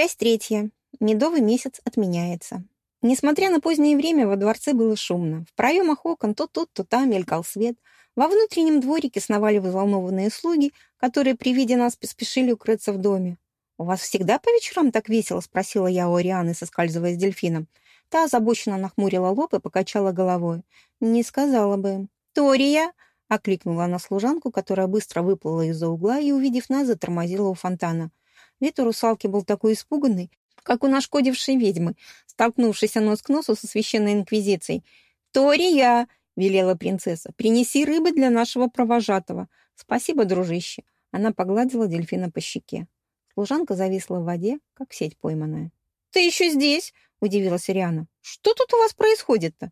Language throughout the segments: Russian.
Часть третья. Медовый месяц отменяется. Несмотря на позднее время, во дворце было шумно. В проемах окон то тут, то там мелькал свет. Во внутреннем дворике сновали взволнованные слуги, которые при виде нас поспешили укрыться в доме. «У вас всегда по вечерам так весело?» — спросила я у Арианы, соскальзывая с дельфином. Та озабоченно нахмурила лоб и покачала головой. «Не сказала бы». «Тория!» — окликнула она служанку, которая быстро выплыла из-за угла и, увидев нас, затормозила у фонтана. Вид у русалки был такой испуганный, как у нашкодившей ведьмы, столкнувшейся нос к носу со священной инквизицией. «Тория!» — велела принцесса. «Принеси рыбы для нашего провожатого». «Спасибо, дружище». Она погладила дельфина по щеке. Служанка зависла в воде, как сеть пойманная. «Ты еще здесь?» — удивилась Риана. «Что тут у вас происходит-то?»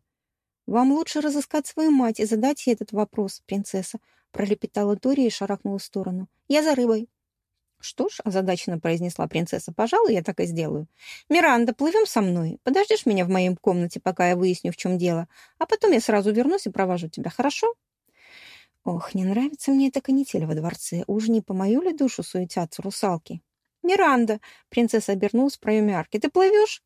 «Вам лучше разыскать свою мать и задать ей этот вопрос, принцесса», — пролепетала Дори и шарахнула в сторону. «Я за рыбой». «Что ж», — озадаченно произнесла принцесса, — «пожалуй, я так и сделаю. Миранда, плывем со мной. Подождешь меня в моей комнате, пока я выясню, в чем дело, а потом я сразу вернусь и провожу тебя, хорошо?» Ох, не нравится мне эта канитель во дворце. Уж не по мою ли душу суетятся русалки? «Миранда!» — принцесса обернулась в проеме арки. «Ты плывешь?»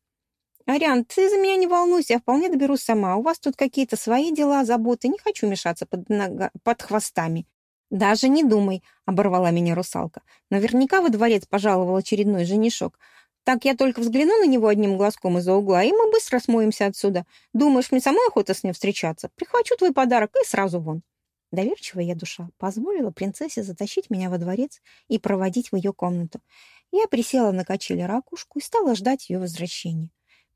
«Ариан, ты за меня не волнуйся, я вполне доберусь сама. У вас тут какие-то свои дела, заботы. Не хочу мешаться под, нога... под хвостами». «Даже не думай», — оборвала меня русалка. «Наверняка во дворец пожаловал очередной женишок. Так я только взгляну на него одним глазком из-за угла, и мы быстро смоемся отсюда. Думаешь, мне самой охота с ним встречаться? Прихвачу твой подарок и сразу вон». Доверчивая я душа позволила принцессе затащить меня во дворец и проводить в ее комнату. Я присела на качели ракушку и стала ждать ее возвращения.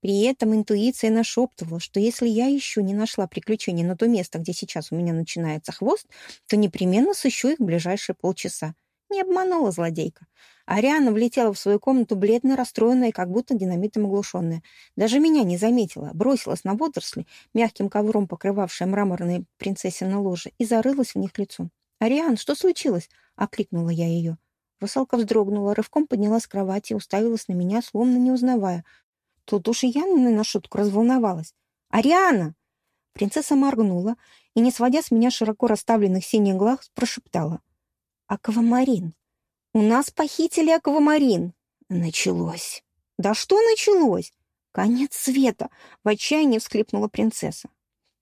При этом интуиция нашептывала, что если я еще не нашла приключения на то место, где сейчас у меня начинается хвост, то непременно сыщу их в ближайшие полчаса. Не обманула злодейка. Ариана влетела в свою комнату бледно, расстроенная как будто динамитом оглушенная. Даже меня не заметила, бросилась на водоросли, мягким ковром покрывавшая мраморные принцессины ложе, и зарылась в них лицом. «Ариан, что случилось?» — окликнула я ее. Русалка вздрогнула, рывком поднялась с кровати и уставилась на меня, словно не узнавая. Тут уж и я на шутку разволновалась. «Ариана!» Принцесса моргнула и, не сводя с меня широко расставленных синих глаз, прошептала. «Аквамарин! У нас похитили аквамарин!» Началось. «Да что началось?» «Конец света!» — в отчаянии всхлипнула принцесса.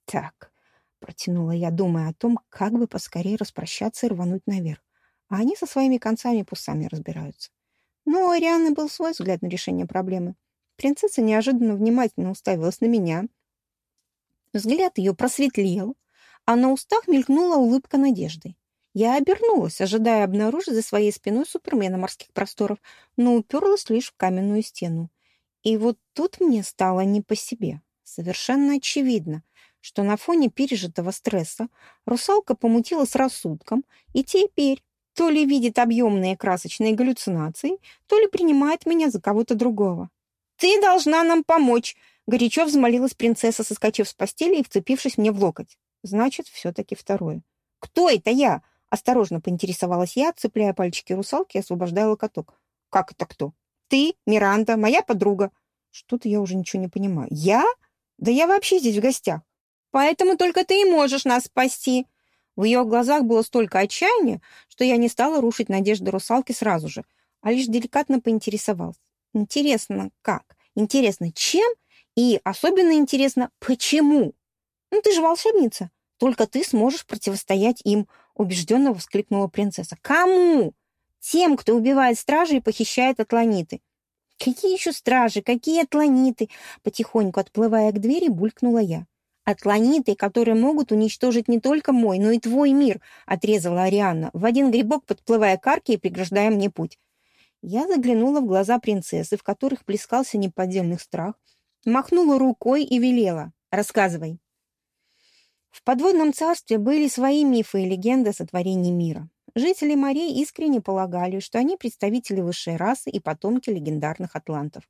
«Так», — протянула я, думая о том, как бы поскорее распрощаться и рвануть наверх а они со своими концами пусть сами разбираются. Но у Арианы был свой взгляд на решение проблемы. Принцесса неожиданно внимательно уставилась на меня. Взгляд ее просветлел, а на устах мелькнула улыбка надежды. Я обернулась, ожидая обнаружить за своей спиной супермена морских просторов, но уперлась лишь в каменную стену. И вот тут мне стало не по себе. Совершенно очевидно, что на фоне пережитого стресса русалка помутилась рассудком, и теперь то ли видит объемные красочные галлюцинации, то ли принимает меня за кого-то другого. «Ты должна нам помочь!» — горячо взмолилась принцесса, соскочив с постели и вцепившись мне в локоть. Значит, все-таки второе. «Кто это я?» — осторожно поинтересовалась я, цепляя пальчики русалки и освобождая локоток. «Как это кто?» «Ты, Миранда, моя подруга». Что-то я уже ничего не понимаю. «Я? Да я вообще здесь в гостях. Поэтому только ты и можешь нас спасти!» В ее глазах было столько отчаяния, что я не стала рушить надежды русалки сразу же, а лишь деликатно поинтересовался. Интересно, как? Интересно, чем? И особенно интересно, почему? Ну, ты же волшебница. Только ты сможешь противостоять им, убежденно воскликнула принцесса. Кому? Тем, кто убивает стражи и похищает атланиты. Какие еще стражи? Какие атланиты? Потихоньку отплывая к двери, булькнула я. «Атланиты, которые могут уничтожить не только мой, но и твой мир», — отрезала Арианна, в один грибок подплывая к арке и преграждая мне путь. Я заглянула в глаза принцессы, в которых плескался неподдельный страх, махнула рукой и велела. «Рассказывай». В подводном царстве были свои мифы и легенды о сотворении мира. Жители морей искренне полагали, что они представители высшей расы и потомки легендарных атлантов.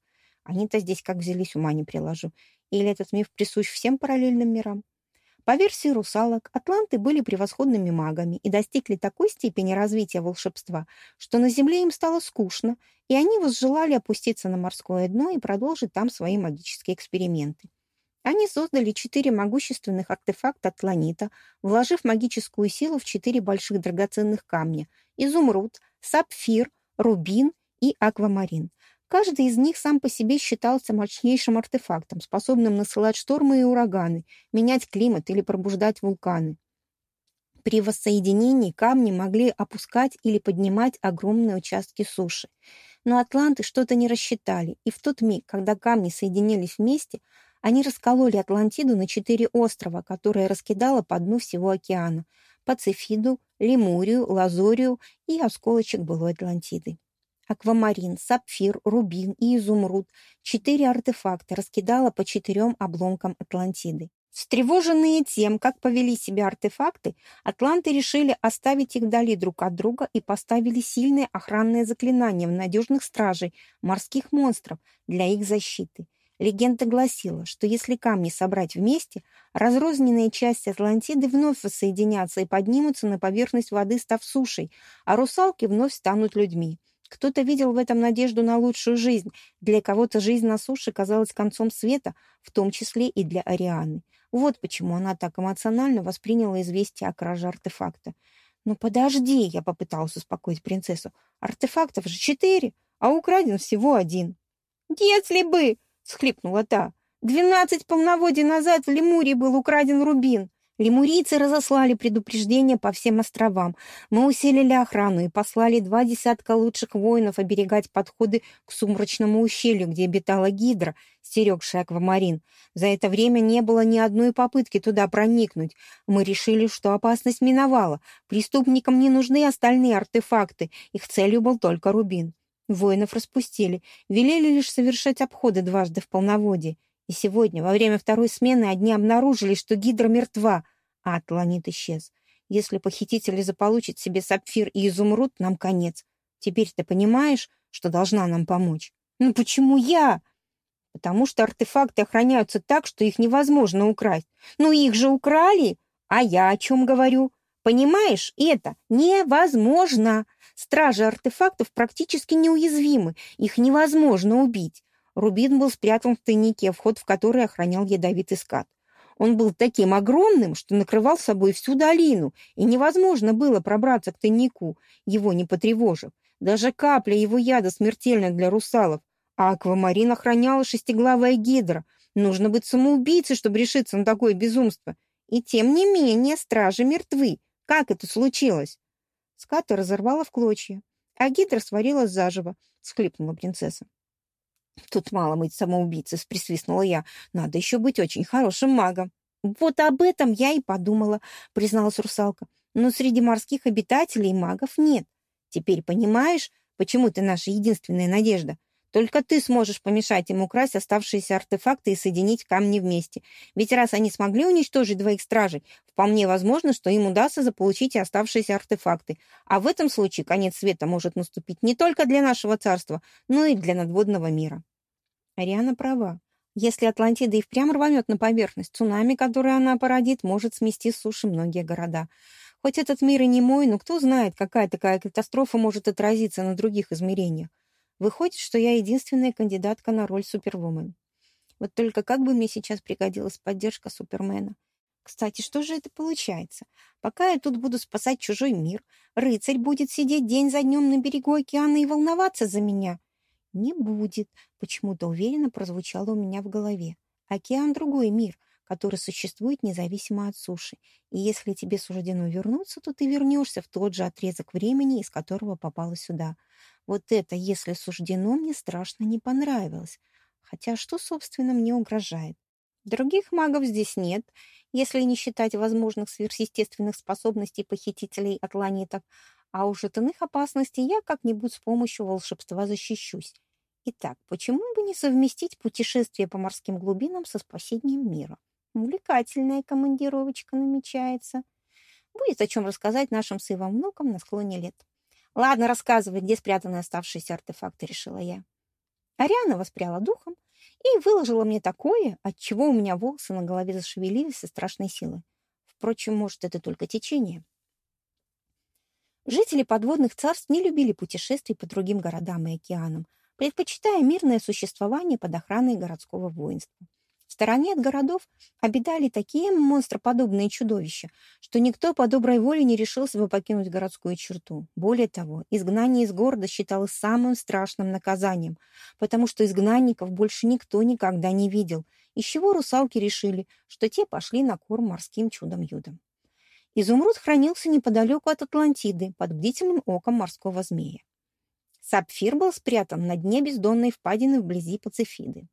Они-то здесь как взялись, ума не приложу. Или этот миф присущ всем параллельным мирам? По версии русалок, атланты были превосходными магами и достигли такой степени развития волшебства, что на Земле им стало скучно, и они возжелали опуститься на морское дно и продолжить там свои магические эксперименты. Они создали четыре могущественных артефакта атланита, вложив магическую силу в четыре больших драгоценных камня – изумруд, сапфир, рубин и аквамарин – Каждый из них сам по себе считался мощнейшим артефактом, способным насылать штормы и ураганы, менять климат или пробуждать вулканы. При воссоединении камни могли опускать или поднимать огромные участки суши. Но атланты что-то не рассчитали, и в тот миг, когда камни соединились вместе, они раскололи Атлантиду на четыре острова, которые раскидало по дну всего океана – Пацифиду, Лемурию, Лазорию и осколочек былой Атлантиды. Аквамарин, сапфир, рубин и изумруд – четыре артефакта раскидало по четырем обломкам Атлантиды. Встревоженные тем, как повели себя артефакты, атланты решили оставить их вдали друг от друга и поставили сильные охранные заклинания в надежных стражей, морских монстров, для их защиты. Легенда гласила, что если камни собрать вместе, разрозненные части Атлантиды вновь воссоединятся и поднимутся на поверхность воды, став сушей, а русалки вновь станут людьми. Кто-то видел в этом надежду на лучшую жизнь. Для кого-то жизнь на суше казалась концом света, в том числе и для Арианы. Вот почему она так эмоционально восприняла известие о краже артефакта. «Ну подожди!» — я попытался успокоить принцессу. «Артефактов же четыре, а украден всего один». «Если бы!» — схлипнула та. «Двенадцать полноводий назад в Лемурии был украден рубин. Лемурийцы разослали предупреждение по всем островам. Мы усилили охрану и послали два десятка лучших воинов оберегать подходы к сумрачному ущелью, где обитала Гидра, стерегшая аквамарин. За это время не было ни одной попытки туда проникнуть. Мы решили, что опасность миновала. Преступникам не нужны остальные артефакты. Их целью был только рубин. Воинов распустили. Велели лишь совершать обходы дважды в полноводье. И сегодня, во время второй смены, одни обнаружили, что гидра мертва, а атланит исчез. Если похитители заполучат себе сапфир и изумруд, нам конец. Теперь ты понимаешь, что должна нам помочь? Ну почему я? Потому что артефакты охраняются так, что их невозможно украсть. Ну их же украли. А я о чем говорю? Понимаешь, это невозможно. Стражи артефактов практически неуязвимы. Их невозможно убить. Рубин был спрятан в тайнике, вход в который охранял ядовитый скат. Он был таким огромным, что накрывал собой всю долину, и невозможно было пробраться к тайнику, его не потревожив. Даже капля его яда смертельна для русалов, а аквамарин охраняла шестиглавая гидра. Нужно быть самоубийцей, чтобы решиться на такое безумство. И тем не менее стражи мертвы. Как это случилось? Ската разорвала в клочья, а гидра сварила заживо, схлипнула принцесса. «Тут мало быть самоубийцей», — присвистнула я. «Надо еще быть очень хорошим магом». «Вот об этом я и подумала», — призналась русалка. «Но среди морских обитателей магов нет. Теперь понимаешь, почему ты наша единственная надежда? Только ты сможешь помешать им украсть оставшиеся артефакты и соединить камни вместе. Ведь раз они смогли уничтожить двоих стражей, вполне возможно, что им удастся заполучить и оставшиеся артефакты. А в этом случае конец света может наступить не только для нашего царства, но и для надводного мира. Ариана права. Если Атлантида и впрямь рванет на поверхность, цунами, которое она породит, может смести с суши многие города. Хоть этот мир и не мой, но кто знает, какая такая катастрофа может отразиться на других измерениях. Выходит, что я единственная кандидатка на роль Супервумен. Вот только как бы мне сейчас пригодилась поддержка Супермена. Кстати, что же это получается? Пока я тут буду спасать чужой мир, рыцарь будет сидеть день за днем на берегу океана и волноваться за меня. Не будет, почему-то уверенно прозвучало у меня в голове. Океан — другой мир, который существует независимо от суши. И если тебе суждено вернуться, то ты вернешься в тот же отрезок времени, из которого попала сюда. Вот это, если суждено, мне страшно не понравилось. Хотя что, собственно, мне угрожает? Других магов здесь нет, если не считать возможных сверхъестественных способностей похитителей атланитов, а уж от иных опасностей я как-нибудь с помощью волшебства защищусь. Итак, почему бы не совместить путешествие по морским глубинам со спасением мира? Увлекательная командировочка намечается. Будет о чем рассказать нашим сывым внукам на склоне лет. Ладно, рассказывай, где спрятаны оставшиеся артефакты, решила я. Ариана воспряла духом и выложила мне такое, от чего у меня волосы на голове зашевелились со страшной силой. Впрочем, может, это только течение. Жители подводных царств не любили путешествий по другим городам и океанам, предпочитая мирное существование под охраной городского воинства. В стороне от городов обитали такие монстроподобные чудовища, что никто по доброй воле не решился бы покинуть городскую черту. Более того, изгнание из города считалось самым страшным наказанием, потому что изгнанников больше никто никогда не видел, из чего русалки решили, что те пошли на корм морским чудом-юдом. Изумруд хранился неподалеку от Атлантиды, под бдительным оком морского змея. Сапфир был спрятан на дне бездонной впадины вблизи Пацифиды.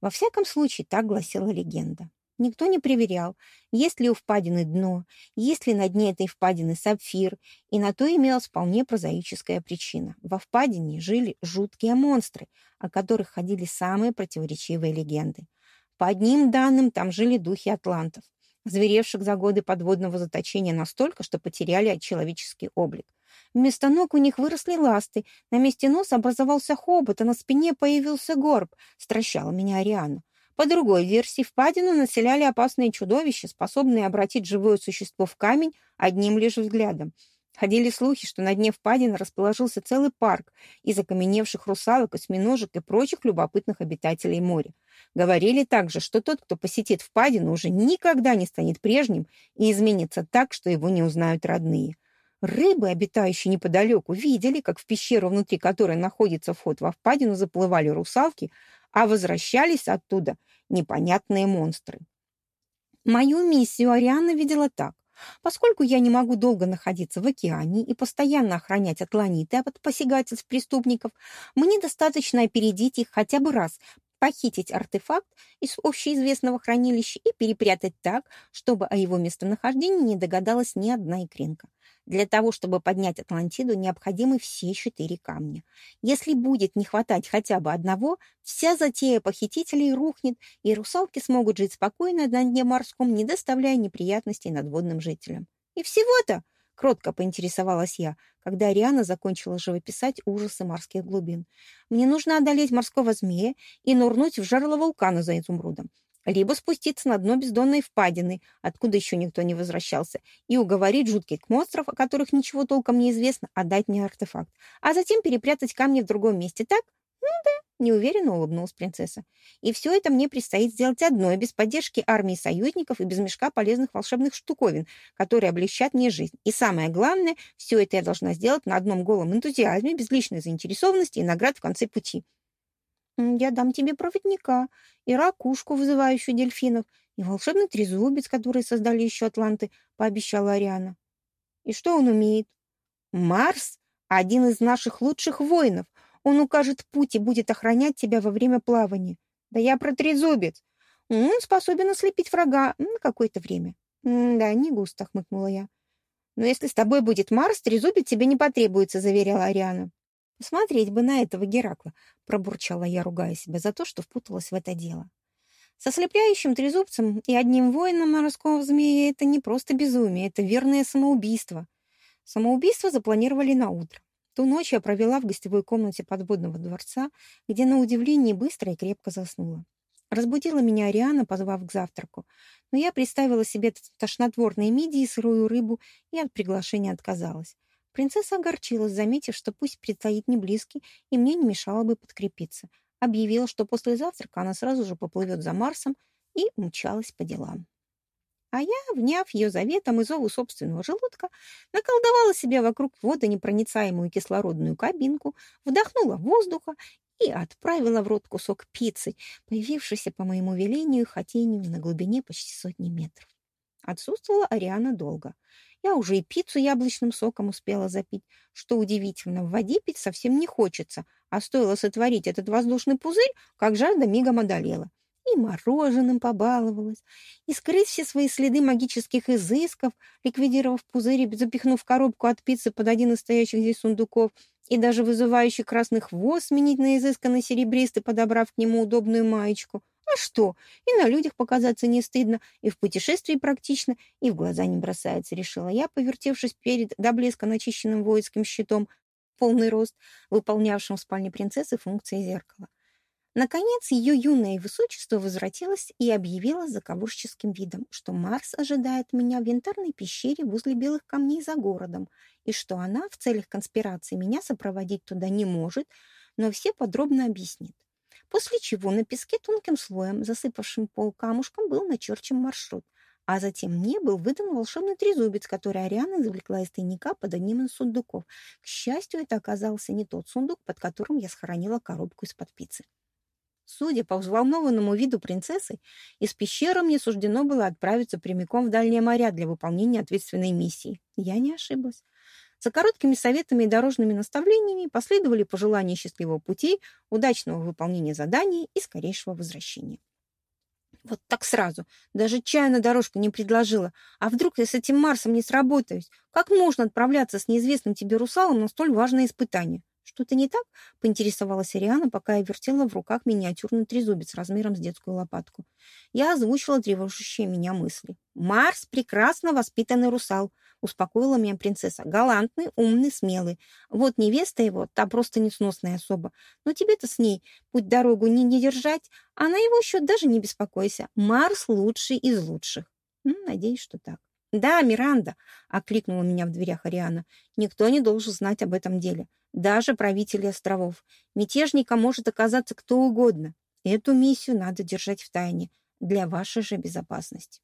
Во всяком случае, так гласила легенда. Никто не проверял, есть ли у впадины дно, есть ли на дне этой впадины сапфир, и на то имелась вполне прозаическая причина. Во впадине жили жуткие монстры, о которых ходили самые противоречивые легенды. По одним данным, там жили духи атлантов, зверевших за годы подводного заточения настолько, что потеряли человеческий облик. Вместо ног у них выросли ласты, на месте носа образовался хобот, а на спине появился горб, стращала меня Ариана. По другой версии, впадину населяли опасные чудовища, способные обратить живое существо в камень одним лишь взглядом. Ходили слухи, что на дне впадины расположился целый парк из окаменевших русалок, осьминожек и прочих любопытных обитателей моря. Говорили также, что тот, кто посетит впадину, уже никогда не станет прежним и изменится так, что его не узнают родные. Рыбы, обитающие неподалеку, видели, как в пещеру, внутри которой находится вход во впадину, заплывали русалки, а возвращались оттуда непонятные монстры. Мою миссию Ариана видела так. Поскольку я не могу долго находиться в океане и постоянно охранять атланиты от посягательств преступников, мне достаточно опередить их хотя бы раз, похитить артефакт из общеизвестного хранилища и перепрятать так, чтобы о его местонахождении не догадалась ни одна икринка. Для того, чтобы поднять Атлантиду, необходимы все четыре камня. Если будет не хватать хотя бы одного, вся затея похитителей рухнет, и русалки смогут жить спокойно на дне морском, не доставляя неприятностей надводным жителям. И всего-то, кротко поинтересовалась я, когда Ариана закончила живописать ужасы морских глубин. Мне нужно одолеть морского змея и нырнуть в жерло вулкана за изумрудом либо спуститься на дно бездонной впадины, откуда еще никто не возвращался, и уговорить жутких монстров, о которых ничего толком не известно, отдать мне артефакт, а затем перепрятать камни в другом месте, так? Ну да, неуверенно улыбнулась принцесса. И все это мне предстоит сделать одной, без поддержки армии союзников и без мешка полезных волшебных штуковин, которые облегчат мне жизнь. И самое главное, все это я должна сделать на одном голом энтузиазме, без личной заинтересованности и наград в конце пути. Я дам тебе проводника и ракушку, вызывающую дельфинов, и волшебный трезубец, который создали еще атланты, пообещала Ариана. И что он умеет? Марс — один из наших лучших воинов. Он укажет путь и будет охранять тебя во время плавания. Да я про трезубец. Он способен ослепить врага на какое-то время. да, не густо, хмыкнула я. Но если с тобой будет Марс, трезубец тебе не потребуется, заверяла Ариана. Смотреть бы на этого Геракла, пробурчала я, ругая себя за то, что впуталась в это дело. Со слепляющим трезубцем и одним воином морского змея это не просто безумие, это верное самоубийство. Самоубийство запланировали на утро. Ту ночь я провела в гостевой комнате подводного дворца, где, на удивление, быстро и крепко заснула. Разбудила меня Ариана, позвав к завтраку, но я представила себе тошнотворные мидии и сырую рыбу и от приглашения отказалась. Принцесса огорчилась, заметив, что пусть предстоит не близкий, и мне не мешало бы подкрепиться. Объявила, что после завтрака она сразу же поплывет за Марсом и умчалась по делам. А я, вняв ее заветом и зову собственного желудка, наколдовала себе вокруг водонепроницаемую кислородную кабинку, вдохнула воздуха и отправила в рот кусок пиццы, появившийся по моему велению и хотению на глубине почти сотни метров. Отсутствовала Ариана долго — я уже и пиццу яблочным соком успела запить. Что удивительно, в воде пить совсем не хочется, а стоило сотворить этот воздушный пузырь, как жажда мигом одолела. И мороженым побаловалась, и скрыть все свои следы магических изысков, ликвидировав пузырь и запихнув коробку от пиццы под один из стоящих здесь сундуков, и даже вызывающий красный хвост сменить на изысканный серебристый, подобрав к нему удобную маечку. А что? И на людях показаться не стыдно, и в путешествии практично, и в глаза не бросается, решила я, повертевшись перед до блеска начищенным воинским щитом, полный рост, выполнявшим в спальне принцессы функции зеркала. Наконец, ее юное высочество возвратилось и объявило заговорческим видом, что Марс ожидает меня в янтарной пещере возле белых камней за городом, и что она в целях конспирации меня сопроводить туда не может, но все подробно объяснит. После чего на песке тонким слоем, засыпавшим пол камушком, был начерчен маршрут, а затем мне был выдан волшебный трезубец, который Ариана извлекла из тайника под одним из сундуков. К счастью, это оказался не тот сундук, под которым я сохранила коробку из-под пиццы. Судя по взволнованному виду принцессы, из пещеры мне суждено было отправиться прямиком в дальние моря для выполнения ответственной миссии. Я не ошиблась. За короткими советами и дорожными наставлениями последовали пожелания счастливого пути, удачного выполнения заданий и скорейшего возвращения. Вот так сразу. Даже чаю на дорожку не предложила. А вдруг я с этим Марсом не сработаюсь? Как можно отправляться с неизвестным тебе русалом на столь важное испытание? «Что-то не так?» — поинтересовалась Ариана, пока я вертела в руках миниатюрный трезубец размером с детскую лопатку. Я озвучила тревожащие меня мысли. «Марс — прекрасно воспитанный русал», — успокоила меня принцесса. «Галантный, умный, смелый. Вот невеста его, та просто несносная особа. Но тебе-то с ней путь дорогу не, не держать, а на его счет даже не беспокойся. Марс лучший из лучших». Ну, надеюсь, что так. «Да, Миранда!» — окликнула меня в дверях Ариана. «Никто не должен знать об этом деле даже правители островов. Мятежником может оказаться кто угодно. Эту миссию надо держать в тайне для вашей же безопасности.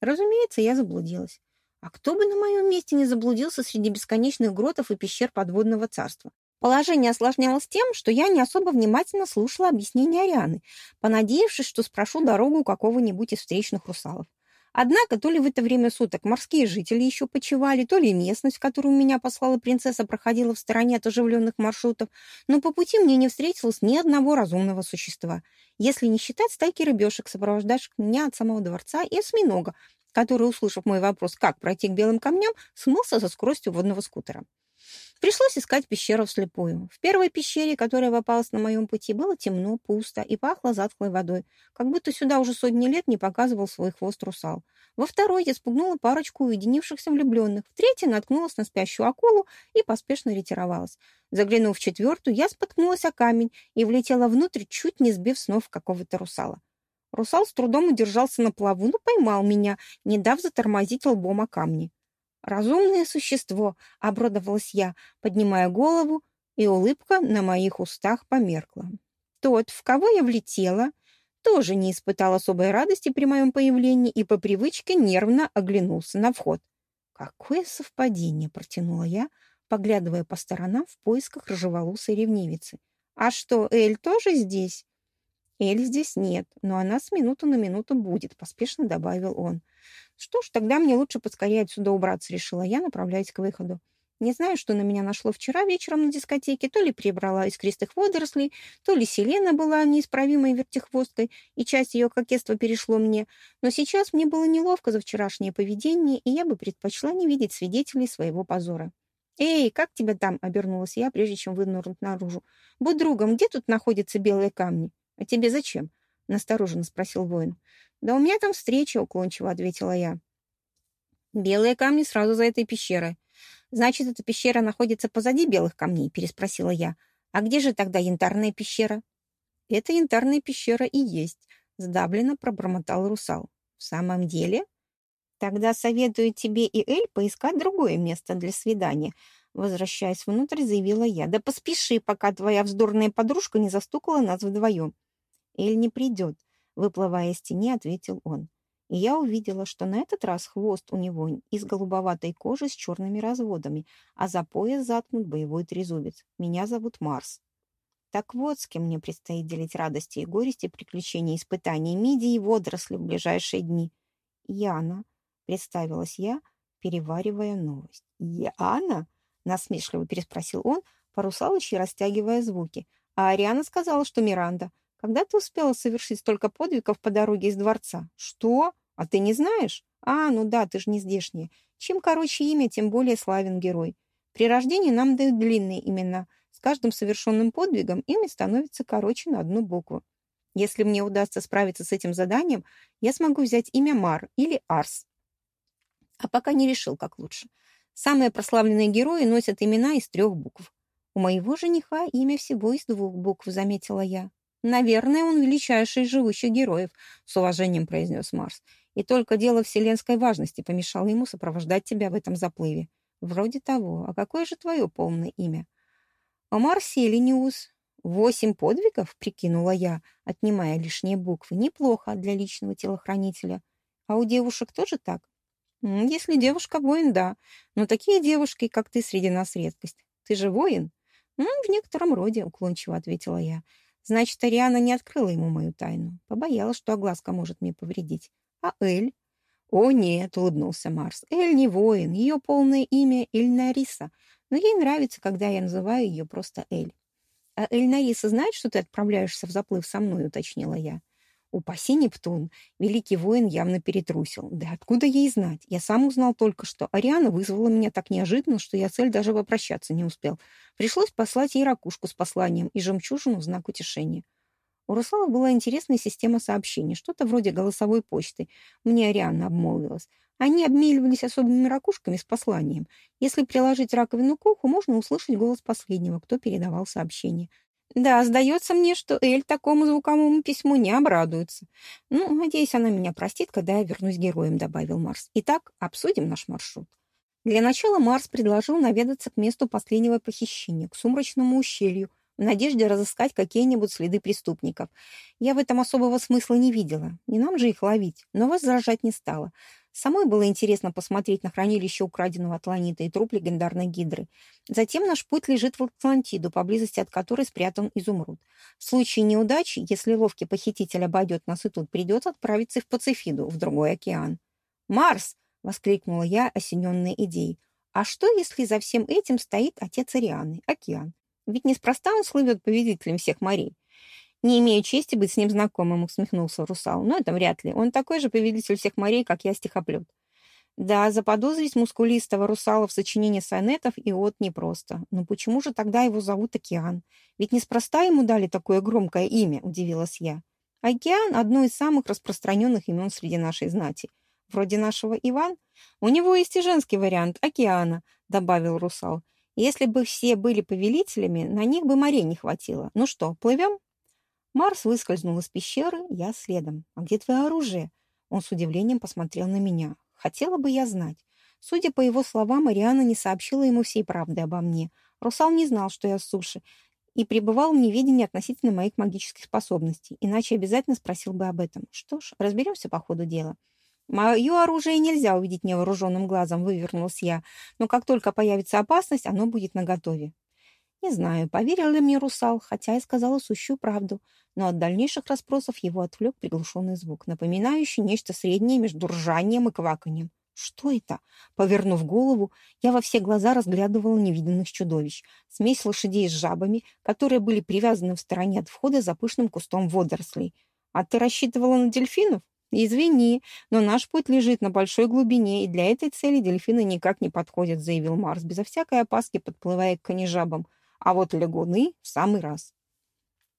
Разумеется, я заблудилась. А кто бы на моем месте не заблудился среди бесконечных гротов и пещер подводного царства? Положение осложнялось тем, что я не особо внимательно слушала объяснения Арианы, понадеявшись, что спрошу дорогу какого-нибудь из встречных русалов. Однако то ли в это время суток морские жители еще почивали, то ли местность, в которую меня послала принцесса, проходила в стороне от оживленных маршрутов, но по пути мне не встретилось ни одного разумного существа, если не считать стайки рыбешек, сопровождавших меня от самого дворца, и осьминога, который, услышав мой вопрос, как пройти к белым камням, смылся со скоростью водного скутера. Пришлось искать пещеру вслепую. В первой пещере, которая попалась на моем пути, было темно, пусто и пахло затхлой водой, как будто сюда уже сотни лет не показывал свой хвост русал. Во второй я спугнула парочку уединившихся влюбленных. В третьей наткнулась на спящую акулу и поспешно ретировалась. Заглянув в четвертую, я споткнулась о камень и влетела внутрь, чуть не сбив снов какого-то русала. Русал с трудом удержался на плаву, но поймал меня, не дав затормозить лбом о камни. «Разумное существо», — обрадовалась я, поднимая голову, и улыбка на моих устах померкла. Тот, в кого я влетела, тоже не испытал особой радости при моем появлении и по привычке нервно оглянулся на вход. «Какое совпадение!» — протянула я, поглядывая по сторонам в поисках рыжеволосой ревнивицы. «А что, Эль тоже здесь?» «Эль здесь нет, но она с минуту на минуту будет», — поспешно добавил он. «Что ж, тогда мне лучше поскорее отсюда убраться», — решила я, направляясь к выходу. Не знаю, что на меня нашло вчера вечером на дискотеке, то ли прибрала искристых водорослей, то ли Селена была неисправимой вертихвосткой, и часть ее кокетства перешло мне. Но сейчас мне было неловко за вчерашнее поведение, и я бы предпочла не видеть свидетелей своего позора. «Эй, как тебя там?» — обернулась я, прежде чем вынырнуть наружу. «Будь другом, где тут находятся белые камни?» «А тебе зачем?» — настороженно спросил воин. «Да у меня там встреча», — уклончиво ответила я. «Белые камни сразу за этой пещерой». «Значит, эта пещера находится позади белых камней?» — переспросила я. «А где же тогда янтарная пещера?» «Это янтарная пещера и есть», — сдабленно пробормотал русал. «В самом деле?» «Тогда советую тебе и Эль поискать другое место для свидания», Возвращаясь внутрь, заявила я. «Да поспеши, пока твоя вздорная подружка не застукала нас вдвоем». «Эль не придет», — выплывая из тени, ответил он. И я увидела, что на этот раз хвост у него из голубоватой кожи с черными разводами, а за пояс заткнут боевой трезубец. Меня зовут Марс. Так вот, с кем мне предстоит делить радости и горести, приключения, испытаний, мидии и водоросли в ближайшие дни. «Яна», — представилась я, переваривая новость. «Яна?» — насмешливо переспросил он, по-русалочи растягивая звуки. А Ариана сказала, что Миранда. Когда ты успела совершить столько подвигов по дороге из дворца? Что? А ты не знаешь? А, ну да, ты же не здешняя. Чем короче имя, тем более славен герой. При рождении нам дают длинные имена. С каждым совершенным подвигом имя становится короче на одну букву. Если мне удастся справиться с этим заданием, я смогу взять имя Мар или Арс. А пока не решил, как лучше. Самые прославленные герои носят имена из трех букв. У моего жениха имя всего из двух букв, заметила я. «Наверное, он величайший из живущих героев», — с уважением произнес Марс. «И только дело вселенской важности помешало ему сопровождать тебя в этом заплыве. Вроде того. А какое же твое полное имя?» «Омар Селениус». «Восемь подвигов?» — прикинула я, отнимая лишние буквы. «Неплохо для личного телохранителя. А у девушек тоже так?» «Если девушка воин, да. Но такие девушки, как ты, среди нас редкость. Ты же воин?» «В некотором роде», — уклончиво ответила я. «Значит, Ариана не открыла ему мою тайну. Побоялась, что огласка может мне повредить. А Эль?» «О, нет», — улыбнулся Марс. «Эль не воин. Ее полное имя Эльнариса. Но ей нравится, когда я называю ее просто Эль». «А Эльнариса знает, что ты отправляешься в заплыв со мной?» — уточнила я. Упаси Нептун, великий воин явно перетрусил. Да откуда ей знать? Я сам узнал только что. Ариана вызвала меня так неожиданно, что я цель даже попрощаться не успел. Пришлось послать ей ракушку с посланием и жемчужину в знак утешения. У русалов была интересная система сообщений, что-то вроде голосовой почты. Мне Ариана обмолвилась. Они обмеливались особыми ракушками с посланием. Если приложить раковину к уху, можно услышать голос последнего, кто передавал сообщение. Да, сдается мне, что Эль такому звуковому письму не обрадуется. Ну, надеюсь, она меня простит, когда я вернусь героем, добавил Марс. Итак, обсудим наш маршрут. Для начала Марс предложил наведаться к месту последнего похищения, к сумрачному ущелью, в надежде разыскать какие-нибудь следы преступников. Я в этом особого смысла не видела. Не нам же их ловить, но возражать не стала. Самой было интересно посмотреть на хранилище украденного атланита и труп легендарной гидры. Затем наш путь лежит в Атлантиду, поблизости от которой спрятан изумруд. В случае неудачи, если ловкий похититель обойдет нас и тут, придется отправиться в Пацифиду, в другой океан. «Марс!» — воскликнула я, осененная идеей. «А что, если за всем этим стоит отец Арианы, океан? Ведь неспроста он слывет победителем всех морей. «Не имею чести быть с ним знакомым», — усмехнулся русал. «Но это вряд ли. Он такой же повелитель всех морей, как я стихоплет». Да, заподозрить мускулистого русала в сочинении сонетов и от непросто. Но почему же тогда его зовут Океан? Ведь неспроста ему дали такое громкое имя, удивилась я. Океан — одно из самых распространенных имен среди нашей знати. Вроде нашего Иван. У него есть и женский вариант — Океана, добавил русал. Если бы все были повелителями, на них бы морей не хватило. Ну что, плывем? Марс выскользнул из пещеры, я следом. «А где твое оружие?» Он с удивлением посмотрел на меня. Хотела бы я знать. Судя по его словам, Мариана не сообщила ему всей правды обо мне. Русал не знал, что я с суши, и пребывал в неведении относительно моих магических способностей, иначе обязательно спросил бы об этом. Что ж, разберемся по ходу дела. «Мое оружие нельзя увидеть невооруженным глазом», — вывернулась я. «Но как только появится опасность, оно будет наготове». Не знаю, поверил ли мне русал, хотя и сказала сущую правду, но от дальнейших расспросов его отвлек приглушенный звук, напоминающий нечто среднее между ржанием и кваканьем. Что это? Повернув голову, я во все глаза разглядывала невиданных чудовищ. Смесь лошадей с жабами, которые были привязаны в стороне от входа за пышным кустом водорослей. А ты рассчитывала на дельфинов? Извини, но наш путь лежит на большой глубине, и для этой цели дельфины никак не подходят, заявил Марс, безо всякой опаски подплывая к конежабам а вот лягуны в самый раз.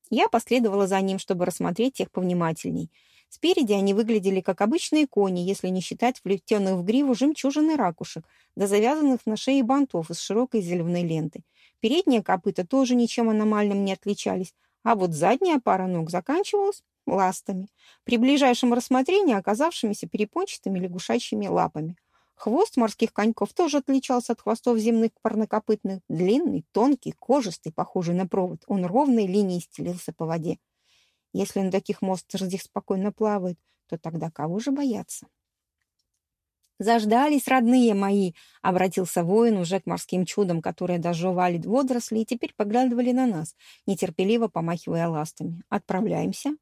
Я последовала за ним, чтобы рассмотреть их повнимательней. Спереди они выглядели как обычные кони, если не считать вплетенных в гриву жемчужины ракушек, да завязанных на шее бантов из широкой зеленой ленты. Передние копыта тоже ничем аномальным не отличались, а вот задняя пара ног заканчивалась ластами, при ближайшем рассмотрении оказавшимися перепончатыми лягушачьими лапами – Хвост морских коньков тоже отличался от хвостов земных парнокопытных. Длинный, тонкий, кожистый, похожий на провод. Он ровной линией стелился по воде. Если на таких монстрах спокойно плавают, то тогда кого же бояться? «Заждались, родные мои!» — обратился воин уже к морским чудам, которые дожевали водоросли и теперь поглядывали на нас, нетерпеливо помахивая ластами. «Отправляемся?»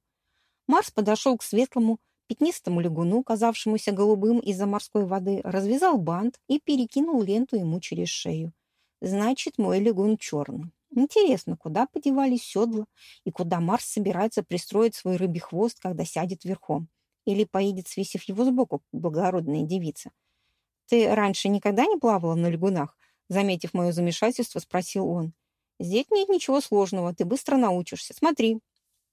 Марс подошел к светлому, пятнистому лягуну, казавшемуся голубым из-за морской воды, развязал бант и перекинул ленту ему через шею. Значит, мой лягун черный. Интересно, куда подевались седла и куда Марс собирается пристроить свой рыбий хвост, когда сядет верхом? Или поедет, свесив его сбоку, благородная девица? «Ты раньше никогда не плавала на лягунах?» Заметив мое замешательство, спросил он. «Здесь нет ничего сложного, ты быстро научишься. Смотри,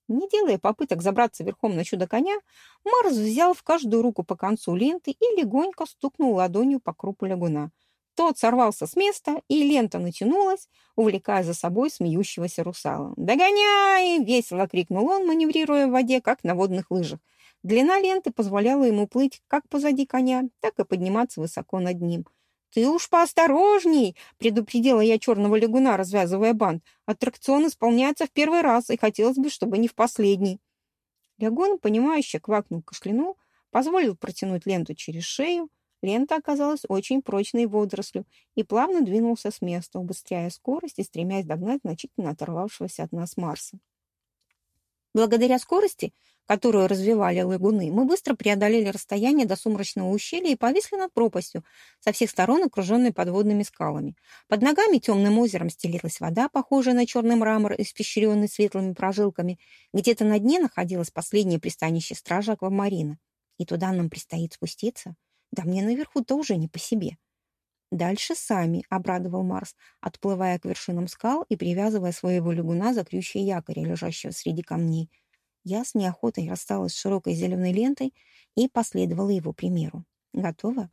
не делая попыток забраться верхом на чудо-коня, Марс взял в каждую руку по концу ленты и легонько стукнул ладонью по крупу лягуна. Тот сорвался с места, и лента натянулась, увлекая за собой смеющегося русала. «Догоняй!» — весело крикнул он, маневрируя в воде, как на водных лыжах. Длина ленты позволяла ему плыть как позади коня, так и подниматься высоко над ним. «Ты уж поосторожней!» — предупредила я черного лягуна, развязывая бант. «Аттракцион исполняется в первый раз, и хотелось бы, чтобы не в последний». Лягун, понимающе квакнул, кашлянул, позволил протянуть ленту через шею. Лента оказалась очень прочной водорослью и плавно двинулся с места, убыстряя скорость и стремясь догнать значительно оторвавшегося от нас Марса. Благодаря скорости которую развивали лагуны, мы быстро преодолели расстояние до сумрачного ущелья и повисли над пропастью, со всех сторон окруженной подводными скалами. Под ногами темным озером стелилась вода, похожая на черный мрамор, испещренный светлыми прожилками. Где-то на дне находилось последнее пристанище стража аквамарина. И туда нам предстоит спуститься? Да мне наверху-то уже не по себе. «Дальше сами», — обрадовал Марс, отплывая к вершинам скал и привязывая своего лягуна за крючья якоря, лежащего среди камней — я с неохотой рассталась с широкой зеленой лентой и последовала его примеру. Готово?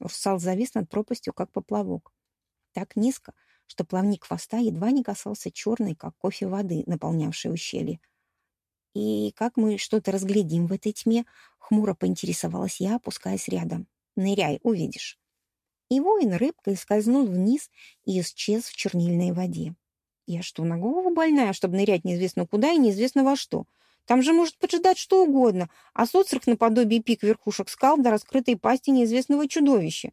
Урсал завис над пропастью, как поплавок. Так низко, что плавник хвоста едва не касался черной, как кофе воды, наполнявшей ущелье. «И как мы что-то разглядим в этой тьме?» — хмуро поинтересовалась я, опускаясь рядом. «Ныряй, увидишь». И воин рыбкой скользнул вниз и исчез в чернильной воде. «Я что, на голову больная, чтобы нырять неизвестно куда и неизвестно во что?» Там же может поджидать что угодно, а соцрах наподобие пик верхушек скал до раскрытой пасти неизвестного чудовища.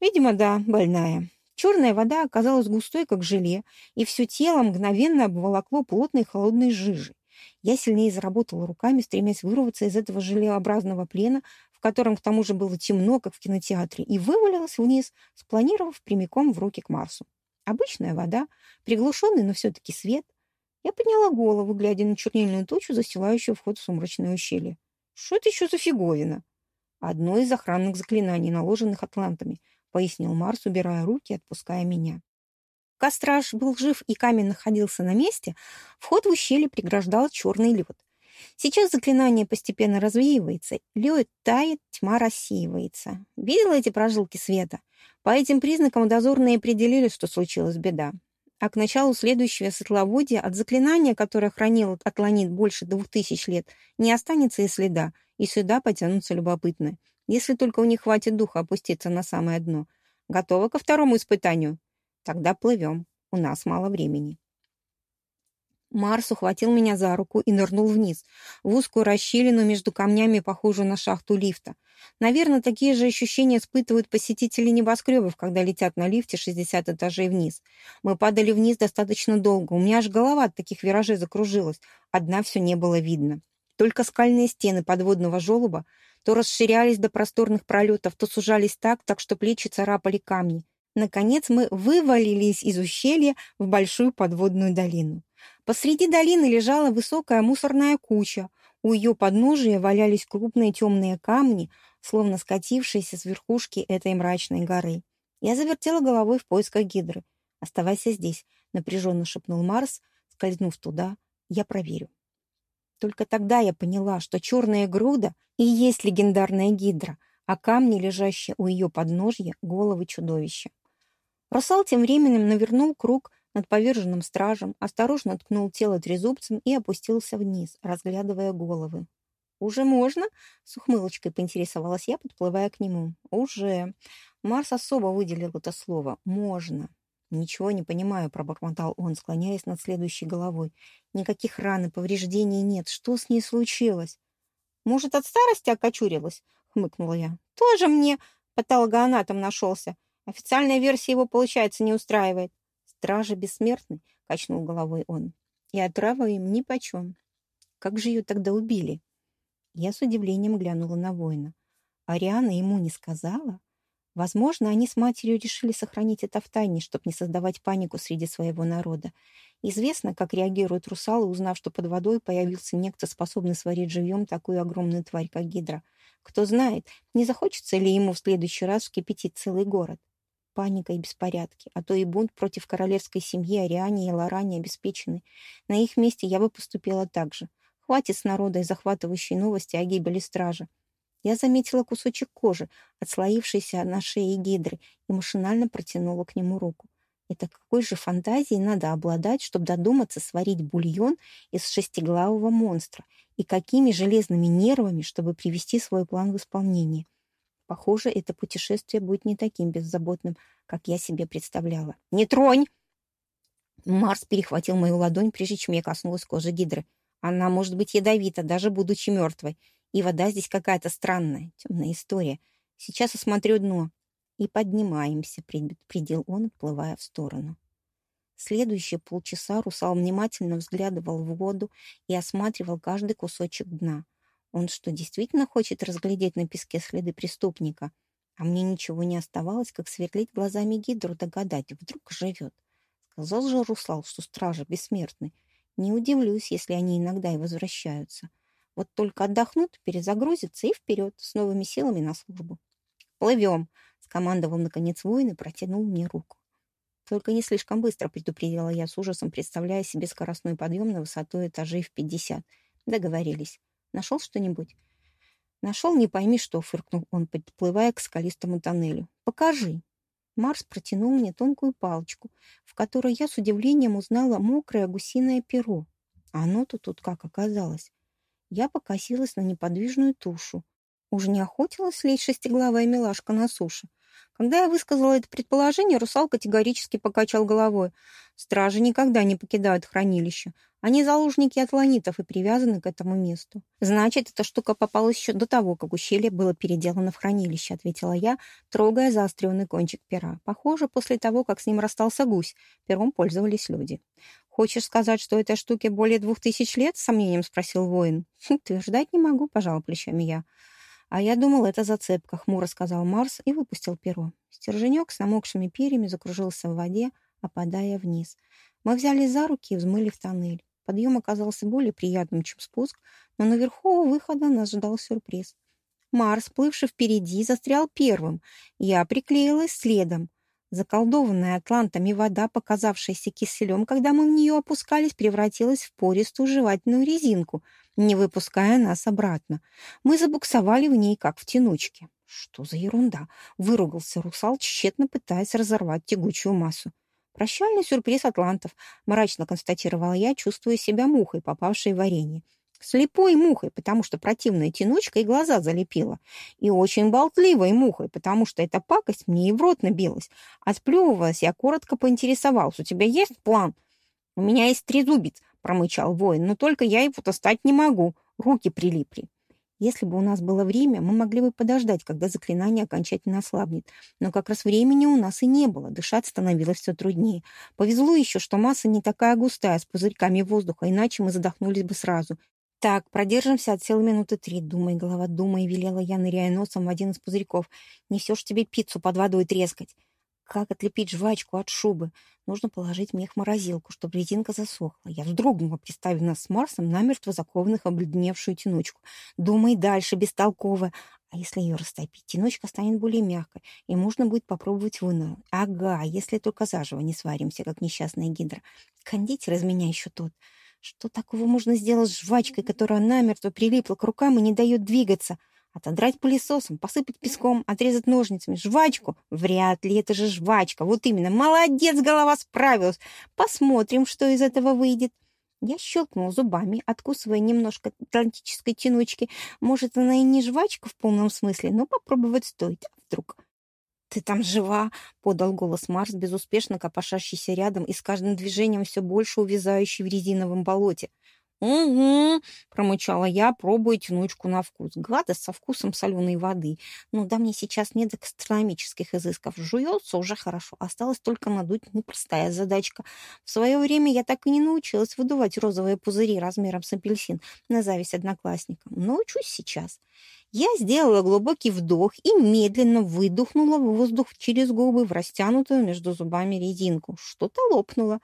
Видимо, да, больная. Черная вода оказалась густой, как желе, и все тело мгновенно обволокло плотной холодной жижей. Я сильнее заработала руками, стремясь вырваться из этого желеобразного плена, в котором к тому же было темно, как в кинотеатре, и вывалилась вниз, спланировав прямиком в руки к Марсу. Обычная вода, приглушенный, но все-таки свет — я подняла голову, глядя на чернильную тучу, застилающую вход в сумрачное ущелье. Что это еще за фиговина? Одно из охранных заклинаний, наложенных атлантами, пояснил Марс, убирая руки и отпуская меня. Костраж был жив и камень находился на месте, вход в ущелье преграждал черный лед. Сейчас заклинание постепенно развеивается, лед тает, тьма рассеивается. Видела эти прожилки света? По этим признакам дозорные определили, что случилась беда а к началу следующего светловодья от заклинания, которое хранил Атланит больше двух тысяч лет, не останется и следа, и сюда потянутся любопытные. Если только у них хватит духа опуститься на самое дно. Готовы ко второму испытанию? Тогда плывем. У нас мало времени. Марс ухватил меня за руку и нырнул вниз, в узкую расщелину между камнями, похожую на шахту лифта. Наверное, такие же ощущения испытывают посетители небоскребов, когда летят на лифте 60 этажей вниз. Мы падали вниз достаточно долго, у меня аж голова от таких виражей закружилась, одна все не было видно. Только скальные стены подводного желоба то расширялись до просторных пролетов, то сужались так, так что плечи царапали камни. Наконец мы вывалились из ущелья в большую подводную долину. Посреди долины лежала высокая мусорная куча. У ее подножия валялись крупные темные камни, словно скатившиеся с верхушки этой мрачной горы. Я завертела головой в поисках гидры. «Оставайся здесь», — напряженно шепнул Марс, скользнув туда. «Я проверю». Только тогда я поняла, что черная груда и есть легендарная гидра, а камни, лежащие у ее подножья, — головы чудовища. Русал тем временем навернул круг над поверженным стражем, осторожно ткнул тело трезубцем и опустился вниз, разглядывая головы. «Уже можно?» — с ухмылочкой поинтересовалась я, подплывая к нему. «Уже». Марс особо выделил это слово. «Можно». «Ничего не понимаю», — пробормотал он, склоняясь над следующей головой. «Никаких ран и повреждений нет. Что с ней случилось?» «Может, от старости окочурилась?» — хмыкнула я. «Тоже мне патологоанатом нашелся. Официальная версия его, получается, не устраивает. «Стражи бессмертны», — качнул головой он. «И отрава им нипочем. Как же ее тогда убили?» Я с удивлением глянула на воина. Ариана ему не сказала? Возможно, они с матерью решили сохранить это в тайне, чтобы не создавать панику среди своего народа. Известно, как реагируют русалы, узнав, что под водой появился некто, способный сварить живьем такую огромную тварь, как гидра. Кто знает, не захочется ли ему в следующий раз вскипятить целый город паника и беспорядки, а то и бунт против королевской семьи Ариане и Лоране обеспечены. На их месте я бы поступила так же. Хватит с народа и захватывающей новости о гибели стража. Я заметила кусочек кожи, отслоившийся на шее гидры, и машинально протянула к нему руку. Это какой же фантазией надо обладать, чтобы додуматься сварить бульон из шестиглавого монстра, и какими железными нервами, чтобы привести свой план в исполнение. Похоже, это путешествие будет не таким беззаботным, как я себе представляла. «Не тронь!» Марс перехватил мою ладонь, прежде чем я коснулась кожи гидры. Она может быть ядовита, даже будучи мертвой. И вода здесь какая-то странная, темная история. Сейчас осмотрю дно. И поднимаемся, предупредил он, отплывая в сторону. Следующие полчаса русал внимательно взглядывал в воду и осматривал каждый кусочек дна. Он что, действительно хочет разглядеть на песке следы преступника? А мне ничего не оставалось, как сверлить глазами гидру, догадать, вдруг живет. Сказал же Руслал, что стражи бессмертны. Не удивлюсь, если они иногда и возвращаются. Вот только отдохнут, перезагрузятся и вперед, с новыми силами на службу. «Плывем!» — скомандовал, наконец, воин и протянул мне руку. Только не слишком быстро, предупредила я с ужасом, представляя себе скоростной подъем на высоту этажей в пятьдесят. Договорились. Нашел что-нибудь? Нашел, не пойми что, фыркнул он, подплывая к скалистому тоннелю. Покажи. Марс протянул мне тонкую палочку, в которой я с удивлением узнала мокрое гусиное перо. А оно-то тут как оказалось. Я покосилась на неподвижную тушу. Уже не охотилась ли шестиглавая милашка на суше? Когда я высказала это предположение, русал категорически покачал головой. Стражи никогда не покидают хранилище. Они заложники атланитов и привязаны к этому месту. Значит, эта штука попалась еще до того, как ущелье было переделано в хранилище, ответила я, трогая заостренный кончик пера. Похоже, после того, как с ним расстался гусь, пером пользовались люди. «Хочешь сказать, что этой штуке более двух тысяч лет?» — с сомнением спросил воин. «Утверждать не могу», — пожал плечами я. «А я думал, это зацепка», — хмуро сказал Марс и выпустил перо. Стерженек с намокшими перьями закружился в воде, опадая вниз. Мы взяли за руки и взмыли в тоннель. Подъем оказался более приятным, чем спуск, но наверху у выхода нас ждал сюрприз. Марс, плывший впереди, застрял первым. Я приклеилась следом. Заколдованная атлантами вода, показавшаяся киселем, когда мы в нее опускались, превратилась в пористую жевательную резинку — не выпуская нас обратно. Мы забуксовали в ней, как в тянучке. Что за ерунда? Выругался русал, тщетно пытаясь разорвать тягучую массу. Прощальный сюрприз атлантов, мрачно констатировала я, чувствуя себя мухой, попавшей в варенье. Слепой мухой, потому что противная тянучка и глаза залепила. И очень болтливой мухой, потому что эта пакость мне и в рот набилась. Отплевывалась, я коротко поинтересовался. «У тебя есть план?» «У меня есть трезубец», — промычал воин, «но только я его достать не могу. Руки прилипли». Если бы у нас было время, мы могли бы подождать, когда заклинание окончательно ослабнет. Но как раз времени у нас и не было, дышать становилось все труднее. Повезло еще, что масса не такая густая, с пузырьками воздуха, иначе мы задохнулись бы сразу. «Так, продержимся от целой минуты три. Думай, голова, думай», — велела я, ныряя носом в один из пузырьков. «Несешь тебе пиццу под водой трескать». Как отлепить жвачку от шубы? Нужно положить мех в морозилку, чтобы резинка засохла. Я вздрогнула, представив нас с Марсом намертво закованных обледеневшую тянучку. Думай дальше, бестолково. А если ее растопить, тянучка станет более мягкой, и можно будет попробовать вынуть. Ага, если только заживо не сваримся, как несчастная гидра. Кондитер из меня еще тот. Что такого можно сделать с жвачкой, которая намертво прилипла к рукам и не дает двигаться? Отодрать пылесосом, посыпать песком, отрезать ножницами. Жвачку? Вряд ли, это же жвачка. Вот именно. Молодец, голова справилась. Посмотрим, что из этого выйдет. Я щелкнул зубами, откусывая немножко атлантической тянучки. Может, она и не жвачка в полном смысле, но попробовать стоит. А вдруг... «Ты там жива?» — подал голос Марс, безуспешно копошащийся рядом и с каждым движением все больше увязающий в резиновом болоте. «Угу», — промычала я, пробуя тянучку на вкус. Гадость со вкусом соленой воды. Ну да, мне сейчас нет гастрономических изысков. Жуется уже хорошо. Осталось только надуть непростая задачка. В свое время я так и не научилась выдувать розовые пузыри размером с апельсин на зависть одноклассникам. Научусь сейчас. Я сделала глубокий вдох и медленно выдохнула воздух через губы в растянутую между зубами резинку. Что-то лопнуло.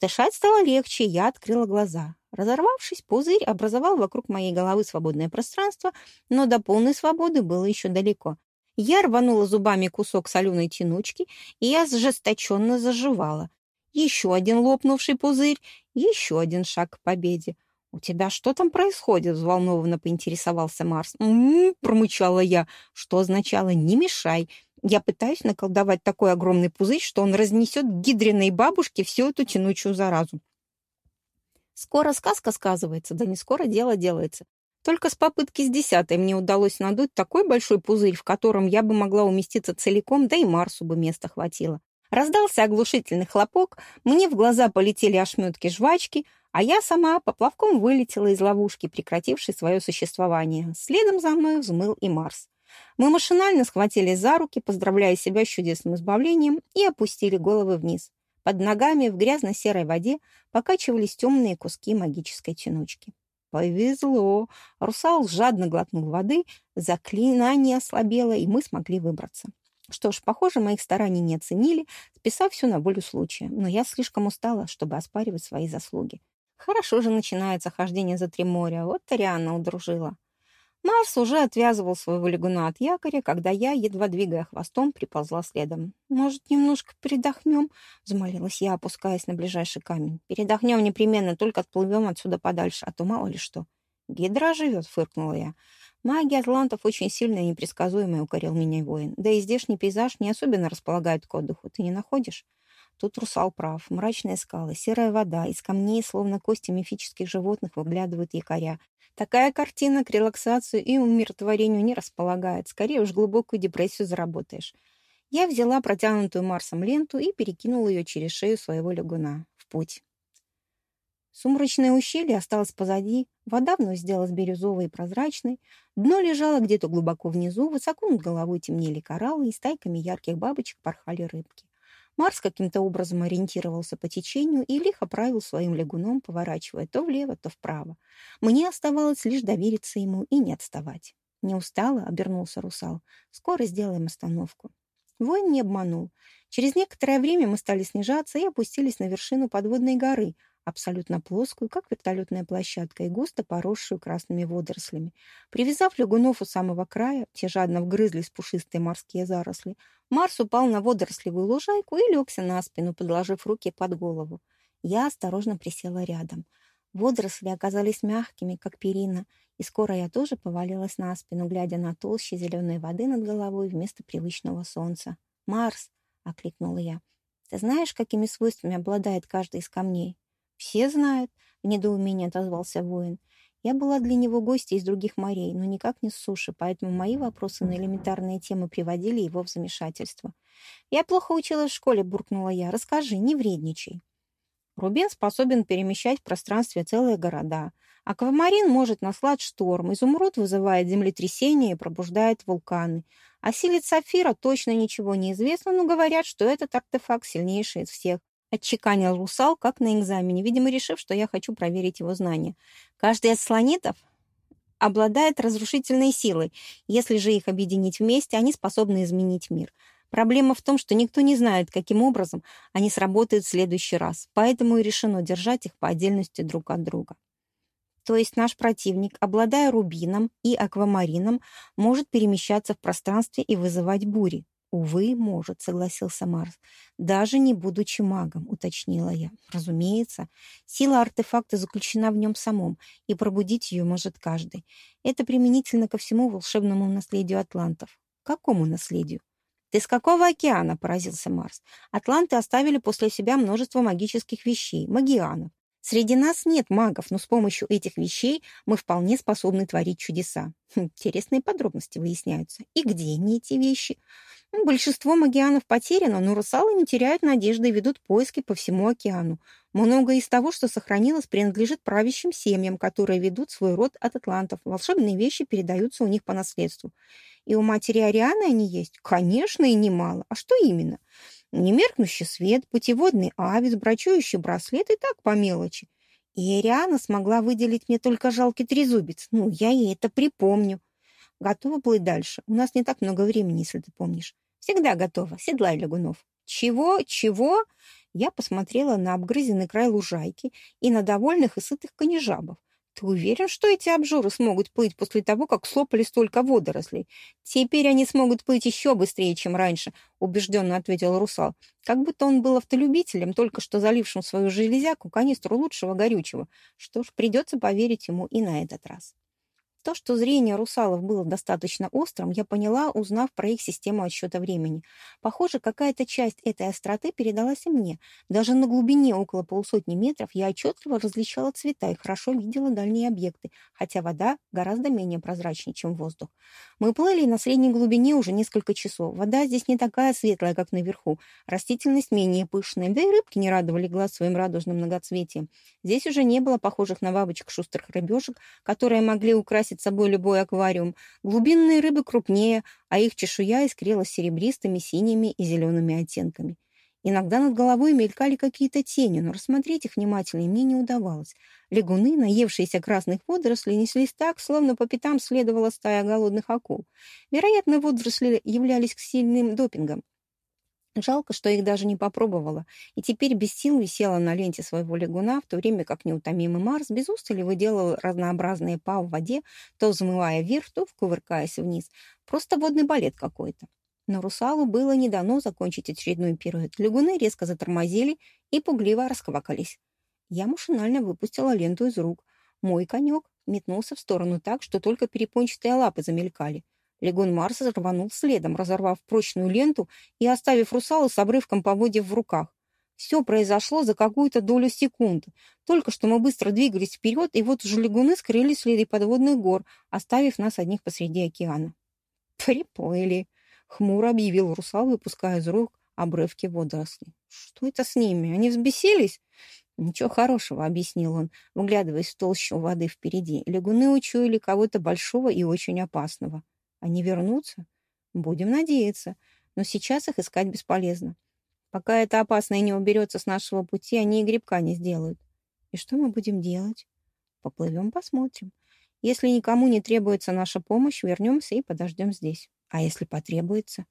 Дышать стало легче, я открыла глаза. Разорвавшись, пузырь образовал вокруг моей головы свободное пространство, но до полной свободы было еще далеко. Я рванула зубами кусок соленой тянучки, и я сжесточенно заживала. Еще один лопнувший пузырь, еще один шаг к победе. «У тебя что там происходит?» — взволнованно поинтересовался Марс. «М-м-м», промычала я, что означало «не мешай». Я пытаюсь наколдовать такой огромный пузырь, что он разнесет гидриной бабушке всю эту тянучую заразу. Скоро сказка сказывается, да не скоро дело делается. Только с попытки с десятой мне удалось надуть такой большой пузырь, в котором я бы могла уместиться целиком, да и Марсу бы места хватило. Раздался оглушительный хлопок, мне в глаза полетели ошметки жвачки, а я сама поплавком вылетела из ловушки, прекратившей свое существование. Следом за мной взмыл и Марс. Мы машинально схватились за руки, поздравляя себя с чудесным избавлением, и опустили головы вниз. Под ногами в грязно-серой воде покачивались темные куски магической тянучки. Повезло. Русал жадно глотнул воды, заклинание ослабело, и мы смогли выбраться. Что ж, похоже, моих стараний не оценили, списав все на волю случая. Но я слишком устала, чтобы оспаривать свои заслуги. Хорошо же начинается хождение за три моря. Вот Тарианна удружила. Марс уже отвязывал своего лягуна от якоря, когда я, едва двигая хвостом, приползла следом. «Может, немножко передохнем?» — взмолилась я, опускаясь на ближайший камень. «Передохнем непременно, только отплывем отсюда подальше, а то мало ли что». «Гидра живет», — фыркнула я. «Магия атлантов очень сильная и непредсказуемая», — укорил меня воин. «Да и здешний пейзаж не особенно располагает к отдыху. Ты не находишь?» Тут русал прав. Мрачные скалы, серая вода, из камней, словно кости мифических животных, выглядывают якоря, Такая картина к релаксации и умиротворению не располагает. Скорее уж глубокую депрессию заработаешь. Я взяла протянутую Марсом ленту и перекинула ее через шею своего лягуна. В путь. Сумрачное ущелье осталось позади, вода вновь сделалась бирюзовой и прозрачной, дно лежало где-то глубоко внизу, высоко над головой темнели кораллы и стайками ярких бабочек порхали рыбки. Марс каким-то образом ориентировался по течению и лихо правил своим лягуном, поворачивая то влево, то вправо. Мне оставалось лишь довериться ему и не отставать. «Не устала?» — обернулся русал. «Скоро сделаем остановку». Воин не обманул. Через некоторое время мы стали снижаться и опустились на вершину подводной горы, абсолютно плоскую, как вертолетная площадка, и густо поросшую красными водорослями. Привязав лягунов у самого края, те жадно вгрызлись пушистые морские заросли, Марс упал на водорослевую лужайку и легся на спину, подложив руки под голову. Я осторожно присела рядом. Водоросли оказались мягкими, как перина, и скоро я тоже повалилась на спину, глядя на толще зеленой воды над головой вместо привычного солнца. «Марс!» — окликнула я. «Ты знаешь, какими свойствами обладает каждый из камней?» «Все знают», — в недоумении отозвался воин. Я была для него гостьей из других морей, но никак не с суши, поэтому мои вопросы на элементарные темы приводили его в замешательство. «Я плохо училась в школе», — буркнула я. «Расскажи, не вредничай». Рубен способен перемещать в пространстве целые города. Аквамарин может наслать шторм, изумруд вызывает землетрясения и пробуждает вулканы. О силе Сафира точно ничего не известно, но говорят, что этот артефакт сильнейший из всех. Отчеканил русал, как на экзамене, видимо, решив, что я хочу проверить его знания. Каждый из слонитов обладает разрушительной силой. Если же их объединить вместе, они способны изменить мир. Проблема в том, что никто не знает, каким образом они сработают в следующий раз. Поэтому и решено держать их по отдельности друг от друга. То есть наш противник, обладая рубином и аквамарином, может перемещаться в пространстве и вызывать бури. «Увы, может», — согласился Марс. «Даже не будучи магом», — уточнила я. «Разумеется, сила артефакта заключена в нем самом, и пробудить ее может каждый. Это применительно ко всему волшебному наследию атлантов». «Какому наследию?» «Ты с какого океана?» — поразился Марс. «Атланты оставили после себя множество магических вещей, магианов. Среди нас нет магов, но с помощью этих вещей мы вполне способны творить чудеса. Интересные подробности выясняются. И где они, эти вещи? Большинство магианов потеряно, но русалы не теряют надежды и ведут поиски по всему океану. Многое из того, что сохранилось, принадлежит правящим семьям, которые ведут свой род от атлантов. Волшебные вещи передаются у них по наследству. И у матери Арианы они есть? Конечно, и немало. А что именно? Немеркнущий свет, путеводный авис, брачующий браслет и так по мелочи. И Ариана смогла выделить мне только жалкий трезубец. Ну, я ей это припомню. Готова плыть дальше. У нас не так много времени, если ты помнишь. Всегда готова. Седлай, Лягунов. Чего? Чего? Я посмотрела на обгрызенный край лужайки и на довольных и сытых конежабов. Ты уверен, что эти обжоры смогут плыть после того, как слопали столько водорослей? Теперь они смогут плыть еще быстрее, чем раньше, убежденно ответил русал. Как будто он был автолюбителем, только что залившим свою железяку канистру лучшего горючего. Что ж, придется поверить ему и на этот раз. То, что зрение русалов было достаточно острым, я поняла, узнав про их систему отсчета времени. Похоже, какая-то часть этой остроты передалась и мне. Даже на глубине около полусотни метров я отчетливо различала цвета и хорошо видела дальние объекты, хотя вода гораздо менее прозрачнее, чем воздух. Мы плыли на средней глубине уже несколько часов. Вода здесь не такая светлая, как наверху. Растительность менее пышная, да и рыбки не радовали глаз своим радужным многоцветием. Здесь уже не было похожих на бабочек шустрых рыбешек, которые могли украсить украсить собой любой аквариум. Глубинные рыбы крупнее, а их чешуя искрилась серебристыми, синими и зелеными оттенками. Иногда над головой мелькали какие-то тени, но рассмотреть их внимательно мне не удавалось. Лягуны, наевшиеся красных водорослей, неслись так, словно по пятам следовала стая голодных акул. Вероятно, водоросли являлись сильным допингом. Жалко, что их даже не попробовала, и теперь без сил висела на ленте своего лягуна, в то время как неутомимый Марс без устали выделывал разнообразные па в воде, то взмывая вверх, то вкувыркаясь вниз. Просто водный балет какой-то. Но русалу было не дано закончить очередной пируэт. Лягуны резко затормозили и пугливо расквакались. Я машинально выпустила ленту из рук. Мой конек метнулся в сторону так, что только перепончатые лапы замелькали. Легон Марса рванул следом, разорвав прочную ленту и оставив русалу с обрывком поводьев в руках. Все произошло за какую-то долю секунды. Только что мы быстро двигались вперед, и вот уже лягуны скрылись среди подводных гор, оставив нас одних посреди океана. «Приплыли», — хмуро объявил русал, выпуская из рук обрывки водорослей. «Что это с ними? Они взбесились?» «Ничего хорошего», — объяснил он, выглядываясь в толщу воды впереди. «Лягуны учуяли кого-то большого и очень опасного». Они вернутся? Будем надеяться. Но сейчас их искать бесполезно. Пока это опасное не уберется с нашего пути, они и грибка не сделают. И что мы будем делать? Поплывем, посмотрим. Если никому не требуется наша помощь, вернемся и подождем здесь. А если потребуется?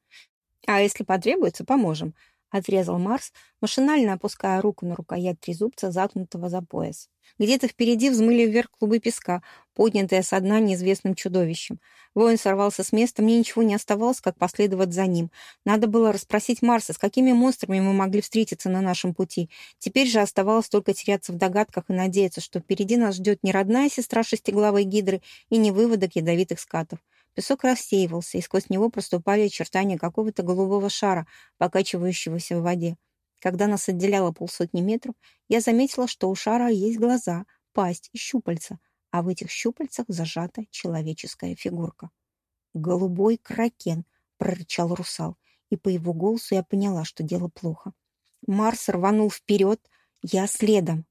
А если потребуется, поможем. Отрезал Марс, машинально опуская руку на рукоять трезубца, загнутого за пояс. Где-то впереди взмыли вверх клубы песка, поднятые со дна неизвестным чудовищем. Воин сорвался с места, мне ничего не оставалось, как последовать за ним. Надо было расспросить Марса, с какими монстрами мы могли встретиться на нашем пути. Теперь же оставалось только теряться в догадках и надеяться, что впереди нас ждет не родная сестра шестиглавой гидры и не выводок ядовитых скатов. Песок рассеивался, и сквозь него проступали очертания какого-то голубого шара, покачивающегося в воде. Когда нас отделяло полсотни метров, я заметила, что у шара есть глаза, пасть и щупальца, а в этих щупальцах зажата человеческая фигурка. «Голубой кракен», — прорычал русал, и по его голосу я поняла, что дело плохо. Марс рванул вперед, я следом.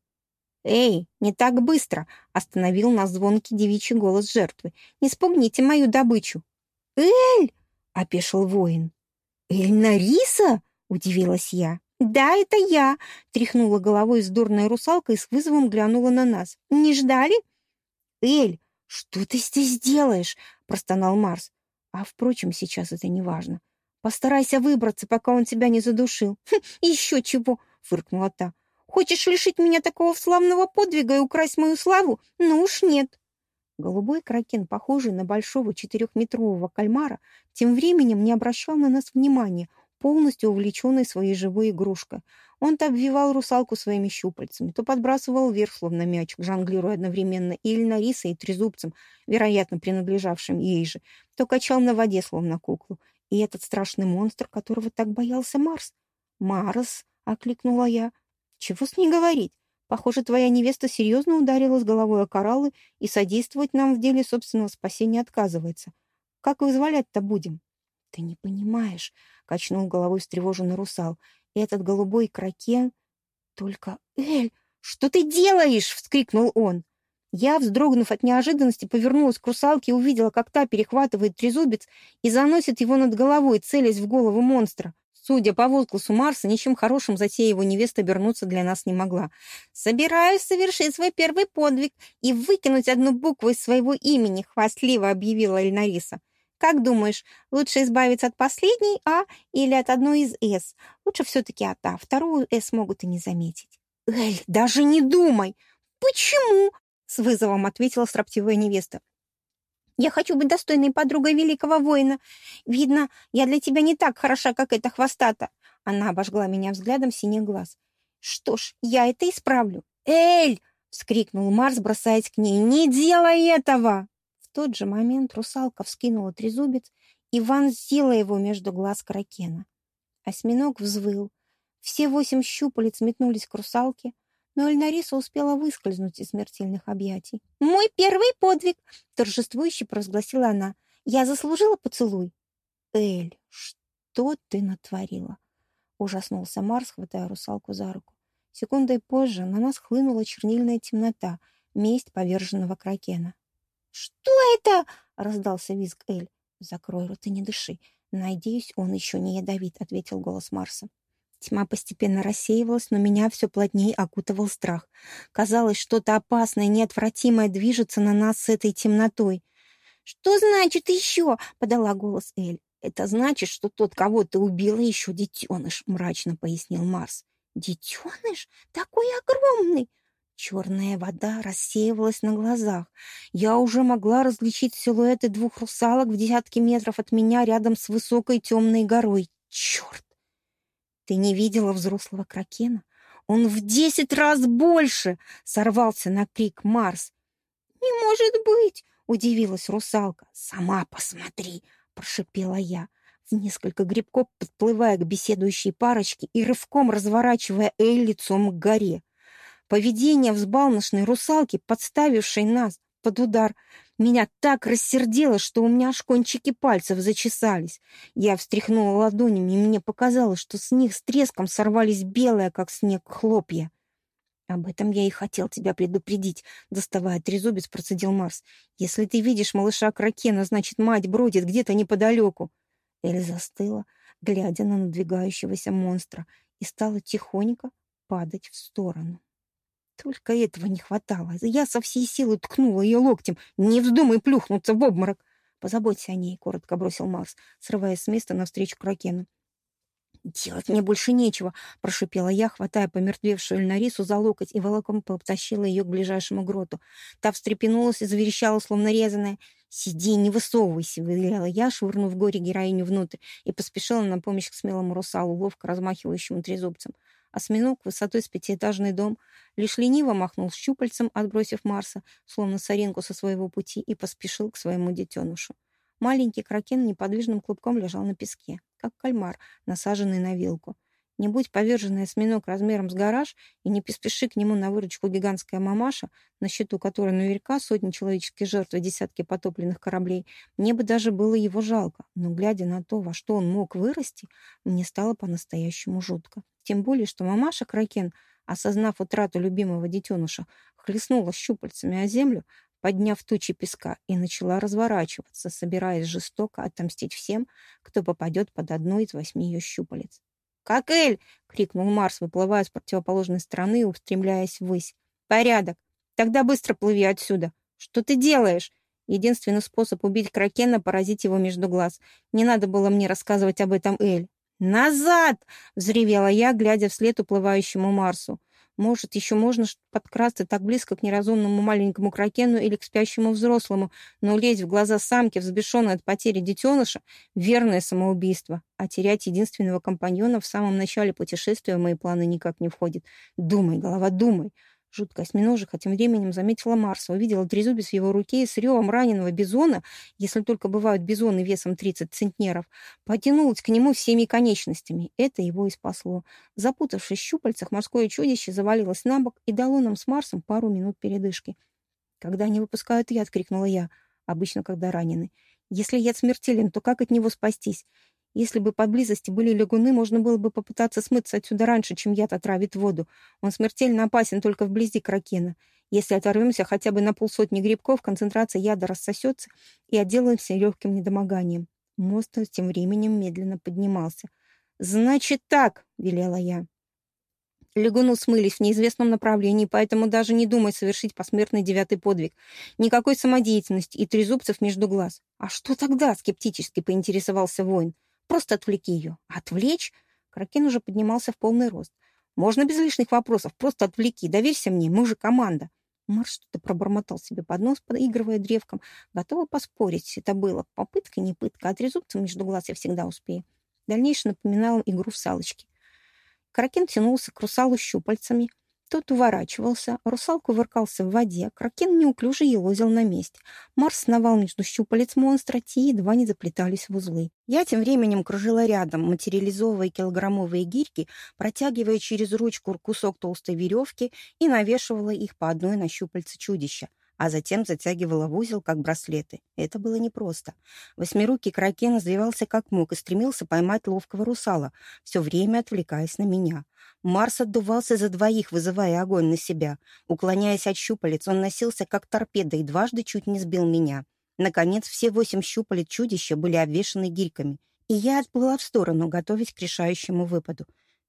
«Эй, не так быстро!» — остановил нас звонкий девичий голос жертвы. «Не спугните мою добычу!» «Эль!» — опешил воин. «Эль Нариса?» — удивилась я. «Да, это я!» — тряхнула головой сдурная русалка и с вызовом глянула на нас. «Не ждали?» «Эль, что ты здесь делаешь?» — простонал Марс. «А, впрочем, сейчас это не важно. Постарайся выбраться, пока он тебя не задушил». «Хм, «Еще чего!» — фыркнула та. «Хочешь лишить меня такого славного подвига и украсть мою славу? Ну уж нет!» Голубой кракен, похожий на большого четырехметрового кальмара, тем временем не обращал на нас внимания — полностью увлеченный своей живой игрушкой. Он то обвивал русалку своими щупальцами, то подбрасывал вверх, словно мячик, жонглируя одновременно и Ильнарисой, и трезубцем, вероятно, принадлежавшим ей же, то качал на воде, словно куклу. И этот страшный монстр, которого так боялся Марс. «Марс!» — окликнула я. «Чего с ней говорить? Похоже, твоя невеста серьезно ударила с головой о кораллы и содействовать нам в деле собственного спасения отказывается. Как вызволять-то будем?» «Ты не понимаешь», — качнул головой встревоженный русал. «Этот голубой кракен...» «Только... Эль, что ты делаешь?» — вскрикнул он. Я, вздрогнув от неожиданности, повернулась к русалке и увидела, как та перехватывает трезубец и заносит его над головой, целясь в голову монстра. Судя по возгласу Марса, ничем хорошим затея его невеста обернуться для нас не могла. «Собираюсь совершить свой первый подвиг и выкинуть одну букву из своего имени», — хвастливо объявила Эльнариса. Как думаешь, лучше избавиться от последней А или от одной из С? Лучше все-таки от А. Вторую С могут и не заметить. Эль, даже не думай! Почему? С вызовом ответила строптивая невеста. Я хочу быть достойной подругой великого воина. Видно, я для тебя не так хороша, как эта хвостата. Она обожгла меня взглядом синих глаз. Что ж, я это исправлю. Эль! — вскрикнул Марс, бросаясь к ней. «Не делай этого!» тот же момент русалка вскинула трезубец и вонзила его между глаз кракена. Осьминог взвыл. Все восемь щупалец метнулись к русалке, но Эльнариса успела выскользнуть из смертельных объятий. «Мой первый подвиг!» — торжествующе провозгласила она. «Я заслужила поцелуй!» «Эль, что ты натворила?» — ужаснулся Марс, хватая русалку за руку. Секундой позже на нас хлынула чернильная темнота, месть поверженного кракена. «Что это?» — раздался визг Эль. «Закрой рот и не дыши. Надеюсь, он еще не ядовит», — ответил голос Марса. Тьма постепенно рассеивалась, но меня все плотнее окутывал страх. Казалось, что-то опасное, неотвратимое движется на нас с этой темнотой. «Что значит еще?» — подала голос Эль. «Это значит, что тот, кого ты убила, еще детеныш», — мрачно пояснил Марс. «Детеныш? Такой огромный!» Черная вода рассеивалась на глазах. Я уже могла различить силуэты двух русалок в десятке метров от меня рядом с высокой темной горой. Черт! Ты не видела взрослого кракена? Он в десять раз больше! Сорвался на крик Марс. Не может быть! Удивилась русалка. Сама посмотри! Прошипела я в несколько грибков подплывая к беседующей парочке и рывком разворачивая Эль лицом к горе. Поведение взбалмошной русалки, подставившей нас под удар, меня так рассердило, что у меня аж кончики пальцев зачесались. Я встряхнула ладонями, и мне показалось, что с них с треском сорвались белые, как снег, хлопья. «Об этом я и хотел тебя предупредить», — доставая трезубец, процедил Марс. «Если ты видишь малыша Кракена, значит, мать бродит где-то неподалеку». Эль застыла, глядя на надвигающегося монстра, и стала тихонько падать в сторону. Только этого не хватало. Я со всей силы ткнула ее локтем. «Не вздумай плюхнуться в обморок!» «Позаботься о ней», — коротко бросил Марс, срываясь с места навстречу Кракену. «Делать мне больше нечего», — прошипела я, хватая помертвевшую Эльнарису за локоть и волоком потащила ее к ближайшему гроту. Та встрепенулась и заверещала, словно резаная. «Сиди, не высовывайся», — велела я, швырнув горе героиню внутрь, и поспешила на помощь к смелому русалу, ловко размахивающему трезубцем. Осьминог высотой с пятиэтажный дом лишь лениво махнул щупальцем, отбросив Марса, словно соринку со своего пути, и поспешил к своему детенышу. Маленький кракен неподвижным клубком лежал на песке, как кальмар, насаженный на вилку. Не будь поверженный осьминог размером с гараж, и не поспеши к нему на выручку гигантская мамаша, на счету которой наверняка сотни человеческих жертв и десятки потопленных кораблей, мне бы даже было его жалко. Но, глядя на то, во что он мог вырасти, мне стало по-настоящему жутко. Тем более, что мамаша Кракен, осознав утрату любимого детеныша, хлестнула щупальцами о землю, подняв тучи песка, и начала разворачиваться, собираясь жестоко отомстить всем, кто попадет под одну из восьми ее щупалец. «Как Эль!» — крикнул Марс, выплывая с противоположной стороны и устремляясь ввысь. «Порядок! Тогда быстро плыви отсюда! Что ты делаешь?» Единственный способ убить Кракена — поразить его между глаз. Не надо было мне рассказывать об этом Эль. «Назад!» — взревела я, глядя вслед уплывающему Марсу. Может, еще можно подкрасться так близко к неразумному маленькому кракену или к спящему взрослому, но лезть в глаза самки, взбешенной от потери детеныша, — верное самоубийство. А терять единственного компаньона в самом начале путешествия в мои планы никак не входит. Думай, голова, думай. Жуткая осьминожиха тем временем заметила Марса, увидела трезубец в его руке и с ревом раненого бизона, если только бывают бизоны весом 30 центнеров, потянулась к нему всеми конечностями. Это его и спасло. Запутавшись в щупальцах, морское чудище завалилось на бок и дало нам с Марсом пару минут передышки. «Когда они выпускают яд?» — крикнула я. Обычно, когда ранены. «Если яд смертелен, то как от него спастись? Если бы поблизости были лягуны, можно было бы попытаться смыться отсюда раньше, чем яд отравит воду. Он смертельно опасен только вблизи кракена. Если оторвемся хотя бы на полсотни грибков, концентрация яда рассосется и отделаемся легким недомоганием. Мост тем временем медленно поднимался. «Значит так!» — велела я. Лягуну смылись в неизвестном направлении, поэтому даже не думай совершить посмертный девятый подвиг. Никакой самодеятельности и трезубцев между глаз. «А что тогда?» — скептически поинтересовался воин. Просто отвлеки ее. Отвлечь? Кракен уже поднимался в полный рост. Можно без лишних вопросов. Просто отвлеки. Доверься мне, мы же команда. Марш что-то пробормотал себе под нос, подыгрывая древком. Готова поспорить, это было. Попытка, не пытка. А трезубцем между глаз я всегда успею. Дальнейшее напоминало игру в салочки. Каракен тянулся к русалу щупальцами. Тот уворачивался, русал кувыркался в воде, кракен неуклюже елозил на месте. Марс сновал между щупалец монстра, те едва не заплетались в узлы. Я тем временем кружила рядом, материализовывая килограммовые гирьки, протягивая через ручку кусок толстой веревки и навешивала их по одной на щупальце чудища а затем затягивала в узел, как браслеты. Это было непросто. Восьмирукий кракен извивался как мог и стремился поймать ловкого русала, все время отвлекаясь на меня. Марс отдувался за двоих, вызывая огонь на себя. Уклоняясь от щупалец, он носился как торпеда и дважды чуть не сбил меня. Наконец, все восемь щупалец чудища были обвешаны гирьками, и я отплыла в сторону, готовясь к решающему выпаду.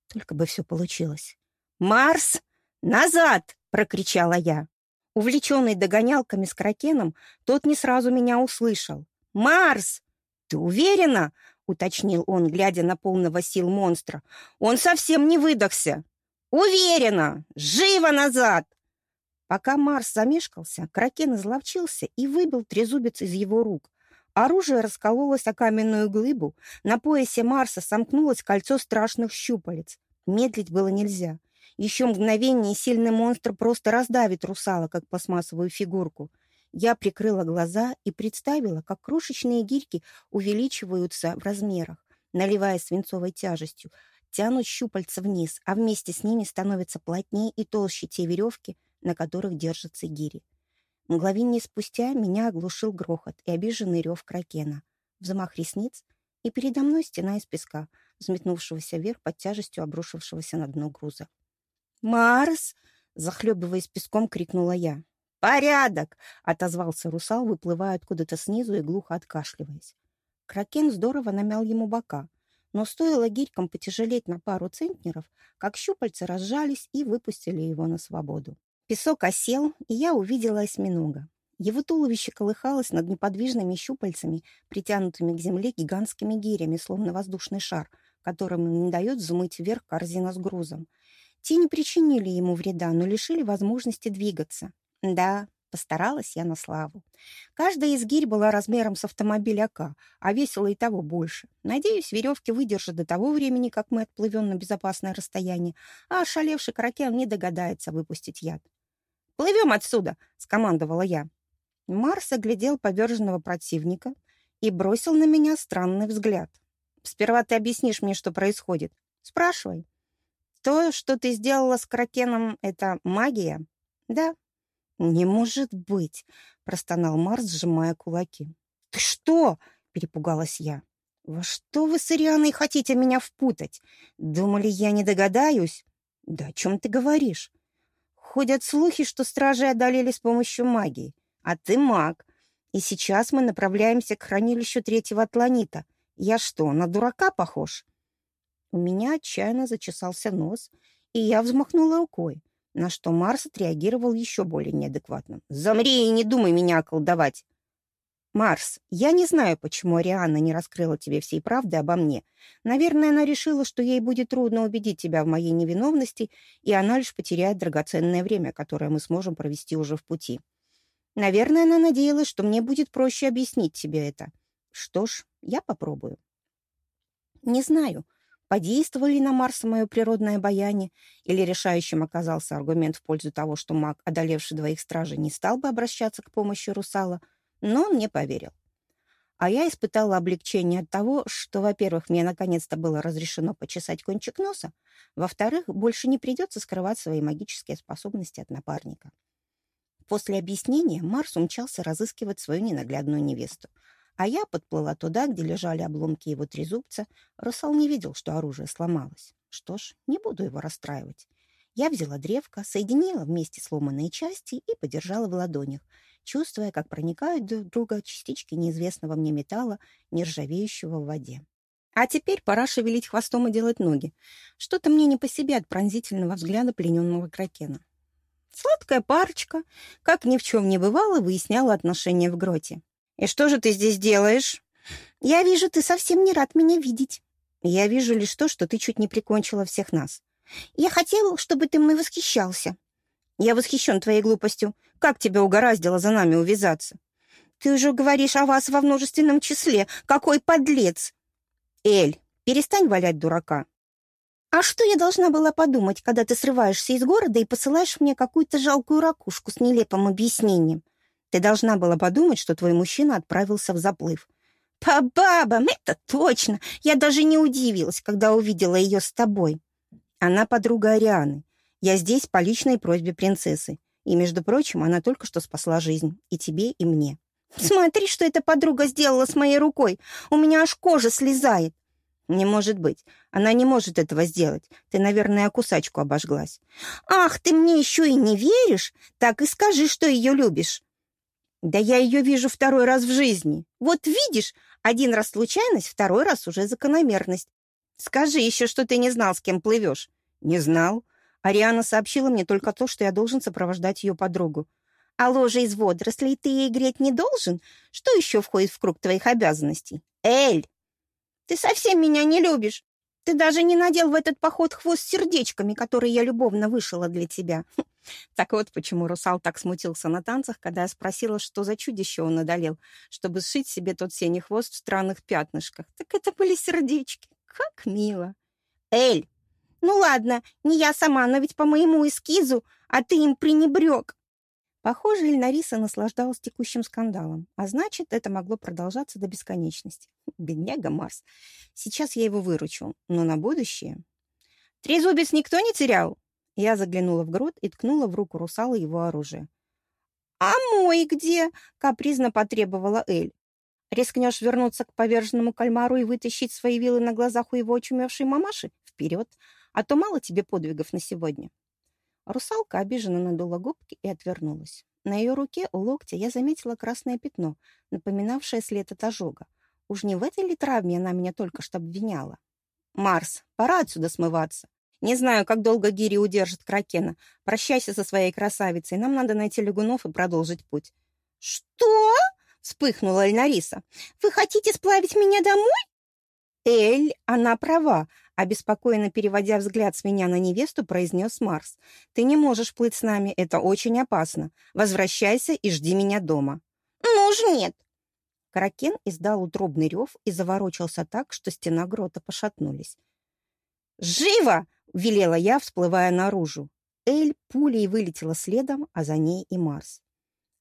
Только бы все получилось. «Марс! Назад!» — прокричала я. Увлеченный догонялками с кракеном, тот не сразу меня услышал. «Марс! Ты уверена?» — уточнил он, глядя на полного сил монстра. «Он совсем не выдохся!» «Уверена! Живо назад!» Пока Марс замешкался, кракен изловчился и выбил трезубец из его рук. Оружие раскололось о каменную глыбу, на поясе Марса сомкнулось кольцо страшных щупалец. Медлить было нельзя — еще мгновение, сильный монстр просто раздавит русала, как пластмассовую фигурку. Я прикрыла глаза и представила, как крошечные гирьки увеличиваются в размерах, наливая свинцовой тяжестью, тянут щупальца вниз, а вместе с ними становятся плотнее и толще те веревки, на которых держатся гири. Мгновение спустя меня оглушил грохот и обиженный рев кракена. Взмах ресниц, и передо мной стена из песка, взметнувшегося вверх под тяжестью обрушившегося на дно груза. «Марс!» — захлебываясь песком, крикнула я. «Порядок!» — отозвался русал, выплывая откуда-то снизу и глухо откашливаясь. Кракен здорово намял ему бока, но стоило гирькам потяжелеть на пару центнеров, как щупальца разжались и выпустили его на свободу. Песок осел, и я увидела осьминога. Его туловище колыхалось над неподвижными щупальцами, притянутыми к земле гигантскими гирями, словно воздушный шар, которым не дает взмыть вверх корзина с грузом. Те не причинили ему вреда, но лишили возможности двигаться. Да, постаралась я на славу. Каждая из гирь была размером с автомобиль АК, а весила и того больше. Надеюсь, веревки выдержат до того времени, как мы отплывем на безопасное расстояние, а ошалевший кракен не догадается выпустить яд. «Плывем отсюда!» — скомандовала я. Марс оглядел поверженного противника и бросил на меня странный взгляд. «Сперва ты объяснишь мне, что происходит. Спрашивай». То, что ты сделала с Кракеном, это магия? Да. Не может быть, простонал Марс, сжимая кулаки. Ты что? перепугалась я. Во что вы с Ирианой хотите меня впутать? Думали, я не догадаюсь? Да о чем ты говоришь? Ходят слухи, что стражи одолели с помощью магии. А ты маг. И сейчас мы направляемся к хранилищу третьего атланита. Я что, на дурака похож? У меня отчаянно зачесался нос, и я взмахнула рукой, на что Марс отреагировал еще более неадекватно. «Замри и не думай меня околдовать!» «Марс, я не знаю, почему Арианна не раскрыла тебе всей правды обо мне. Наверное, она решила, что ей будет трудно убедить тебя в моей невиновности, и она лишь потеряет драгоценное время, которое мы сможем провести уже в пути. Наверное, она надеялась, что мне будет проще объяснить тебе это. Что ж, я попробую». «Не знаю, Подействовали на Марса мое природное обаяние, или решающим оказался аргумент в пользу того, что маг, одолевший двоих стражей, не стал бы обращаться к помощи русала, но он мне поверил. А я испытала облегчение от того, что, во-первых, мне наконец-то было разрешено почесать кончик носа, во-вторых, больше не придется скрывать свои магические способности от напарника. После объяснения Марс умчался разыскивать свою ненаглядную невесту — а я подплыла туда, где лежали обломки его трезубца. Русал не видел, что оружие сломалось. Что ж, не буду его расстраивать. Я взяла древко, соединила вместе сломанные части и подержала в ладонях, чувствуя, как проникают друг друга частички неизвестного мне металла, нержавеющего в воде. А теперь пора шевелить хвостом и делать ноги. Что-то мне не по себе от пронзительного взгляда плененного кракена. Сладкая парочка, как ни в чем не бывало, выясняла отношения в гроте. «И что же ты здесь делаешь?» «Я вижу, ты совсем не рад меня видеть». «Я вижу лишь то, что ты чуть не прикончила всех нас». «Я хотел, чтобы ты мной восхищался». «Я восхищен твоей глупостью. Как тебя угораздило за нами увязаться?» «Ты уже говоришь о вас во множественном числе. Какой подлец!» «Эль, перестань валять дурака». А что я должна была подумать, когда ты срываешься из города и посылаешь мне какую-то жалкую ракушку с нелепым объяснением? Ты должна была подумать, что твой мужчина отправился в заплыв. По бабам, это точно. Я даже не удивилась, когда увидела ее с тобой. Она подруга Арианы. Я здесь по личной просьбе принцессы. И, между прочим, она только что спасла жизнь. И тебе, и мне. Смотри, что эта подруга сделала с моей рукой. У меня аж кожа слезает. Не может быть. Она не может этого сделать. Ты, наверное, кусачку обожглась. Ах, ты мне еще и не веришь? Так и скажи, что ее любишь. Да я ее вижу второй раз в жизни. Вот видишь, один раз случайность, второй раз уже закономерность. Скажи еще, что ты не знал, с кем плывешь. Не знал. Ариана сообщила мне только то, что я должен сопровождать ее подругу. А ложе из водорослей ты ей греть не должен? Что еще входит в круг твоих обязанностей? Эль! Ты совсем меня не любишь. Ты даже не надел в этот поход хвост с сердечками, который я любовно вышила для тебя. Так вот, почему русал так смутился на танцах, когда я спросила, что за чудище он одолел, чтобы сшить себе тот синий хвост в странных пятнышках. Так это были сердечки. Как мило. Эль, ну ладно, не я сама, но ведь по моему эскизу, а ты им пренебрег. Похоже, Эльнариса наслаждалась текущим скандалом, а значит, это могло продолжаться до бесконечности. Бедняга Марс. Сейчас я его выручу, но на будущее... «Трезубец никто не терял?» Я заглянула в грот и ткнула в руку русала его оружие. «А мой где?» — капризно потребовала Эль. «Рискнешь вернуться к поверженному кальмару и вытащить свои вилы на глазах у его очумевшей мамаши? Вперед! А то мало тебе подвигов на сегодня». Русалка обиженно надула губки и отвернулась. На ее руке у локтя я заметила красное пятно, напоминавшее след от ожога. Уж не в этой ли травме она меня только что обвиняла? «Марс, пора отсюда смываться. Не знаю, как долго Гири удержит Кракена. Прощайся со своей красавицей. Нам надо найти лягунов и продолжить путь». «Что?» — вспыхнула Эльнариса. «Вы хотите сплавить меня домой?» «Эль, она права», — обеспокоенно переводя взгляд с меня на невесту, произнес Марс. «Ты не можешь плыть с нами, это очень опасно. Возвращайся и жди меня дома». «Ну уж нет». Каракен издал утробный рев и заворочился так, что стена грота пошатнулись. «Живо!» — велела я, всплывая наружу. Эль пулей вылетела следом, а за ней и Марс.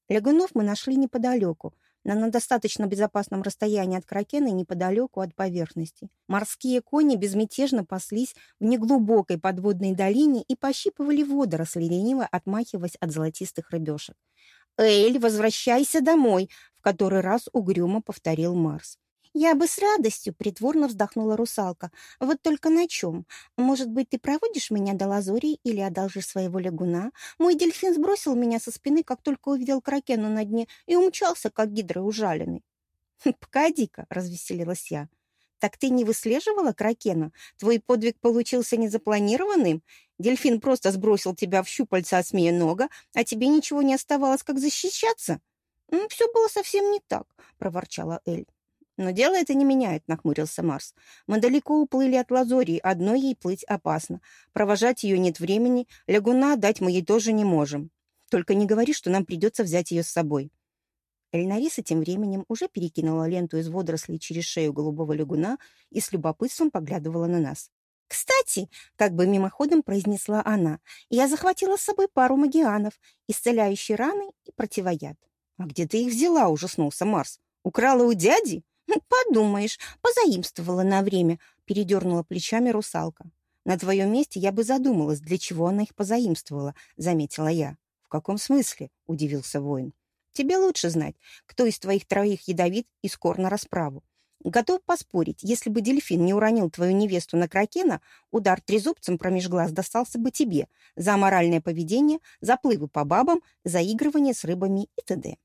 Лягунов мы нашли неподалеку, на достаточно безопасном расстоянии от кракена и неподалеку от поверхности. Морские кони безмятежно паслись в неглубокой подводной долине и пощипывали водоросли, лениво отмахиваясь от золотистых рыбешек. «Эль, возвращайся домой!» — в который раз угрюмо повторил Марс. «Я бы с радостью», — притворно вздохнула русалка. «Вот только на чем? Может быть, ты проводишь меня до Лазурии или одолжишь своего лягуна? Мой дельфин сбросил меня со спины, как только увидел кракену на дне, и умчался, как гидра ужаленный». «Хм, «Погоди-ка», — развеселилась я. «Так ты не выслеживала кракена? Твой подвиг получился незапланированным? Дельфин просто сбросил тебя в щупальца осьмиенога, а тебе ничего не оставалось, как защищаться?» «Все было совсем не так», — проворчала Эль. «Но дело это не меняет», — нахмурился Марс. «Мы далеко уплыли от Лазории, одной ей плыть опасно. Провожать ее нет времени, лягуна дать мы ей тоже не можем. Только не говори, что нам придется взять ее с собой». Эльнариса тем временем уже перекинула ленту из водорослей через шею голубого лягуна и с любопытством поглядывала на нас. «Кстати», — как бы мимоходом произнесла она, «я захватила с собой пару магианов, исцеляющие раны и противояд». «А где ты их взяла?» — ужаснулся Марс. «Украла у дяди?» «Подумаешь, позаимствовала на время», — передернула плечами русалка. «На твоем месте я бы задумалась, для чего она их позаимствовала», — заметила я. «В каком смысле?» — удивился воин. «Тебе лучше знать, кто из твоих троих ядовит и скор на расправу. Готов поспорить, если бы дельфин не уронил твою невесту на кракена, удар трезубцем промеж глаз достался бы тебе за аморальное поведение, заплывы по бабам, заигрывание с рыбами и т.д.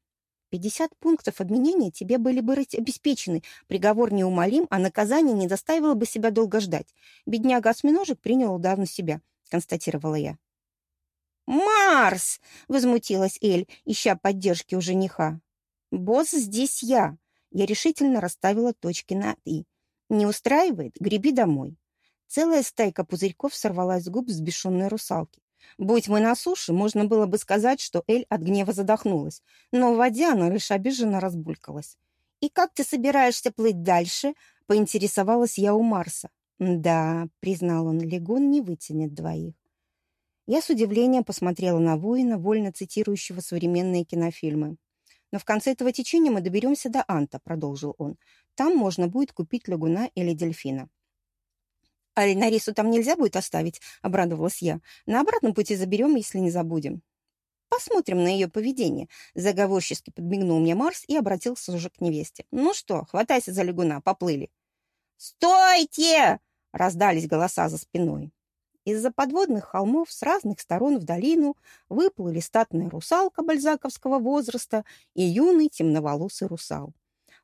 50 пунктов обменения тебе были бы обеспечены, приговор неумолим, а наказание не заставило бы себя долго ждать. Бедняга-осьминожек принял удар на себя, констатировала я. «Марс!» — возмутилась Эль, ища поддержки у жениха. «Босс здесь я!» Я решительно расставила точки над «и». «Не устраивает? Греби домой». Целая стайка пузырьков сорвалась с губ взбешенной русалки. Будь мы на суше, можно было бы сказать, что Эль от гнева задохнулась, но в воде она лишь обиженно разбулькалась. «И как ты собираешься плыть дальше?» — поинтересовалась я у Марса. «Да», — признал он, — «Легон не вытянет двоих». Я с удивлением посмотрела на воина, вольно цитирующего современные кинофильмы. «Но в конце этого течения мы доберемся до Анта», — продолжил он. «Там можно будет купить лагуна или дельфина». «А Нарису там нельзя будет оставить?» — обрадовалась я. «На обратном пути заберем, если не забудем». «Посмотрим на ее поведение», — заговорчески подмигнул мне Марс и обратился уже к невесте. «Ну что, хватайся за лягуна, поплыли». «Стойте!» — раздались голоса за спиной. Из-за подводных холмов с разных сторон в долину выплыли статная русалка бальзаковского возраста и юный темноволосый русал.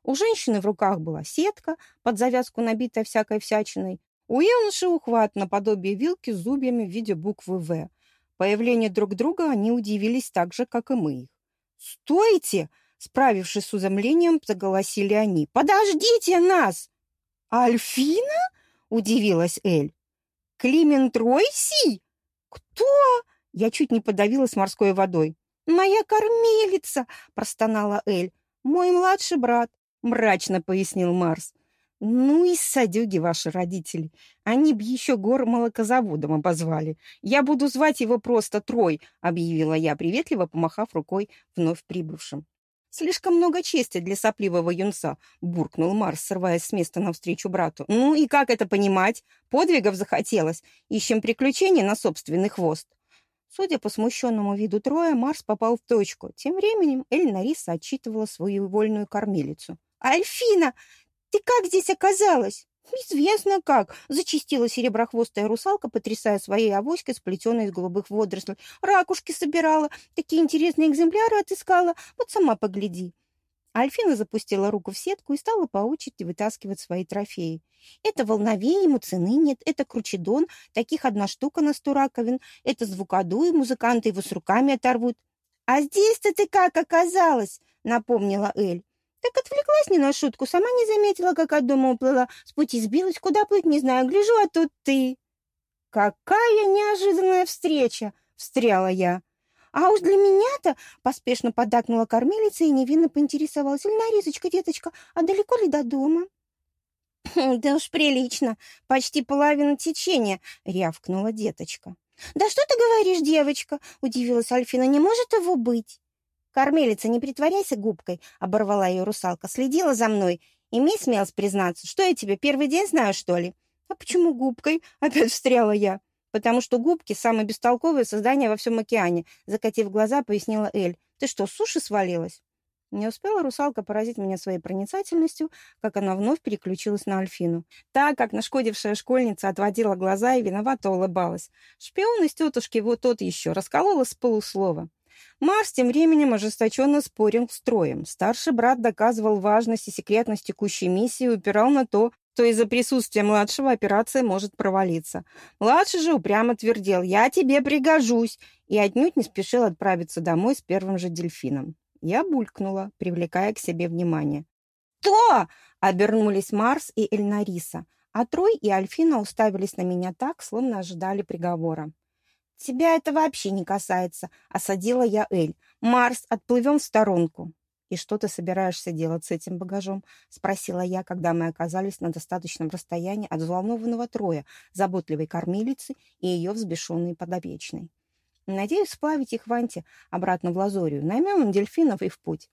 У женщины в руках была сетка, под завязку набитая всякой всячиной. У юноши ухват наподобие вилки с зубьями в виде буквы «В». Появление друг друга они удивились так же, как и мы их. «Стойте!» — справившись с изумлением, заголосили они. «Подождите нас!» «Альфина?» — удивилась Эль. «Климент Ройси? Кто?» Я чуть не подавилась морской водой. «Моя кормилица!» — простонала Эль. «Мой младший брат», — мрачно пояснил Марс. «Ну и садюги ваши родители. Они б еще гор молокозаводом обозвали. Я буду звать его просто Трой», — объявила я, приветливо помахав рукой вновь прибывшим. «Слишком много чести для сопливого юнца», — буркнул Марс, срываясь с места навстречу брату. «Ну и как это понимать? Подвигов захотелось. Ищем приключений на собственный хвост». Судя по смущенному виду Троя, Марс попал в точку. Тем временем Эль Нариса отчитывала свою вольную кормилицу. «Альфина, ты как здесь оказалась?» «Известно как!» — зачистила сереброхвостая русалка, потрясая своей авоськой, сплетенной из голубых водорослей. «Ракушки собирала, такие интересные экземпляры отыскала. Вот сама погляди». Альфина запустила руку в сетку и стала по очереди вытаскивать свои трофеи. Это волновей, ему цены нет, это кручедон, таких одна штука на сто раковин, это звукодуй, музыканты его с руками оторвут. «А здесь-то ты как оказалась?» — напомнила Эль. Так отвлеклась не на шутку, сама не заметила, как от дома уплыла. С пути сбилась, куда плыть, не знаю. Гляжу, а тут ты. Какая неожиданная встреча, встряла я. А уж для меня-то поспешно подакнула кормилица и невинно поинтересовалась. Ильнарисочка, деточка, а далеко ли до дома? «Да уж прилично, почти половина течения», — рявкнула деточка. «Да что ты говоришь, девочка?» — удивилась Альфина. «Не может его быть». «Кормилица, не притворяйся губкой», — оборвала ее русалка. «Следила за мной. Имей смелость признаться. Что я тебе, первый день знаю, что ли?» «А почему губкой?» — опять встряла я. «Потому что губки — самое бестолковое создание во всем океане», — закатив глаза, пояснила Эль. «Ты что, с суши свалилась?» Не успела русалка поразить меня своей проницательностью, как она вновь переключилась на Альфину. Так, как нашкодившая школьница отводила глаза и виновато улыбалась. Шпион из тетушки вот тот еще расколола с полуслова. Марс тем временем ожесточенно спорил с троем. Старший брат доказывал важность и секретность текущей миссии и упирал на то, что из-за присутствия младшего операция может провалиться. Младший же упрямо твердил «Я тебе пригожусь!» и отнюдь не спешил отправиться домой с первым же дельфином. Я булькнула, привлекая к себе внимание. «Кто?» — обернулись Марс и Эльнариса, а Трой и Альфина уставились на меня так, словно ожидали приговора. «Тебя это вообще не касается», — осадила я Эль. «Марс, отплывем в сторонку». «И что ты собираешься делать с этим багажом?» — спросила я, когда мы оказались на достаточном расстоянии от взволнованного Троя, заботливой кормилицы и ее взбешенной подопечной. «Надеюсь сплавить их в Анте обратно в Лазорию. Наймем им дельфинов и в путь».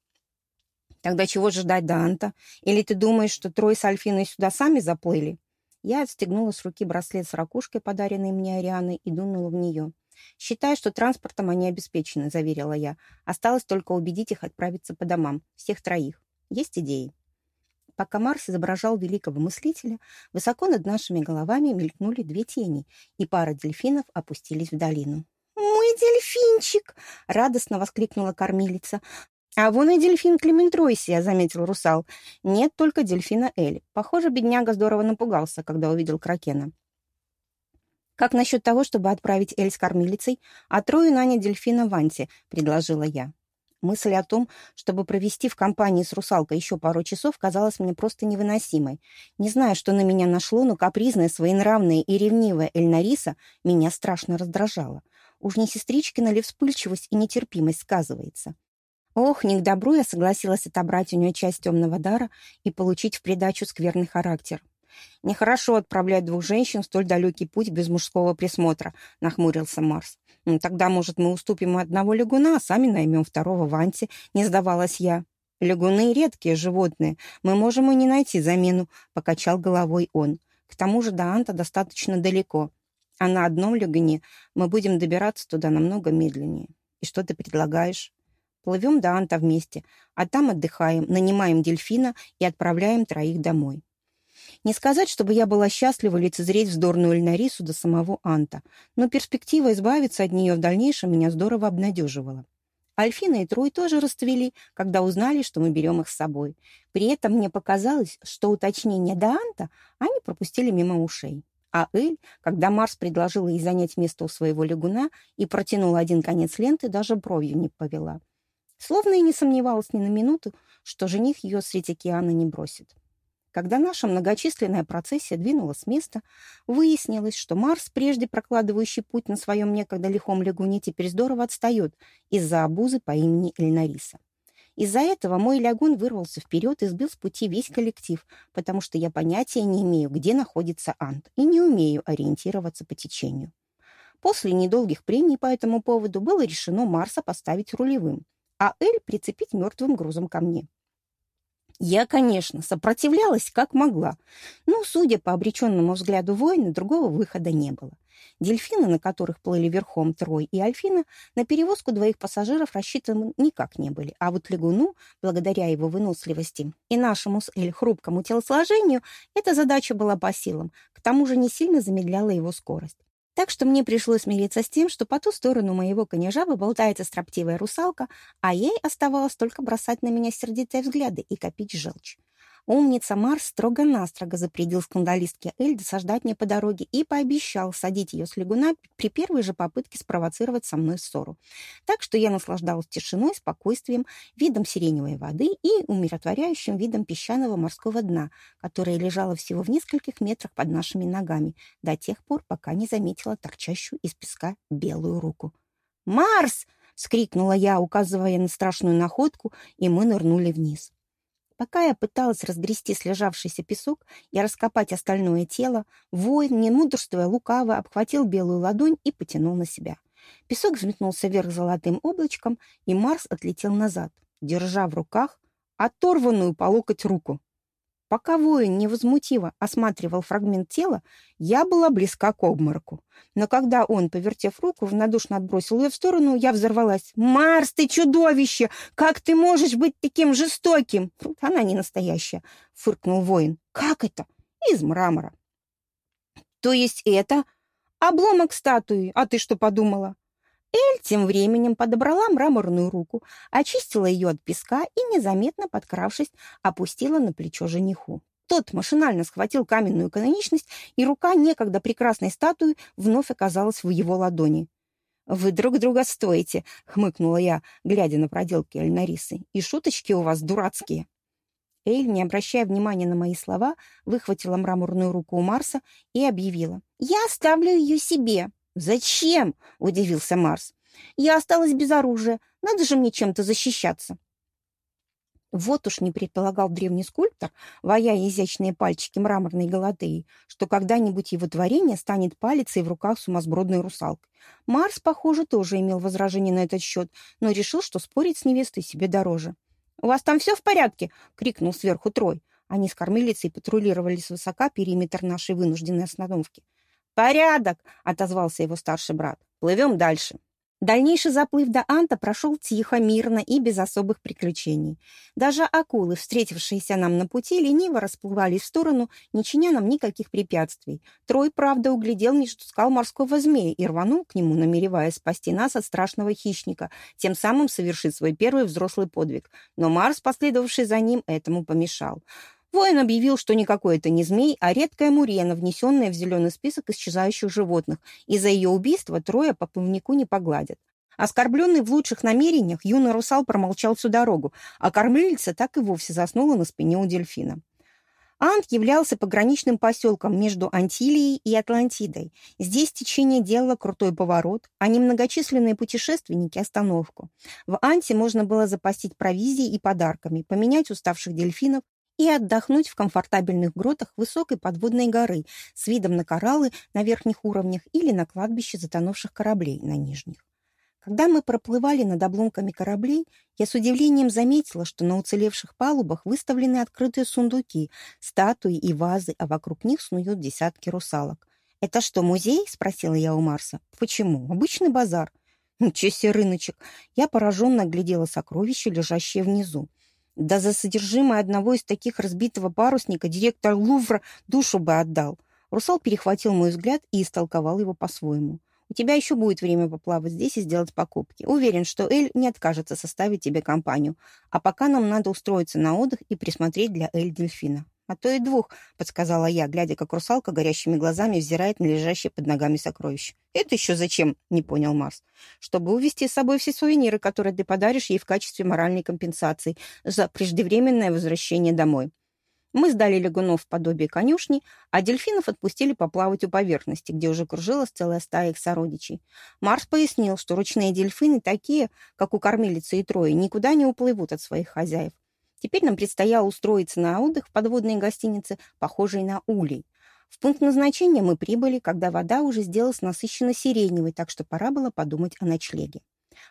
«Тогда чего ждать до Анта? Или ты думаешь, что Трой с Альфиной сюда сами заплыли?» Я отстегнула с руки браслет с ракушкой, подаренный мне Арианой, и дунула в нее. «Считаю, что транспортом они обеспечены», — заверила я. «Осталось только убедить их отправиться по домам. Всех троих. Есть идеи?» Пока Марс изображал великого мыслителя, высоко над нашими головами мелькнули две тени, и пара дельфинов опустились в долину. «Мой дельфинчик!» — радостно воскликнула кормилица. «А вон и дельфин Клементройсия», — заметил русал. «Нет, только дельфина Эль. Похоже, бедняга здорово напугался, когда увидел кракена». «Как насчет того, чтобы отправить Эль с кормилицей, а трою нанять дельфина Ванти?» — предложила я. Мысль о том, чтобы провести в компании с русалкой еще пару часов, казалась мне просто невыносимой. Не знаю, что на меня нашло, но капризная, своенравная и ревнивая Эльнариса меня страшно раздражала. Уж не сестричкина ли вспыльчивость и нетерпимость сказывается? Ох, не к добру я согласилась отобрать у нее часть темного дара и получить в придачу скверный характер. «Нехорошо отправлять двух женщин в столь далекий путь без мужского присмотра», — нахмурился Марс. «Ну, «Тогда, может, мы уступим одного лягуна, а сами наймем второго в Анте», — не сдавалась я. «Лягуны — редкие животные. Мы можем и не найти замену», — покачал головой он. «К тому же до Анта достаточно далеко, а на одном лягуне мы будем добираться туда намного медленнее. И что ты предлагаешь?» Плывем до Анта вместе, а там отдыхаем, нанимаем дельфина и отправляем троих домой. Не сказать, чтобы я была счастлива лицезреть вздорную Эльнарису до самого Анта, но перспектива избавиться от нее в дальнейшем меня здорово обнадеживала. Альфина и Трой тоже расцвели, когда узнали, что мы берем их с собой. При этом мне показалось, что уточнение до Анта они пропустили мимо ушей. А Эль, когда Марс предложил ей занять место у своего лягуна и протянул один конец ленты, даже бровью не повела. Словно и не сомневалась ни на минуту, что жених ее средь океана не бросит. Когда наша многочисленная процессия двинулась с места, выяснилось, что Марс, прежде прокладывающий путь на своем некогда лихом лягуне, теперь здорово отстает из-за обузы по имени Эльнариса. Из-за этого мой лягун вырвался вперед и сбил с пути весь коллектив, потому что я понятия не имею, где находится Ант, и не умею ориентироваться по течению. После недолгих прений по этому поводу было решено Марса поставить рулевым – а Эль прицепить мертвым грузом ко мне. Я, конечно, сопротивлялась как могла, но, судя по обреченному взгляду воина, другого выхода не было. Дельфины, на которых плыли верхом Трой и Альфина, на перевозку двоих пассажиров рассчитаны никак не были, а вот Лягуну, благодаря его выносливости и нашему с Эль хрупкому телосложению, эта задача была по силам, к тому же не сильно замедляла его скорость. Так что мне пришлось смириться с тем, что по ту сторону моего конежаба болтается строптивая русалка, а ей оставалось только бросать на меня сердитые взгляды и копить желчь. Умница Марс строго-настрого запретил скандалистке Эль досаждать мне по дороге и пообещал садить ее с лягуна при первой же попытке спровоцировать со мной ссору. Так что я наслаждалась тишиной, спокойствием, видом сиреневой воды и умиротворяющим видом песчаного морского дна, которое лежало всего в нескольких метрах под нашими ногами, до тех пор, пока не заметила торчащую из песка белую руку. «Марс!» — вскрикнула я, указывая на страшную находку, и мы нырнули вниз. Пока я пыталась разгрести слежавшийся песок и раскопать остальное тело, воин, не мудрствуя лукаво, обхватил белую ладонь и потянул на себя. Песок взметнулся вверх золотым облачком, и Марс отлетел назад, держа в руках оторванную по локоть руку. Пока воин невозмутиво осматривал фрагмент тела, я была близка к обмороку. Но когда он, повертев руку, равнодушно отбросил ее в сторону, я взорвалась. «Марс, ты чудовище! Как ты можешь быть таким жестоким?» «Она не настоящая», — фыркнул воин. «Как это?» «Из мрамора». «То есть это?» «Обломок статуи. А ты что подумала?» Эль тем временем подобрала мраморную руку, очистила ее от песка и, незаметно подкравшись, опустила на плечо жениху. Тот машинально схватил каменную каноничность, и рука некогда прекрасной статуи вновь оказалась в его ладони. «Вы друг друга стоите», — хмыкнула я, глядя на проделки Эльнарисы. «И шуточки у вас дурацкие». Эль, не обращая внимания на мои слова, выхватила мраморную руку у Марса и объявила. «Я оставлю ее себе». «Зачем?» — удивился Марс. «Я осталась без оружия. Надо же мне чем-то защищаться». Вот уж не предполагал древний скульптор, ваяя изящные пальчики мраморной галатеи, что когда-нибудь его творение станет палицей в руках сумасбродной русалки. Марс, похоже, тоже имел возражение на этот счет, но решил, что спорить с невестой себе дороже. «У вас там все в порядке?» — крикнул сверху Трой. Они с кормилицей патрулировали свысока периметр нашей вынужденной остановки. «Порядок!» — отозвался его старший брат. «Плывем дальше». Дальнейший заплыв до Анта прошел тихо, мирно и без особых приключений. Даже акулы, встретившиеся нам на пути, лениво расплывались в сторону, не чиня нам никаких препятствий. Трой, правда, углядел между скал морского змея и рванул к нему, намереваясь спасти нас от страшного хищника, тем самым совершить свой первый взрослый подвиг. Но Марс, последовавший за ним, этому помешал. Воин объявил, что никакой это не змей, а редкая мурена, внесенная в зеленый список исчезающих животных, и за ее убийство трое по плавнику не погладят. Оскорбленный в лучших намерениях, юный русал промолчал всю дорогу, а кормилица так и вовсе заснула на спине у дельфина. Ант являлся пограничным поселком между Антилией и Атлантидой. Здесь течение делало крутой поворот, а немногочисленные путешественники – остановку. В Анте можно было запастить провизией и подарками, поменять уставших дельфинов и отдохнуть в комфортабельных гротах высокой подводной горы с видом на кораллы на верхних уровнях или на кладбище затонувших кораблей на нижних. Когда мы проплывали над обломками кораблей, я с удивлением заметила, что на уцелевших палубах выставлены открытые сундуки, статуи и вазы, а вокруг них снуют десятки русалок. «Это что, музей?» — спросила я у Марса. «Почему? Обычный базар». «Ничего себе, рыночек!» Я пораженно глядела сокровища, лежащие внизу. Да за содержимое одного из таких разбитого парусника директор Лувра душу бы отдал. Русал перехватил мой взгляд и истолковал его по-своему. У тебя еще будет время поплавать здесь и сделать покупки. Уверен, что Эль не откажется составить тебе компанию. А пока нам надо устроиться на отдых и присмотреть для Эль дельфина. А то и двух, подсказала я, глядя, как русалка горящими глазами взирает на лежащее под ногами сокровище. Это еще зачем? Не понял Марс. Чтобы увезти с собой все сувениры, которые ты подаришь ей в качестве моральной компенсации за преждевременное возвращение домой. Мы сдали лягунов в подобие конюшни, а дельфинов отпустили поплавать у поверхности, где уже кружилась целая стая их сородичей. Марс пояснил, что ручные дельфины такие, как у кормилицы и Трои, никуда не уплывут от своих хозяев. Теперь нам предстояло устроиться на отдых в подводной гостинице, похожей на улей. В пункт назначения мы прибыли, когда вода уже сделалась насыщенно сиреневой, так что пора было подумать о ночлеге.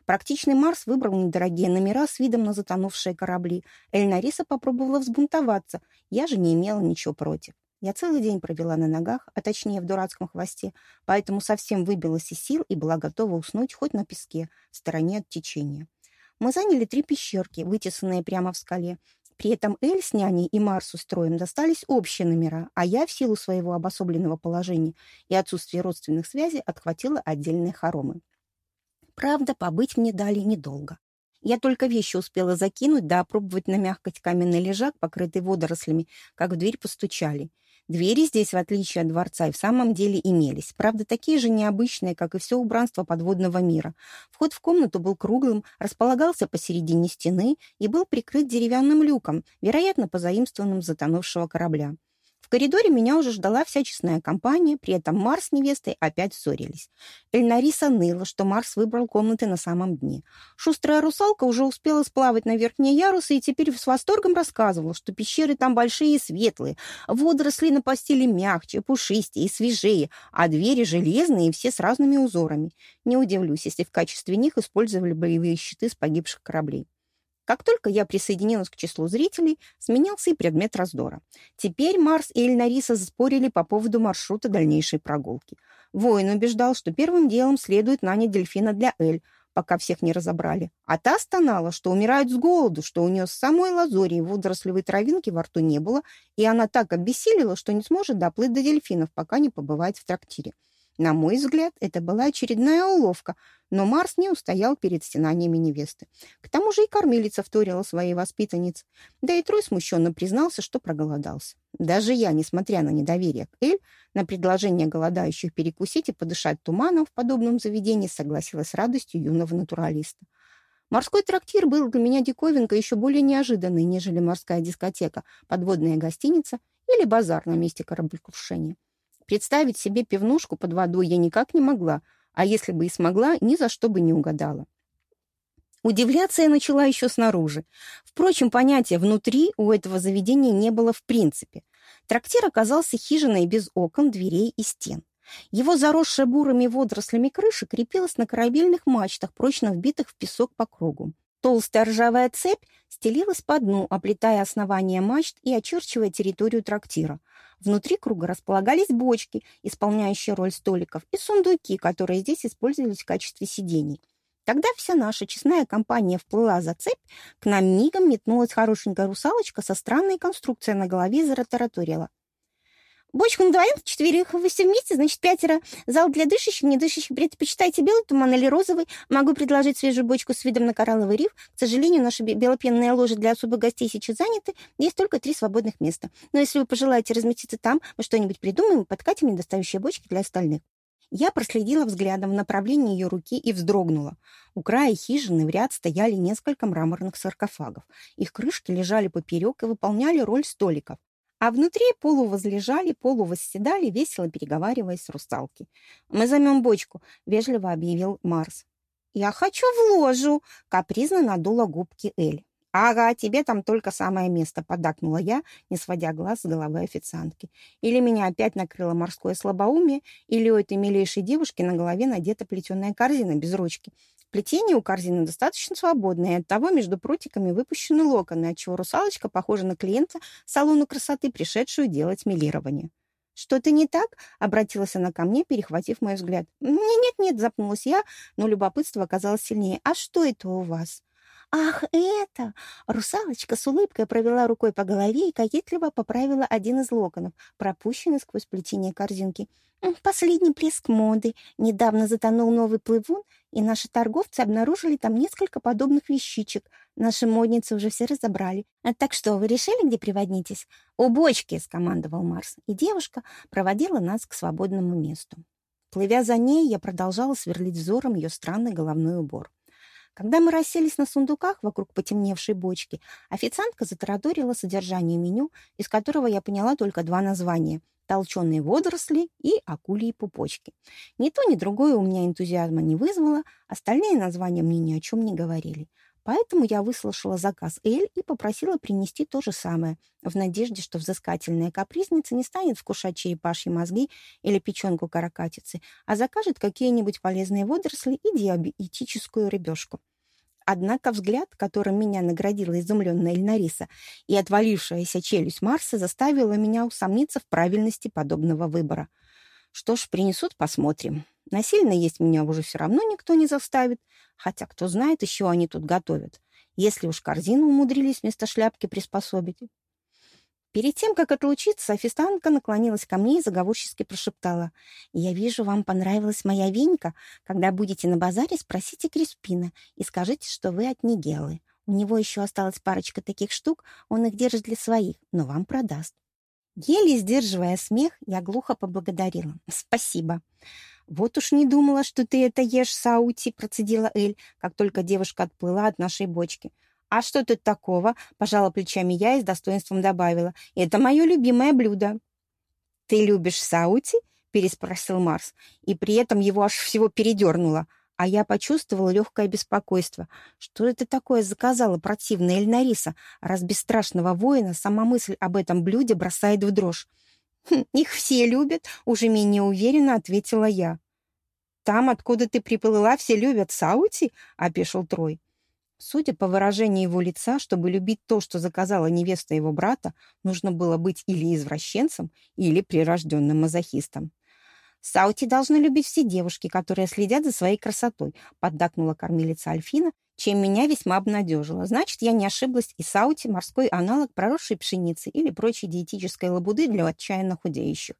Практичный Марс выбрал недорогие номера с видом на затонувшие корабли. Эльнариса попробовала взбунтоваться. Я же не имела ничего против. Я целый день провела на ногах, а точнее в дурацком хвосте, поэтому совсем выбилась из сил и была готова уснуть хоть на песке, в стороне от течения. Мы заняли три пещерки, вытесанные прямо в скале. При этом Эль с няней и Марсу строем достались общие номера, а я в силу своего обособленного положения и отсутствия родственных связей отхватила отдельные хоромы. Правда, побыть мне дали недолго. Я только вещи успела закинуть, да опробовать на мягкость каменный лежак, покрытый водорослями, как в дверь постучали. Двери здесь, в отличие от дворца, и в самом деле имелись. Правда, такие же необычные, как и все убранство подводного мира. Вход в комнату был круглым, располагался посередине стены и был прикрыт деревянным люком, вероятно, позаимствованным затонувшего корабля. В коридоре меня уже ждала вся честная компания, при этом Марс с невестой опять ссорились. Эльнариса ныла, что Марс выбрал комнаты на самом дне. Шустрая русалка уже успела сплавать на верхние ярусы и теперь с восторгом рассказывала, что пещеры там большие и светлые, водоросли на постели мягче, пушистее и свежее, а двери железные и все с разными узорами. Не удивлюсь, если в качестве них использовали боевые щиты с погибших кораблей. Как только я присоединилась к числу зрителей, сменился и предмет раздора. Теперь Марс и Эльнариса спорили по поводу маршрута дальнейшей прогулки. Воин убеждал, что первым делом следует нанять дельфина для Эль, пока всех не разобрали. А та стонала, что умирают с голоду, что у нее с самой лазори водорослевой травинки во рту не было, и она так обессилила, что не сможет доплыть до дельфинов, пока не побывает в трактире. На мой взгляд, это была очередная уловка, но Марс не устоял перед стенаниями невесты. К тому же и кормилица вторила своей воспитаннице. Да и Трой смущенно признался, что проголодался. Даже я, несмотря на недоверие к Эль, на предложение голодающих перекусить и подышать туманом в подобном заведении согласилась с радостью юного натуралиста. Морской трактир был для меня диковинкой еще более неожиданной, нежели морская дискотека, подводная гостиница или базар на месте кораблекрушения. Представить себе пивнушку под водой я никак не могла, а если бы и смогла, ни за что бы не угадала. Удивляться я начала еще снаружи. Впрочем, понятия «внутри» у этого заведения не было в принципе. Трактир оказался хижиной без окон, дверей и стен. Его заросшая бурыми водорослями крыша крепилась на корабельных мачтах, прочно вбитых в песок по кругу. Толстая ржавая цепь стелилась по дну, оплетая основание мачт и очерчивая территорию трактира. Внутри круга располагались бочки, исполняющие роль столиков, и сундуки, которые здесь использовались в качестве сидений. Тогда вся наша честная компания вплыла за цепь, к нам мигом метнулась хорошенькая русалочка со странной конструкцией на голове и затараторила. Бочку на двоих, четверых, вы все вместе, значит, пятеро. Зал для дышащих, не дышащих. Предпочитайте белый туман или розовый. Могу предложить свежую бочку с видом на коралловый риф. К сожалению, наши белопенные ложи для особых гостей сейчас заняты. Есть только три свободных места. Но если вы пожелаете разместиться там, мы что-нибудь придумаем и подкатим недостающие бочки для остальных. Я проследила взглядом в направлении ее руки и вздрогнула. У края хижины в ряд стояли несколько мраморных саркофагов. Их крышки лежали поперек и выполняли роль столиков а внутри полувозлежали, полувосседали, весело переговариваясь с русалки. «Мы займем бочку», — вежливо объявил Марс. «Я хочу в ложу», — капризно надула губки Эль. «Ага, тебе там только самое место», — поддакнула я, не сводя глаз с головы официантки. Или меня опять накрыло морское слабоумие, или у этой милейшей девушки на голове надета плетеная корзина без ручки. Плетение у корзины достаточно свободное, и оттого между прутиками выпущены локоны, отчего русалочка похожа на клиента салона красоты, пришедшую делать милирование. «Что-то не так?» — обратилась она ко мне, перехватив мой взгляд. «Нет-нет-нет», — запнулась я, но любопытство оказалось сильнее. «А что это у вас?» «Ах, это!» Русалочка с улыбкой провела рукой по голове и кокетливо поправила один из локонов, пропущенный сквозь плетение корзинки. «Последний плеск моды. Недавно затонул новый плывун, и наши торговцы обнаружили там несколько подобных вещичек. Наши модницы уже все разобрали. А так что, вы решили, где приводнитесь?» «У бочки!» — скомандовал Марс, и девушка проводила нас к свободному месту. Плывя за ней, я продолжала сверлить взором ее странный головной убор. Когда мы расселись на сундуках вокруг потемневшей бочки, официантка затараторила содержание меню, из которого я поняла только два названия – толченые водоросли и акулии пупочки. Ни то, ни другое у меня энтузиазма не вызвало, остальные названия мне ни о чем не говорили. Поэтому я выслушала заказ Эль и попросила принести то же самое, в надежде, что взыскательная капризница не станет вкушать черепашьи мозги или печенку каракатицы, а закажет какие-нибудь полезные водоросли и диабетическую рыбешку. Однако взгляд, которым меня наградила изумленная Эльнариса, и отвалившаяся челюсть Марса заставила меня усомниться в правильности подобного выбора. Что ж, принесут, посмотрим. Насильно есть меня уже все равно никто не заставит, хотя кто знает, еще они тут готовят. Если уж корзину умудрились вместо шляпки приспособить. Перед тем, как отлучиться, официантка наклонилась ко мне и заговорчески прошептала. «Я вижу, вам понравилась моя венька. Когда будете на базаре, спросите Криспина и скажите, что вы от Нигелы. У него еще осталась парочка таких штук, он их держит для своих, но вам продаст». Еле сдерживая смех, я глухо поблагодарила. «Спасибо». «Вот уж не думала, что ты это ешь, Саути», — процедила Эль, как только девушка отплыла от нашей бочки. «А что тут такого?» — пожала плечами я и с достоинством добавила. «Это мое любимое блюдо». «Ты любишь Саути?» — переспросил Марс, и при этом его аж всего передернуло. А я почувствовала легкое беспокойство. Что это такое заказала противная Эльнариса, раз без страшного воина сама мысль об этом блюде бросает в дрожь. «Хм, «Их все любят», — уже менее уверенно ответила я. «Там, откуда ты приплыла, все любят Саути?» — опешил Трой. Судя по выражению его лица, чтобы любить то, что заказала невеста его брата, нужно было быть или извращенцем, или прирожденным мазохистом. «Саути должны любить все девушки, которые следят за своей красотой», поддакнула кормилица Альфина, чем меня весьма обнадежило. Значит, я не ошиблась, и Саути – морской аналог проросшей пшеницы или прочей диетической лабуды для отчаянно худеющих.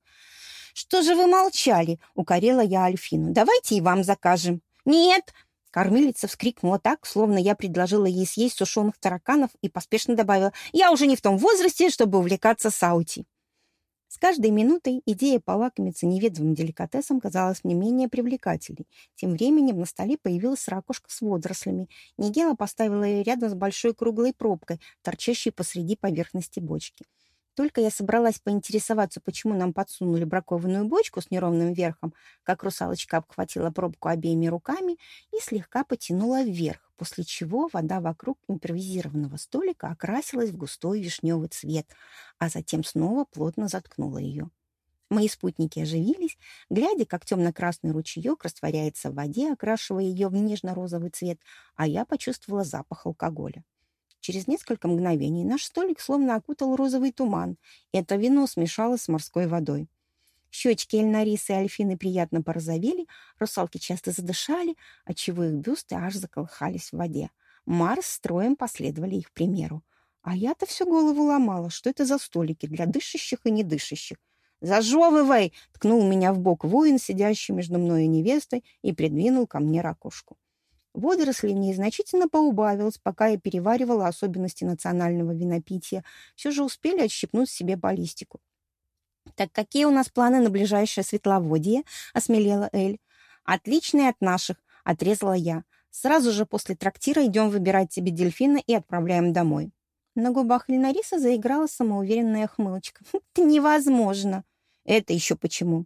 «Что же вы молчали?» – укорила я Альфину. «Давайте и вам закажем». «Нет!» Кормилица вскрикнула так, словно я предложила ей съесть сушеных тараканов и поспешно добавила «Я уже не в том возрасте, чтобы увлекаться саути». С каждой минутой идея полакомиться неведомым деликатесом казалась мне менее привлекательной. Тем временем на столе появилась ракушка с водорослями. Нигела поставила ее рядом с большой круглой пробкой, торчащей посреди поверхности бочки. Только я собралась поинтересоваться, почему нам подсунули бракованную бочку с неровным верхом, как русалочка обхватила пробку обеими руками и слегка потянула вверх, после чего вода вокруг импровизированного столика окрасилась в густой вишневый цвет, а затем снова плотно заткнула ее. Мои спутники оживились, глядя, как темно-красный ручеек растворяется в воде, окрашивая ее в нежно-розовый цвет, а я почувствовала запах алкоголя. Через несколько мгновений наш столик словно окутал розовый туман, это вино смешалось с морской водой. Щечки Эльнарисы и Альфины приятно порозовели, русалки часто задышали, отчего их бюсты аж заколыхались в воде. Марс с троем последовали их примеру. А я-то всю голову ломала, что это за столики для дышащих и недышащих. «Зажевывай!» — ткнул меня в бок воин, сидящий между мной и невестой, и придвинул ко мне ракушку. Водорослей мне значительно поубавилось, пока я переваривала особенности национального винопития. Все же успели отщипнуть себе баллистику. «Так какие у нас планы на ближайшее светловодье?» — осмелела Эль. «Отличные от наших», — отрезала я. «Сразу же после трактира идем выбирать себе дельфина и отправляем домой». На губах Ленариса заиграла самоуверенная хмылочка. «Это невозможно!» «Это еще почему?»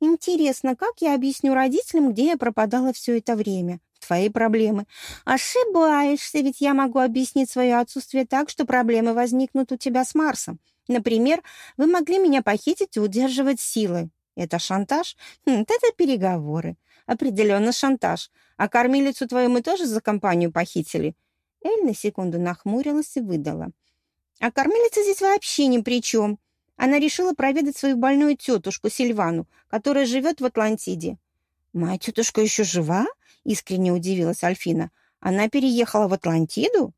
«Интересно, как я объясню родителям, где я пропадала все это время?» Твои проблемы. Ошибаешься, ведь я могу объяснить свое отсутствие так, что проблемы возникнут у тебя с Марсом. Например, вы могли меня похитить и удерживать силой. Это шантаж? Хм, это переговоры. Определенно шантаж. А кормилицу твою мы тоже за компанию похитили?» Эль на секунду нахмурилась и выдала. «А кормилица здесь вообще ни при чем. Она решила проведать свою больную тетушку Сильвану, которая живет в Атлантиде». «Моя тетушка еще жива?» — искренне удивилась Альфина. «Она переехала в Атлантиду?»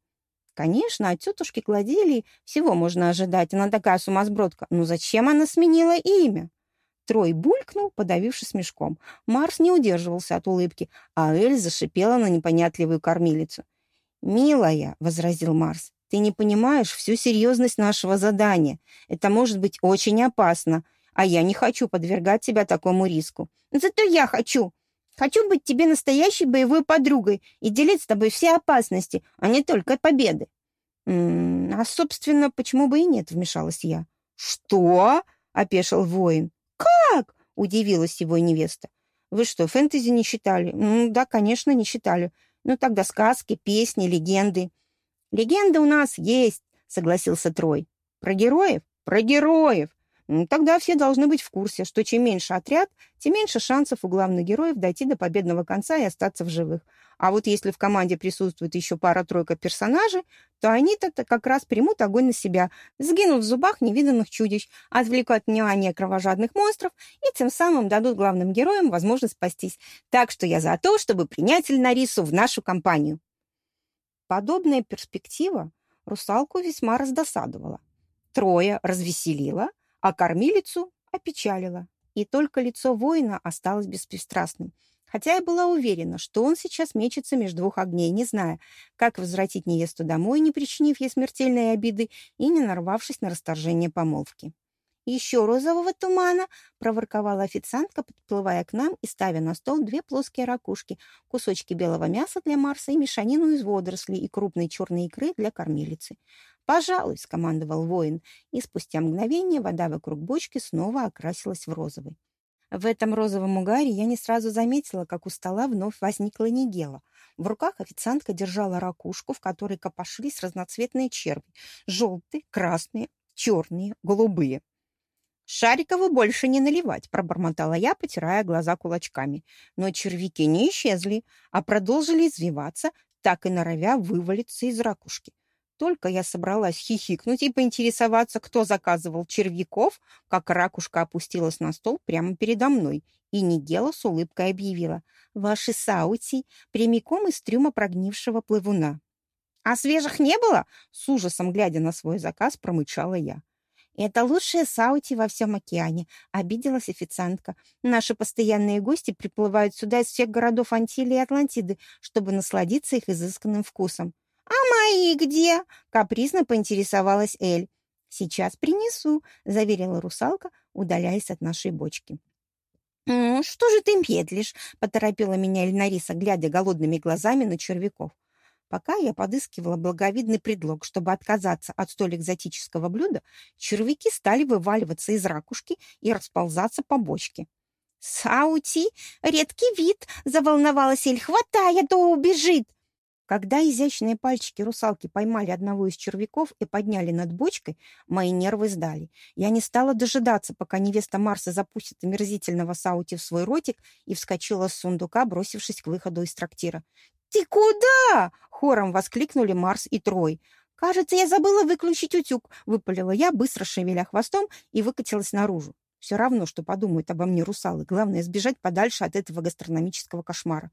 Конечно, от тетушки Кладилии всего можно ожидать. Она такая сумасбродка. Но зачем она сменила имя? Трой булькнул, подавившись мешком. Марс не удерживался от улыбки, а Эль зашипела на непонятливую кормилицу. «Милая», — возразил Марс, — «ты не понимаешь всю серьезность нашего задания. Это может быть очень опасно, а я не хочу подвергать тебя такому риску». «Зато я хочу. Хочу быть тебе настоящей боевой подругой и делить с тобой все опасности, а не только победы». «М -м, «А, собственно, почему бы и нет?» — вмешалась я. «Что?» — опешил воин. «Как?» — удивилась его невеста. «Вы что, фэнтези не читали?» «Ну да, конечно, не читали. Ну тогда сказки, песни, легенды». «Легенды у нас есть», — согласился Трой. «Про героев?» «Про героев!» Тогда все должны быть в курсе, что чем меньше отряд, тем меньше шансов у главных героев дойти до победного конца и остаться в живых. А вот если в команде присутствует еще пара-тройка персонажей, то они-то как раз примут огонь на себя, сгинут в зубах невиданных чудищ, отвлекут внимание кровожадных монстров и тем самым дадут главным героям возможность спастись. Так что я за то, чтобы принять Эльнарису в нашу компанию. Подобная перспектива русалку весьма раздосадовала. Трое развеселила — а кормилицу опечалила. И только лицо воина осталось беспристрастным. Хотя я была уверена, что он сейчас мечется между двух огней, не зная, как возвратить невесту домой, не причинив ей смертельной обиды и не нарвавшись на расторжение помолвки. «Еще розового тумана!» — проворковала официантка, подплывая к нам и ставя на стол две плоские ракушки, кусочки белого мяса для Марса и мешанину из водорослей и крупной черной икры для кормилицы. «Пожалуй», — скомандовал воин, и спустя мгновение вода вокруг бочки снова окрасилась в розовый. В этом розовом угаре я не сразу заметила, как у стола вновь возникла Нигела. В руках официантка держала ракушку, в которой копошились разноцветные черви. Желтые, красные, черные, голубые. «Шарикову больше не наливать», — пробормотала я, потирая глаза кулачками. Но червяки не исчезли, а продолжили извиваться, так и норовя вывалиться из ракушки. Только я собралась хихикнуть и поинтересоваться, кто заказывал червяков, как ракушка опустилась на стол прямо передо мной, и Нигела с улыбкой объявила «Ваши саути прямиком из трюма прогнившего плывуна». «А свежих не было?» — с ужасом глядя на свой заказ, промычала я. «Это лучшие саути во всем океане», — обиделась официантка. «Наши постоянные гости приплывают сюда из всех городов Антилии и Атлантиды, чтобы насладиться их изысканным вкусом». «А мои где?» — капризно поинтересовалась Эль. «Сейчас принесу», — заверила русалка, удаляясь от нашей бочки. «Что же ты медлишь?» — поторопила меня Эльнариса, глядя голодными глазами на червяков. Пока я подыскивала благовидный предлог, чтобы отказаться от столь экзотического блюда, червяки стали вываливаться из ракушки и расползаться по бочке. «Саути! Редкий вид!» — заволновалась Эль. «Хватай, а то убежит!» Когда изящные пальчики русалки поймали одного из червяков и подняли над бочкой, мои нервы сдали. Я не стала дожидаться, пока невеста Марса запустит омерзительного Саути в свой ротик и вскочила с сундука, бросившись к выходу из трактира. «Ты куда?» — хором воскликнули Марс и Трой. «Кажется, я забыла выключить утюг», — выпалила я, быстро шевеля хвостом, и выкатилась наружу. Все равно, что подумают обо мне русалы. Главное — сбежать подальше от этого гастрономического кошмара.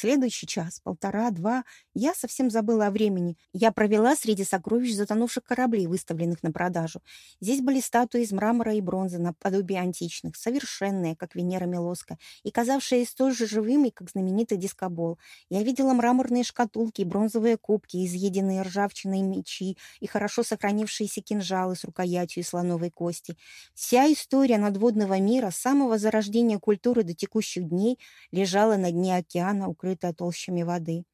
Следующий час, полтора, два, я совсем забыла о времени. Я провела среди сокровищ затонувших кораблей, выставленных на продажу. Здесь были статуи из мрамора и бронзы, наподобие античных, совершенные, как Венера Милоска, и казавшие столь же живыми, как знаменитый дискобол. Я видела мраморные шкатулки и бронзовые кубки, изъеденные ржавчиной мечи и хорошо сохранившиеся кинжалы с рукоятью из слоновой кости. Вся история надводного мира с самого зарождения культуры до текущих дней лежала на дне океана, укрытая покрытая толщами воды.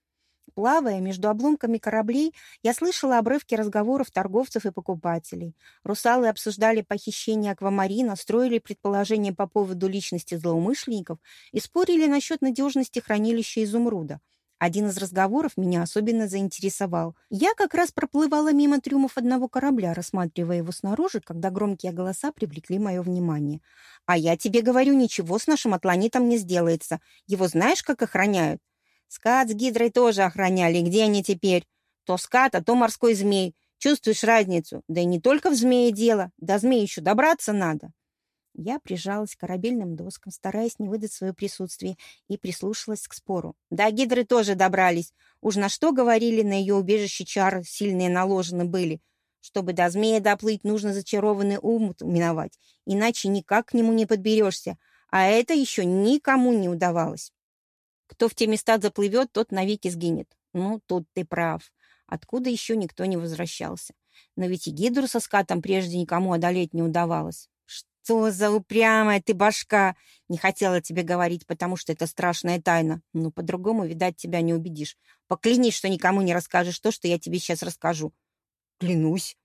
Плавая между обломками кораблей, я слышала обрывки разговоров торговцев и покупателей. Русалы обсуждали похищение аквамарина, строили предположения по поводу личности злоумышленников и спорили насчет надежности хранилища изумруда. Один из разговоров меня особенно заинтересовал. Я как раз проплывала мимо трюмов одного корабля, рассматривая его снаружи, когда громкие голоса привлекли мое внимание. «А я тебе говорю, ничего с нашим атланитом не сделается. Его знаешь, как охраняют?» «Скат с гидрой тоже охраняли. Где они теперь?» «То скат, а то морской змей. Чувствуешь разницу? Да и не только в змее дело. До змеи еще добраться надо». Я прижалась к корабельным доскам, стараясь не выдать свое присутствие, и прислушалась к спору. Да, гидры тоже добрались. Уж на что говорили, на ее убежище чары сильные наложены были. Чтобы до змея доплыть, нужно зачарованный умут миновать, иначе никак к нему не подберешься, а это еще никому не удавалось. Кто в те места заплывет, тот навеки сгинет. Ну, тут ты прав. Откуда еще никто не возвращался? Но ведь и гидру со скатом прежде никому одолеть не удавалось. «Что за упрямая ты башка!» Не хотела тебе говорить, потому что это страшная тайна. Но по-другому, видать, тебя не убедишь. Поклянись, что никому не расскажешь то, что я тебе сейчас расскажу. Клянусь.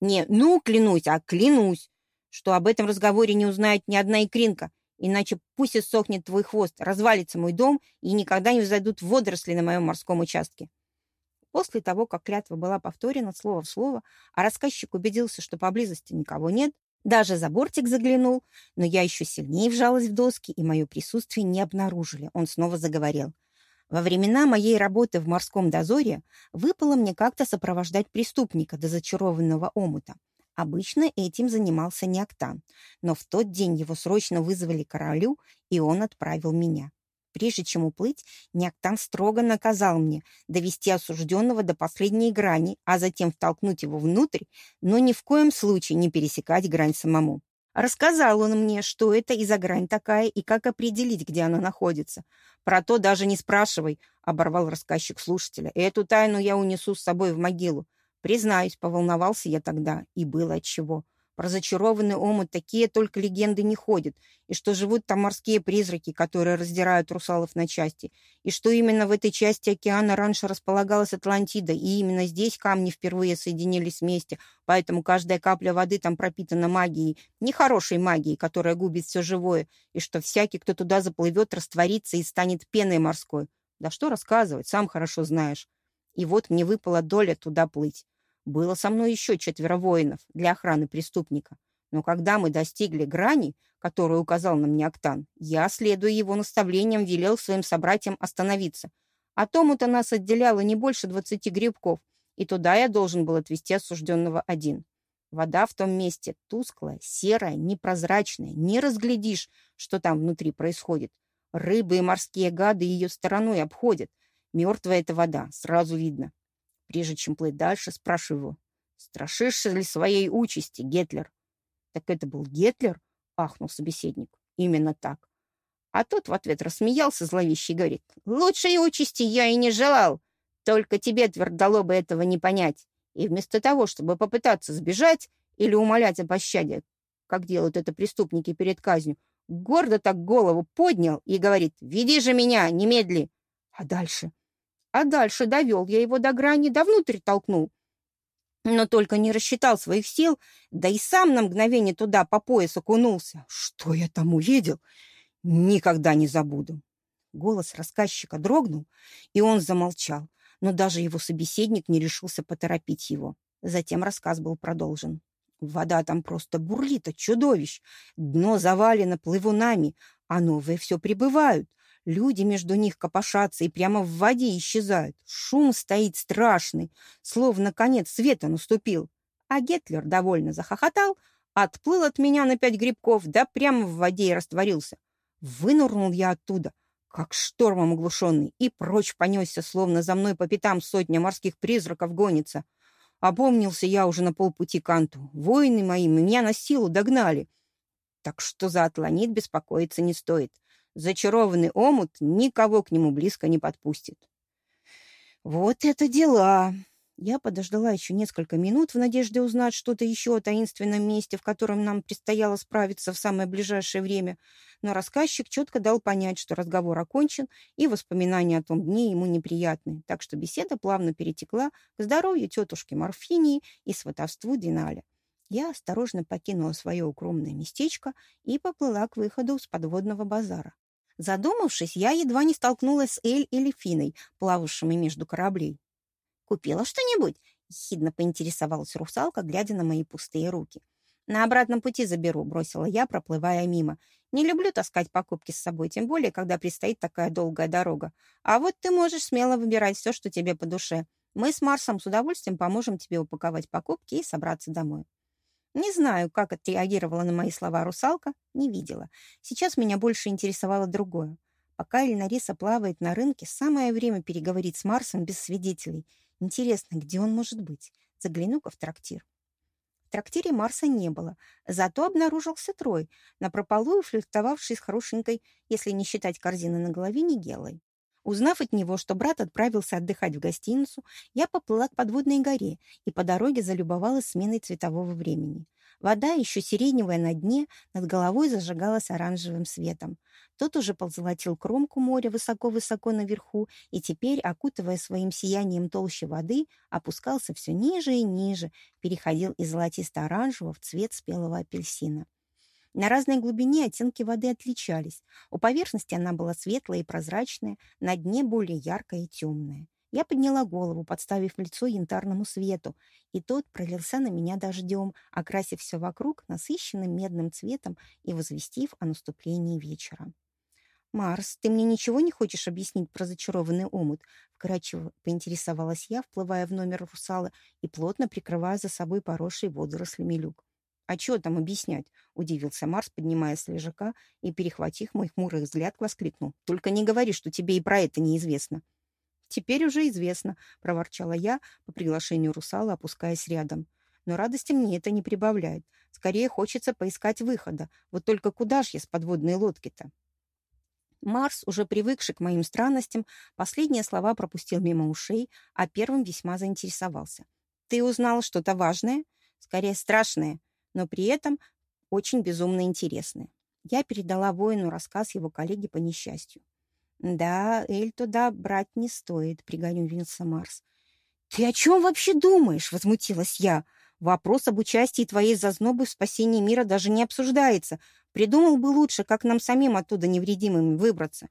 Не, ну, клянусь, а клянусь, что об этом разговоре не узнает ни одна икринка, иначе пусть иссохнет твой хвост, развалится мой дом и никогда не взойдут водоросли на моем морском участке. После того, как клятва была повторена слово в слово, а рассказчик убедился, что поблизости никого нет, даже за бортик заглянул, но я еще сильнее вжалась в доски, и мое присутствие не обнаружили. Он снова заговорил. Во времена моей работы в морском дозоре выпало мне как-то сопровождать преступника до зачарованного омута. Обычно этим занимался Неоктан, но в тот день его срочно вызвали королю, и он отправил меня. Прежде чем уплыть, Няктан строго наказал мне довести осужденного до последней грани, а затем втолкнуть его внутрь, но ни в коем случае не пересекать грань самому. Рассказал он мне, что это и за грань такая, и как определить, где она находится. Про то даже не спрашивай, — оборвал рассказчик слушателя. Эту тайну я унесу с собой в могилу. Признаюсь, поволновался я тогда, и было отчего. Про зачарованный омут такие только легенды не ходят, и что живут там морские призраки, которые раздирают русалов на части, и что именно в этой части океана раньше располагалась Атлантида, и именно здесь камни впервые соединились вместе, поэтому каждая капля воды там пропитана магией, нехорошей магией, которая губит все живое, и что всякий, кто туда заплывет, растворится и станет пеной морской. Да что рассказывать, сам хорошо знаешь. И вот мне выпала доля туда плыть. Было со мной еще четверо воинов для охраны преступника. Но когда мы достигли грани, которую указал нам Неоктан, я, следуя его наставлениям, велел своим собратьям остановиться. А тому-то нас отделяло не больше двадцати грибков, и туда я должен был отвезти осужденного один. Вода в том месте тусклая, серая, непрозрачная, не разглядишь, что там внутри происходит. Рыбы и морские гады ее стороной обходят. Мертвая эта вода, сразу видно. Прежде чем плыть дальше, спрашиваю его, страшишься ли своей участи, Гетлер? Так это был Гетлер? Ахнул собеседник. Именно так. А тот в ответ рассмеялся зловеще и говорит, лучшей участи я и не желал, только тебе, твердолобо, этого не понять. И вместо того, чтобы попытаться сбежать или умолять о пощаде, как делают это преступники перед казнью, гордо так голову поднял и говорит, веди же меня, немедли. А дальше? А дальше довел я его до грани, да внутрь толкнул. Но только не рассчитал своих сил, да и сам на мгновение туда по пояс окунулся. Что я там увидел, никогда не забуду. Голос рассказчика дрогнул, и он замолчал, но даже его собеседник не решился поторопить его. Затем рассказ был продолжен. Вода там просто бурлит от чудовищ. Дно завалено плывунами, а новые все прибывают. Люди между них копошатся и прямо в воде исчезают. Шум стоит страшный, словно конец света наступил. А Гетлер довольно захохотал, отплыл от меня на пять грибков, да прямо в воде и растворился. Вынурнул я оттуда, как штормом оглушенный, и прочь понесся, словно за мной по пятам сотня морских призраков гонится. Опомнился я уже на полпути к Анту. Воины мои меня на силу догнали. Так что за Атланит беспокоиться не стоит. Зачарованный омут никого к нему близко не подпустит. Вот это дела! Я подождала еще несколько минут в надежде узнать что-то еще о таинственном месте, в котором нам предстояло справиться в самое ближайшее время, но рассказчик четко дал понять, что разговор окончен, и воспоминания о том дне ему неприятны, так что беседа плавно перетекла к здоровью тетушки Морфинии и сватовству Диналя. Я осторожно покинула свое укромное местечко и поплыла к выходу с подводного базара. Задумавшись, я едва не столкнулась с Эль или Финой, плававшими между кораблей. «Купила что-нибудь?» — ехидно поинтересовалась русалка, глядя на мои пустые руки. «На обратном пути заберу», — бросила я, проплывая мимо. «Не люблю таскать покупки с собой, тем более, когда предстоит такая долгая дорога. А вот ты можешь смело выбирать все, что тебе по душе. Мы с Марсом с удовольствием поможем тебе упаковать покупки и собраться домой». Не знаю, как отреагировала на мои слова русалка, не видела. Сейчас меня больше интересовало другое. Пока Эльнариса плавает на рынке, самое время переговорить с Марсом без свидетелей. Интересно, где он может быть? Загляну-ка в трактир. В трактире Марса не было, зато обнаружился Трой, напропалую флиртовавший с хорошенькой, если не считать корзины на голове, Нигелой. Узнав от него, что брат отправился отдыхать в гостиницу, я поплыла к подводной горе и по дороге залюбовалась сменой цветового времени. Вода, еще сиреневая на дне, над головой зажигалась оранжевым светом. Тот уже позолотил кромку моря высоко-высоко наверху и теперь, окутывая своим сиянием толще воды, опускался все ниже и ниже, переходил из золотисто-оранжевого в цвет спелого апельсина. На разной глубине оттенки воды отличались. У поверхности она была светлая и прозрачная, на дне более яркая и темная. Я подняла голову, подставив лицо янтарному свету, и тот пролился на меня дождем, окрасив все вокруг насыщенным медным цветом и возвестив о наступлении вечера. «Марс, ты мне ничего не хочешь объяснить про зачарованный омут?» Вкратчиво поинтересовалась я, вплывая в номер русала и плотно прикрывая за собой поросший водорослями люк. «А что там объяснять?» — удивился Марс, поднимая с лежака и, перехватив мой хмурый взгляд, воскликнул. «Только не говори, что тебе и про это неизвестно». «Теперь уже известно», — проворчала я по приглашению русала, опускаясь рядом. «Но радости мне это не прибавляет. Скорее хочется поискать выхода. Вот только куда ж я с подводной лодки-то?» Марс, уже привыкший к моим странностям, последние слова пропустил мимо ушей, а первым весьма заинтересовался. «Ты узнал что-то важное? Скорее, страшное но при этом очень безумно интересные. Я передала воину рассказ его коллеги по несчастью. «Да, Эль туда брать не стоит», — пригорюнился Марс. «Ты о чем вообще думаешь?» — возмутилась я. «Вопрос об участии твоей зазнобы в спасении мира даже не обсуждается. Придумал бы лучше, как нам самим оттуда невредимыми выбраться».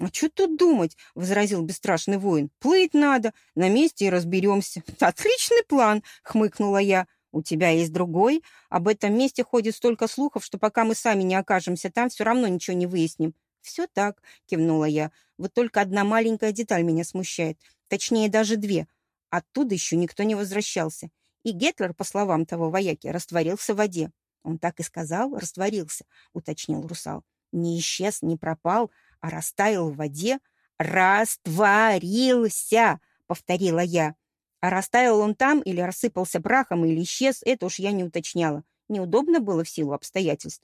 «А что тут думать?» — возразил бесстрашный воин. «Плыть надо, на месте и разберемся». «Отличный план!» — хмыкнула я. «У тебя есть другой? Об этом месте ходит столько слухов, что пока мы сами не окажемся там, все равно ничего не выясним». «Все так», — кивнула я. «Вот только одна маленькая деталь меня смущает. Точнее, даже две. Оттуда еще никто не возвращался. И Гетлер, по словам того вояки, растворился в воде». «Он так и сказал, растворился», — уточнил русал. «Не исчез, не пропал, а растаял в воде». «Растворился!» — повторила я. А растаял он там или рассыпался прахом, или исчез, это уж я не уточняла. Неудобно было в силу обстоятельств.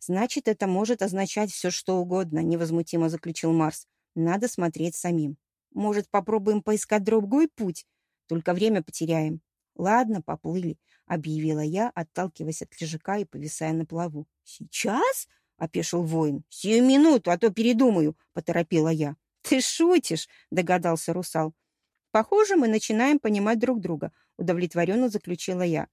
«Значит, это может означать все, что угодно», — невозмутимо заключил Марс. «Надо смотреть самим. Может, попробуем поискать другой путь? Только время потеряем». «Ладно, поплыли», — объявила я, отталкиваясь от лежака и повисая на плаву. «Сейчас?» — опешил воин. «Сию минуту, а то передумаю», — поторопила я. «Ты шутишь?» — догадался русал. Похоже, мы начинаем понимать друг друга, удовлетворенно заключила я.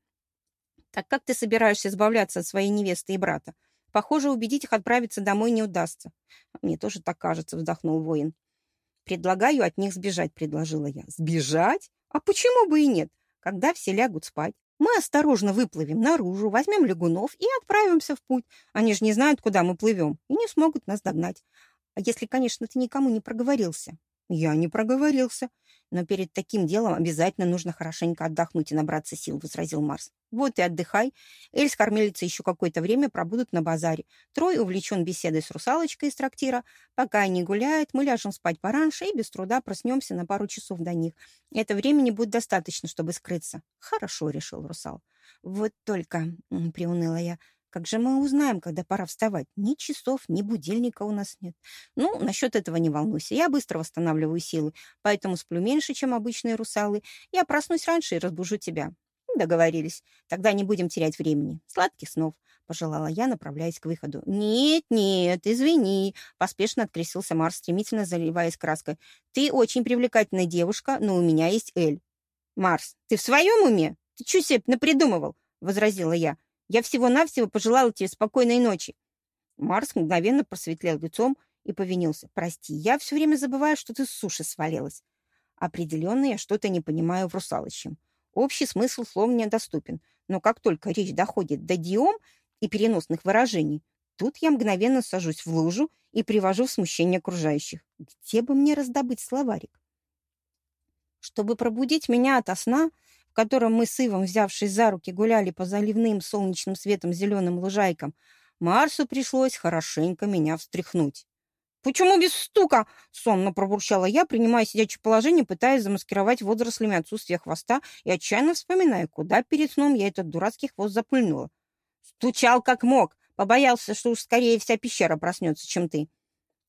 Так как ты собираешься избавляться от своей невесты и брата? Похоже, убедить их отправиться домой не удастся. Мне тоже так кажется, вздохнул воин. Предлагаю от них сбежать, предложила я. Сбежать? А почему бы и нет? Когда все лягут спать, мы осторожно выплывем наружу, возьмем лягунов и отправимся в путь. Они же не знают, куда мы плывем, и не смогут нас догнать. А если, конечно, ты никому не проговорился. Я не проговорился. Но перед таким делом обязательно нужно хорошенько отдохнуть и набраться сил, возразил Марс. Вот и отдыхай. Эль с кормилицей еще какое-то время пробудут на базаре. Трой увлечен беседой с русалочкой из трактира. Пока они гуляют, мы ляжем спать пораньше и без труда проснемся на пару часов до них. Это времени будет достаточно, чтобы скрыться. Хорошо, решил русал. Вот только, приуныла я, как же мы узнаем, когда пора вставать? Ни часов, ни будильника у нас нет. Ну, насчет этого не волнуйся. Я быстро восстанавливаю силы, поэтому сплю меньше, чем обычные русалы. Я проснусь раньше и разбужу тебя. Договорились. Тогда не будем терять времени. Сладких снов, пожелала я, направляясь к выходу. Нет, нет, извини, поспешно открестился Марс, стремительно заливаясь краской. Ты очень привлекательная девушка, но у меня есть Эль. Марс, ты в своем уме? Ты что себе напридумывал? возразила я. Я всего-навсего пожелала тебе спокойной ночи». Марс мгновенно просветлел лицом и повинился. «Прости, я все время забываю, что ты с суши свалилась». Определенно я что-то не понимаю в русалочем. Общий смысл слов мне доступен, но как только речь доходит до диом и переносных выражений, тут я мгновенно сажусь в лужу и привожу в смущение окружающих. Где бы мне раздобыть словарик? Чтобы пробудить меня ото сна, котором мы с Ивом, взявшись за руки, гуляли по заливным солнечным светом зеленым лужайкам, Марсу пришлось хорошенько меня встряхнуть. «Почему без стука?» — сонно пробурчала я, принимая сидячее положение, пытаясь замаскировать водорослями отсутствие хвоста и отчаянно вспоминая, куда перед сном я этот дурацкий хвост запульнула. «Стучал как мог, побоялся, что уж скорее вся пещера проснется, чем ты».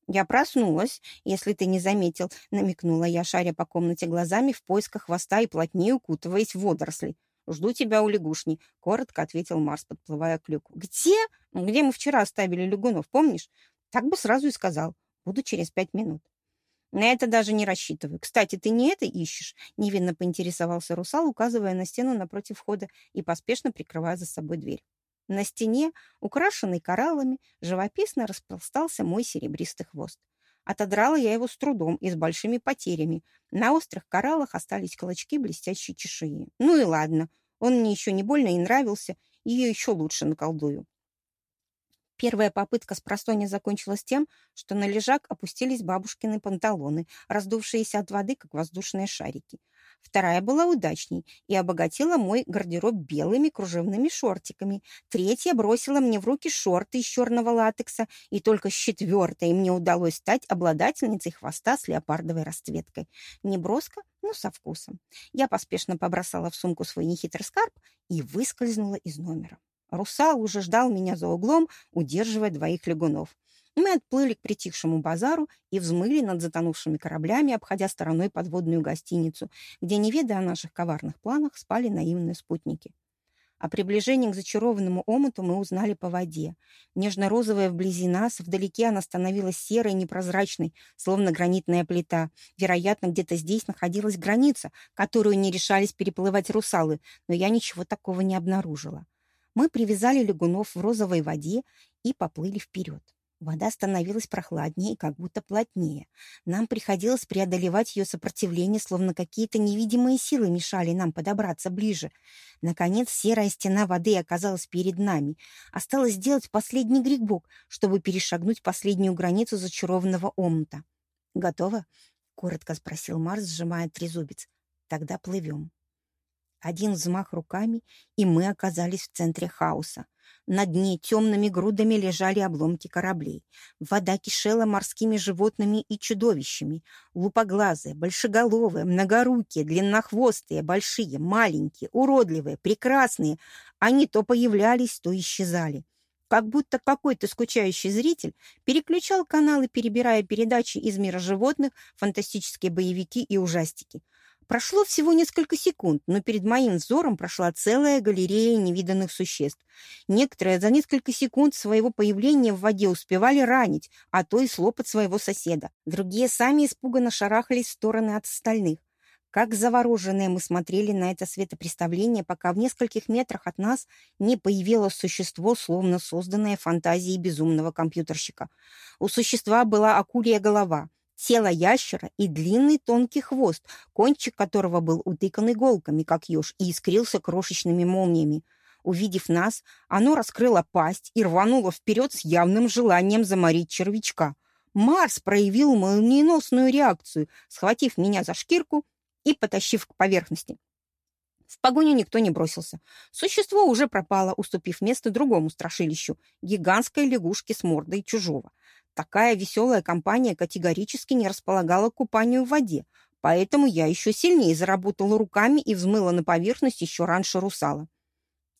«Я проснулась, если ты не заметил», — намекнула я, шаря по комнате глазами в поисках хвоста и плотнее укутываясь в водоросли. «Жду тебя у лягушни», — коротко ответил Марс, подплывая к люку. «Где?» «Где мы вчера оставили лягунов, помнишь?» «Так бы сразу и сказал». Буду через пять минут. На это даже не рассчитываю. Кстати, ты не это ищешь? Невинно поинтересовался русал, указывая на стену напротив входа и поспешно прикрывая за собой дверь. На стене, украшенной кораллами, живописно распластался мой серебристый хвост. Отодрала я его с трудом и с большими потерями. На острых кораллах остались клочки блестящей чешуи. Ну и ладно, он мне еще не больно и нравился, ее еще лучше наколдую. Первая попытка с простой закончилась тем, что на лежак опустились бабушкины панталоны, раздувшиеся от воды, как воздушные шарики. Вторая была удачней и обогатила мой гардероб белыми кружевными шортиками. Третья бросила мне в руки шорты из черного латекса, и только с четвертой мне удалось стать обладательницей хвоста с леопардовой расцветкой. Не броско, но со вкусом. Я поспешно побросала в сумку свой нехитрый скарб и выскользнула из номера. Русал уже ждал меня за углом, удерживая двоих лягунов. Мы отплыли к притихшему базару и взмыли над затонувшими кораблями, обходя стороной подводную гостиницу, где, не ведая о наших коварных планах, спали наивные спутники. О приближении к зачарованному омуту мы узнали по воде. Нежно-розовая вблизи нас, вдалеке она становилась серой непрозрачной, словно гранитная плита. Вероятно, где-то здесь находилась граница, которую не решались переплывать русалы, но я ничего такого не обнаружила. Мы привязали лягунов в розовой воде и поплыли вперед. Вода становилась прохладнее и как будто плотнее. Нам приходилось преодолевать ее сопротивление, словно какие-то невидимые силы мешали нам подобраться ближе. Наконец, серая стена воды оказалась перед нами. Осталось сделать последний грибок, чтобы перешагнуть последнюю границу зачарованного омута. «Готово?» — коротко спросил Марс, сжимая трезубец. «Тогда плывем». Один взмах руками, и мы оказались в центре хаоса. На дне темными грудами лежали обломки кораблей. Вода кишела морскими животными и чудовищами. Лупоглазые, большеголовые, многорукие, длиннохвостые, большие, маленькие, уродливые, прекрасные. Они то появлялись, то исчезали. Как будто какой-то скучающий зритель переключал каналы, перебирая передачи из мира животных, фантастические боевики и ужастики. Прошло всего несколько секунд, но перед моим взором прошла целая галерея невиданных существ. Некоторые за несколько секунд своего появления в воде успевали ранить, а то и слопать своего соседа. Другие сами испуганно шарахались в стороны от остальных. Как завороженные мы смотрели на это светопреставление, пока в нескольких метрах от нас не появилось существо, словно созданное фантазией безумного компьютерщика. У существа была акулья голова — тело ящера и длинный тонкий хвост, кончик которого был утыкан иголками, как еж, и искрился крошечными молниями. Увидев нас, оно раскрыло пасть и рвануло вперед с явным желанием заморить червячка. Марс проявил молниеносную реакцию, схватив меня за шкирку и потащив к поверхности. В погоню никто не бросился. Существо уже пропало, уступив место другому страшилищу — гигантской лягушке с мордой чужого. Такая веселая компания категорически не располагала к купанию в воде, поэтому я еще сильнее заработала руками и взмыла на поверхность еще раньше русала.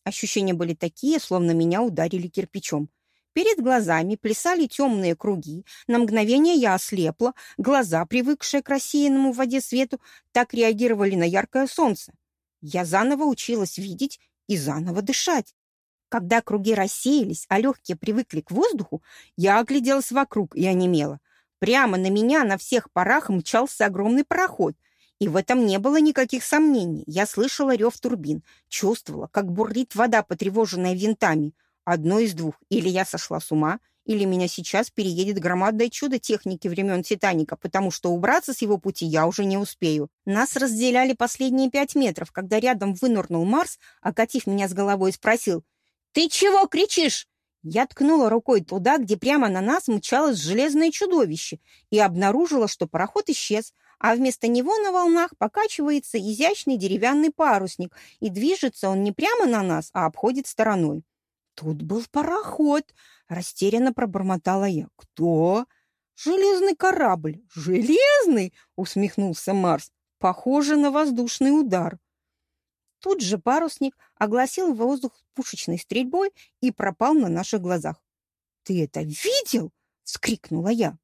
Ощущения были такие, словно меня ударили кирпичом. Перед глазами плясали темные круги. На мгновение я ослепла, глаза, привыкшие к рассеянному в воде свету, так реагировали на яркое солнце. Я заново училась видеть и заново дышать. Когда круги рассеялись, а легкие привыкли к воздуху, я огляделась вокруг и онемела. Прямо на меня на всех парах мчался огромный пароход, и в этом не было никаких сомнений. Я слышала рев турбин, чувствовала, как бурлит вода, потревоженная винтами. Одно из двух. Или я сошла с ума, или меня сейчас переедет громадное чудо техники времен Титаника, потому что убраться с его пути я уже не успею. Нас разделяли последние пять метров, когда рядом вынырнул Марс, окатив меня с головой, спросил «Ты чего кричишь?» Я ткнула рукой туда, где прямо на нас мчалось железное чудовище, и обнаружила, что пароход исчез, а вместо него на волнах покачивается изящный деревянный парусник, и движется он не прямо на нас, а обходит стороной. Тут был пароход, растерянно пробормотала я. Кто? Железный корабль. Железный? усмехнулся Марс. Похоже на воздушный удар. Тут же парусник огласил воздух пушечной стрельбой и пропал на наших глазах. «Ты это видел?» — вскрикнула я.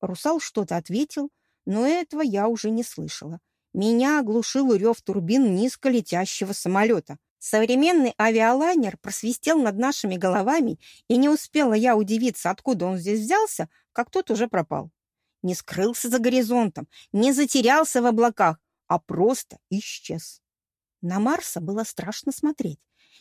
Русал что-то ответил, но этого я уже не слышала. Меня оглушил рев турбин низколетящего самолета. Современный авиалайнер просвистел над нашими головами, и не успела я удивиться, откуда он здесь взялся, как тот уже пропал. Не скрылся за горизонтом, не затерялся в облаках, а просто исчез. На Марса было страшно смотреть.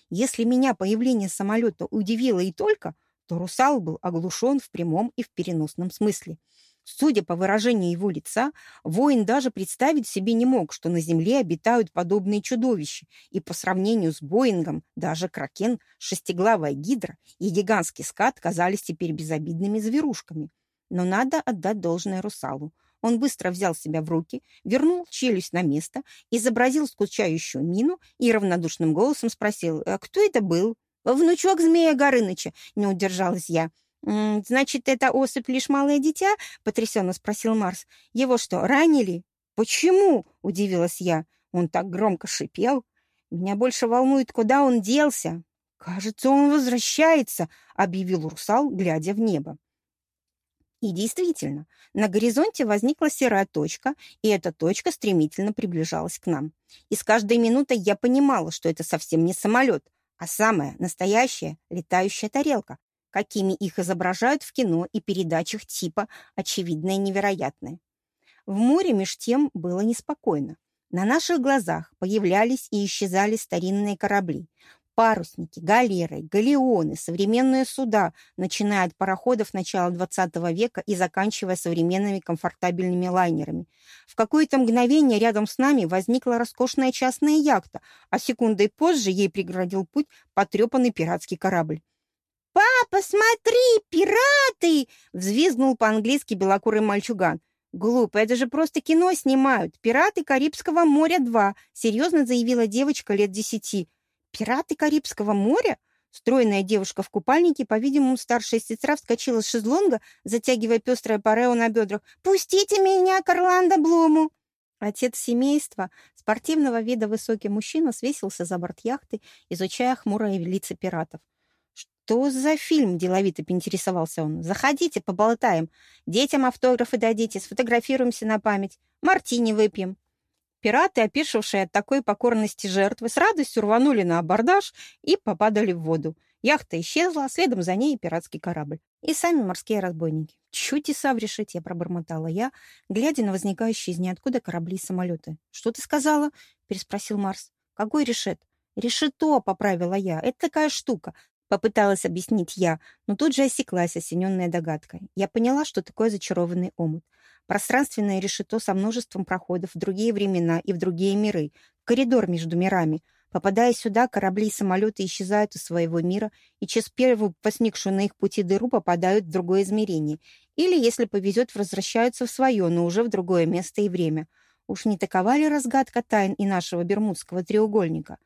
Если меня появление самолета удивило и только, то русал был оглушен в прямом и в переносном смысле. Судя по выражению его лица, воин даже представить себе не мог, что на Земле обитают подобные чудовища, и по сравнению с Боингом даже кракен, шестиглавая гидра и гигантский скат казались теперь безобидными зверушками. Но надо отдать должное русалу. Он быстро взял себя в руки, вернул челюсть на место, изобразил скучающую мину и равнодушным голосом спросил, «А кто это был? «Внучок змея Горыныча», — не удержалась я. «Значит, это особь лишь малое дитя?» — потрясенно спросил Марс. «Его что, ранили?» «Почему?» — удивилась я. Он так громко шипел. «Меня больше волнует, куда он делся». «Кажется, он возвращается», — объявил русал, глядя в небо. И действительно, на горизонте возникла серая точка, и эта точка стремительно приближалась к нам. И с каждой минутой я понимала, что это совсем не самолет, а самая настоящая летающая тарелка, какими их изображают в кино и передачах типа «Очевидное невероятное». В море меж тем было неспокойно. На наших глазах появлялись и исчезали старинные корабли. Парусники, галеры, галеоны, современные суда, начиная от пароходов начала XX века и заканчивая современными комфортабельными лайнерами. В какое-то мгновение рядом с нами возникла роскошная частная яхта, а секундой позже ей преградил путь потрепанный пиратский корабль. «Папа, смотри, пираты!» — взвизгнул по-английски белокурый мальчуган. «Глупо, это же просто кино снимают. Пираты Карибского моря 2», — серьезно заявила девочка лет десяти. «Пираты Карибского моря?» Стройная девушка в купальнике, по-видимому, старшая сестра, вскочила с шезлонга, затягивая пестрое парео на бедрах. «Пустите меня к Орландо Блуму!» Отец семейства, спортивного вида высокий мужчина, свесился за борт яхты, изучая хмурые лица пиратов. «Что за фильм?» – деловито поинтересовался он. «Заходите, поболтаем. Детям автографы дадите, сфотографируемся на память. Мартини выпьем». Пираты, опешившие от такой покорности жертвы, с радостью рванули на абордаж и попадали в воду. Яхта исчезла, а следом за ней пиратский корабль. И сами морские разбойники. «Чуть и сам решить», — я пробормотала я, глядя на возникающие из ниоткуда корабли и самолеты. «Что ты сказала?» — переспросил Марс. «Какой решет?» «Решето», — поправила я. «Это такая штука. Попыталась объяснить я, но тут же осеклась, осененная догадкой. Я поняла, что такое зачарованный омут. Пространственное решето со множеством проходов в другие времена и в другие миры. Коридор между мирами. Попадая сюда, корабли и самолеты исчезают из своего мира и через первую возникшую на их пути дыру попадают в другое измерение. Или, если повезет, возвращаются в свое, но уже в другое место и время. Уж не такова ли разгадка тайн и нашего Бермудского треугольника?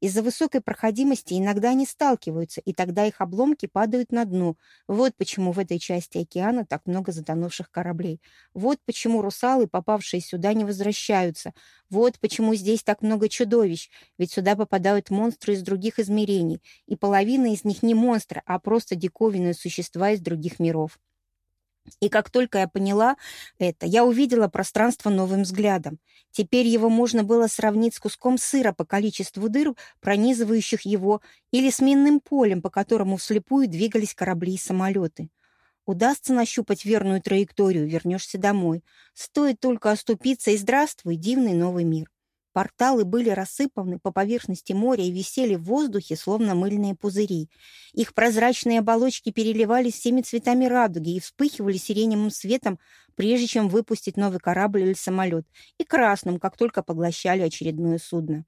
Из-за высокой проходимости иногда они сталкиваются, и тогда их обломки падают на дно. Вот почему в этой части океана так много затонувших кораблей. Вот почему русалы, попавшие сюда, не возвращаются. Вот почему здесь так много чудовищ. Ведь сюда попадают монстры из других измерений. И половина из них не монстры, а просто диковинные существа из других миров. И как только я поняла это, я увидела пространство новым взглядом. Теперь его можно было сравнить с куском сыра по количеству дыр, пронизывающих его, или с минным полем, по которому вслепую двигались корабли и самолеты. Удастся нащупать верную траекторию, вернешься домой. Стоит только оступиться, и здравствуй, дивный новый мир. Порталы были рассыпаны по поверхности моря и висели в воздухе, словно мыльные пузыри. Их прозрачные оболочки переливались всеми цветами радуги и вспыхивали сиреневым светом, прежде чем выпустить новый корабль или самолет, и красным, как только поглощали очередное судно.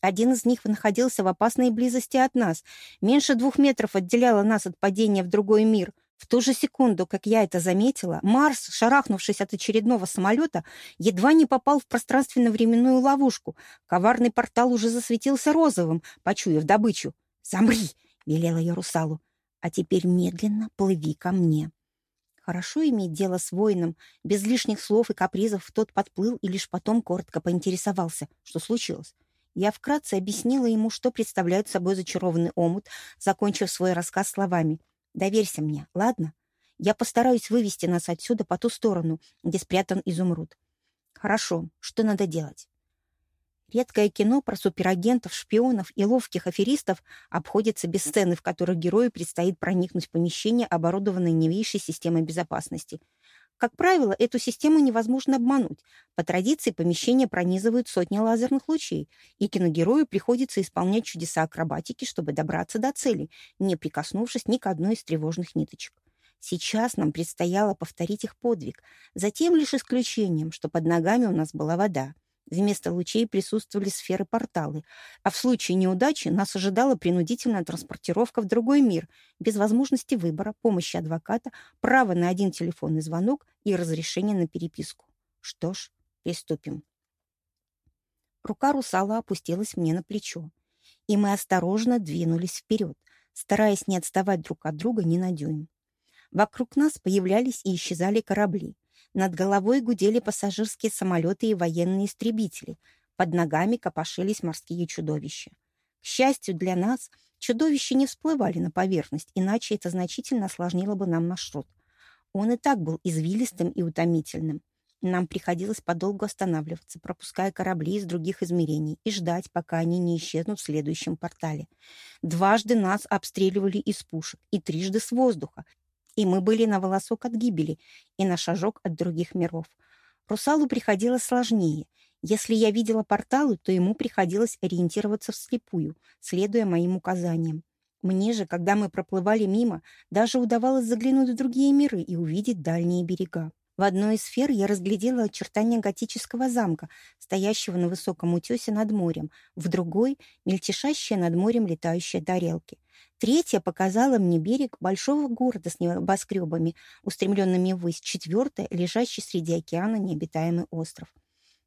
Один из них находился в опасной близости от нас. Меньше двух метров отделяло нас от падения в другой мир — в ту же секунду, как я это заметила, Марс, шарахнувшись от очередного самолета, едва не попал в пространственно-временную ловушку. Коварный портал уже засветился розовым, почуяв добычу. «Замри!» — велела я русалу. «А теперь медленно плыви ко мне». Хорошо иметь дело с воином. Без лишних слов и капризов тот подплыл и лишь потом коротко поинтересовался, что случилось. Я вкратце объяснила ему, что представляет собой зачарованный омут, закончив свой рассказ словами. Доверься мне, ладно? Я постараюсь вывести нас отсюда по ту сторону, где спрятан изумруд. Хорошо, что надо делать? Редкое кино про суперагентов, шпионов и ловких аферистов обходится без сцены, в которой герою предстоит проникнуть в помещение, оборудованное новейшей системой безопасности. Как правило, эту систему невозможно обмануть. По традиции помещение пронизывают сотни лазерных лучей, и киногерою приходится исполнять чудеса акробатики, чтобы добраться до цели, не прикоснувшись ни к одной из тревожных ниточек. Сейчас нам предстояло повторить их подвиг, за тем лишь исключением, что под ногами у нас была вода. Вместо лучей присутствовали сферы-порталы, а в случае неудачи нас ожидала принудительная транспортировка в другой мир, без возможности выбора, помощи адвоката, права на один телефонный звонок и разрешение на переписку. Что ж, приступим. Рука русала опустилась мне на плечо, и мы осторожно двинулись вперед, стараясь не отставать друг от друга ни на дюйм. Вокруг нас появлялись и исчезали корабли — над головой гудели пассажирские самолеты и военные истребители. Под ногами копошились морские чудовища. К счастью для нас, чудовища не всплывали на поверхность, иначе это значительно осложнило бы нам маршрут. Он и так был извилистым и утомительным. Нам приходилось подолгу останавливаться, пропуская корабли из других измерений и ждать, пока они не исчезнут в следующем портале. Дважды нас обстреливали из пушек и трижды с воздуха, и мы были на волосок от гибели и на шажок от других миров. Русалу приходилось сложнее. Если я видела порталы, то ему приходилось ориентироваться вслепую, следуя моим указаниям. Мне же, когда мы проплывали мимо, даже удавалось заглянуть в другие миры и увидеть дальние берега. В одной из сфер я разглядела очертания готического замка, стоящего на высоком утесе над морем, в другой — мельтешащие над морем летающие тарелки. Третья показала мне берег большого города с небоскребами, устремленными ввысь. Четвертая — лежащий среди океана необитаемый остров.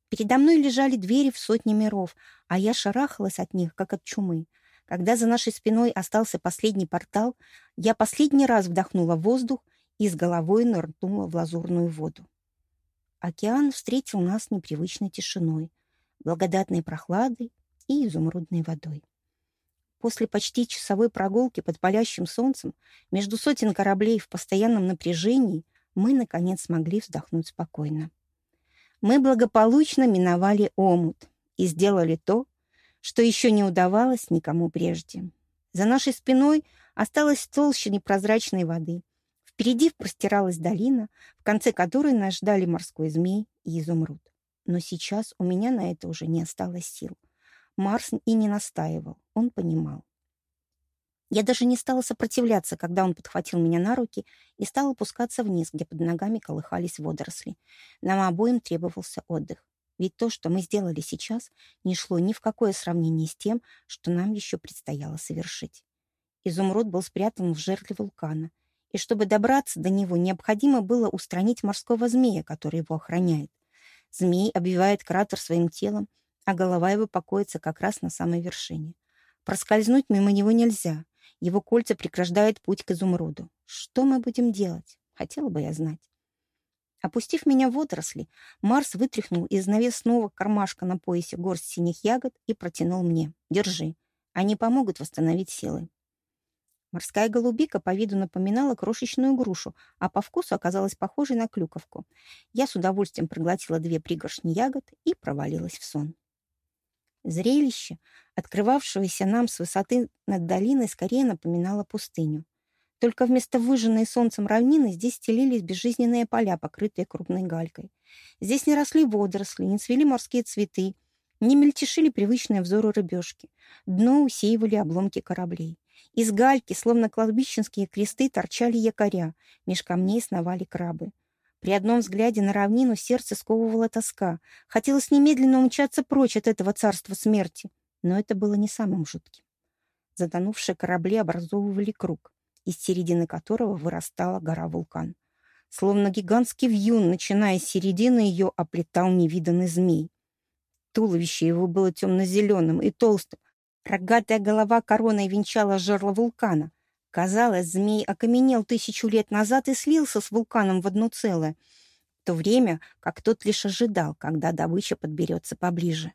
Передо мной лежали двери в сотни миров, а я шарахалась от них, как от чумы. Когда за нашей спиной остался последний портал, я последний раз вдохнула воздух и с головой нырнула в лазурную воду. Океан встретил нас непривычной тишиной, благодатной прохладой и изумрудной водой. После почти часовой прогулки под палящим солнцем между сотен кораблей в постоянном напряжении мы, наконец, смогли вздохнуть спокойно. Мы благополучно миновали омут и сделали то, что еще не удавалось никому прежде. За нашей спиной осталась толща непрозрачной воды, Впереди простиралась долина, в конце которой нас ждали морской змей и изумруд. Но сейчас у меня на это уже не осталось сил. Марс и не настаивал, он понимал. Я даже не стала сопротивляться, когда он подхватил меня на руки и стал опускаться вниз, где под ногами колыхались водоросли. Нам обоим требовался отдых. Ведь то, что мы сделали сейчас, не шло ни в какое сравнение с тем, что нам еще предстояло совершить. Изумруд был спрятан в жерле вулкана, и чтобы добраться до него, необходимо было устранить морского змея, который его охраняет. Змей обвивает кратер своим телом, а голова его покоится как раз на самой вершине. Проскользнуть мимо него нельзя. Его кольца преграждают путь к изумруду. Что мы будем делать? Хотела бы я знать. Опустив меня в водоросли, Марс вытряхнул из навесного кармашка на поясе горсть синих ягод и протянул мне. «Держи. Они помогут восстановить силы». Морская голубика по виду напоминала крошечную грушу, а по вкусу оказалась похожей на клюковку. Я с удовольствием проглотила две пригоршни ягод и провалилась в сон. Зрелище, открывавшееся нам с высоты над долиной, скорее напоминало пустыню. Только вместо выжженной солнцем равнины здесь стелились безжизненные поля, покрытые крупной галькой. Здесь не росли водоросли, не цвели морские цветы, Не мельтешили привычные взору рыбешки. Дно усеивали обломки кораблей. Из гальки, словно кладбищенские кресты, торчали якоря. Меж камней сновали крабы. При одном взгляде на равнину сердце сковывала тоска. Хотелось немедленно умчаться прочь от этого царства смерти. Но это было не самым жутким. Затонувшие корабли образовывали круг, из середины которого вырастала гора-вулкан. Словно гигантский вьюн, начиная с середины ее, оплетал невиданный змей. Туловище его было темно-зеленым и толстым. Рогатая голова короной венчала жерло вулкана. Казалось, змей окаменел тысячу лет назад и слился с вулканом в одно целое, в то время как тот лишь ожидал, когда добыча подберется поближе.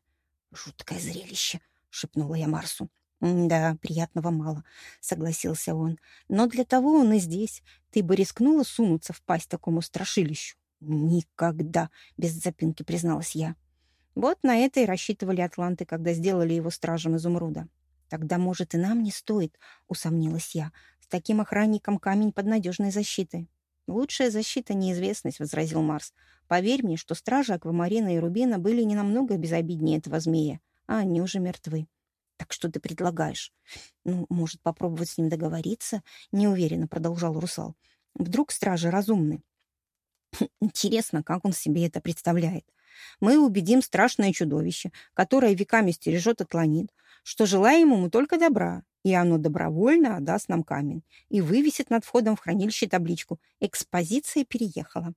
«Жуткое зрелище!» — шепнула я Марсу. «Да, приятного мало», — согласился он. «Но для того он и здесь. Ты бы рискнула сунуться в пасть такому страшилищу?» «Никогда», — без запинки призналась я. Вот на это и рассчитывали атланты, когда сделали его стражем изумруда. «Тогда, может, и нам не стоит», — усомнилась я. «С таким охранником камень под надежной защитой». «Лучшая защита — неизвестность», — возразил Марс. «Поверь мне, что стражи Аквамарина и Рубина были не намного безобиднее этого змея, а они уже мертвы». «Так что ты предлагаешь?» «Ну, может, попробовать с ним договориться?» Неуверенно продолжал Русал. «Вдруг стражи разумны?» «Интересно, как он себе это представляет. Мы убедим страшное чудовище, которое веками стережет Атланит, что желаем ему только добра, и оно добровольно отдаст нам камень и вывесит над входом в хранилище табличку «Экспозиция переехала».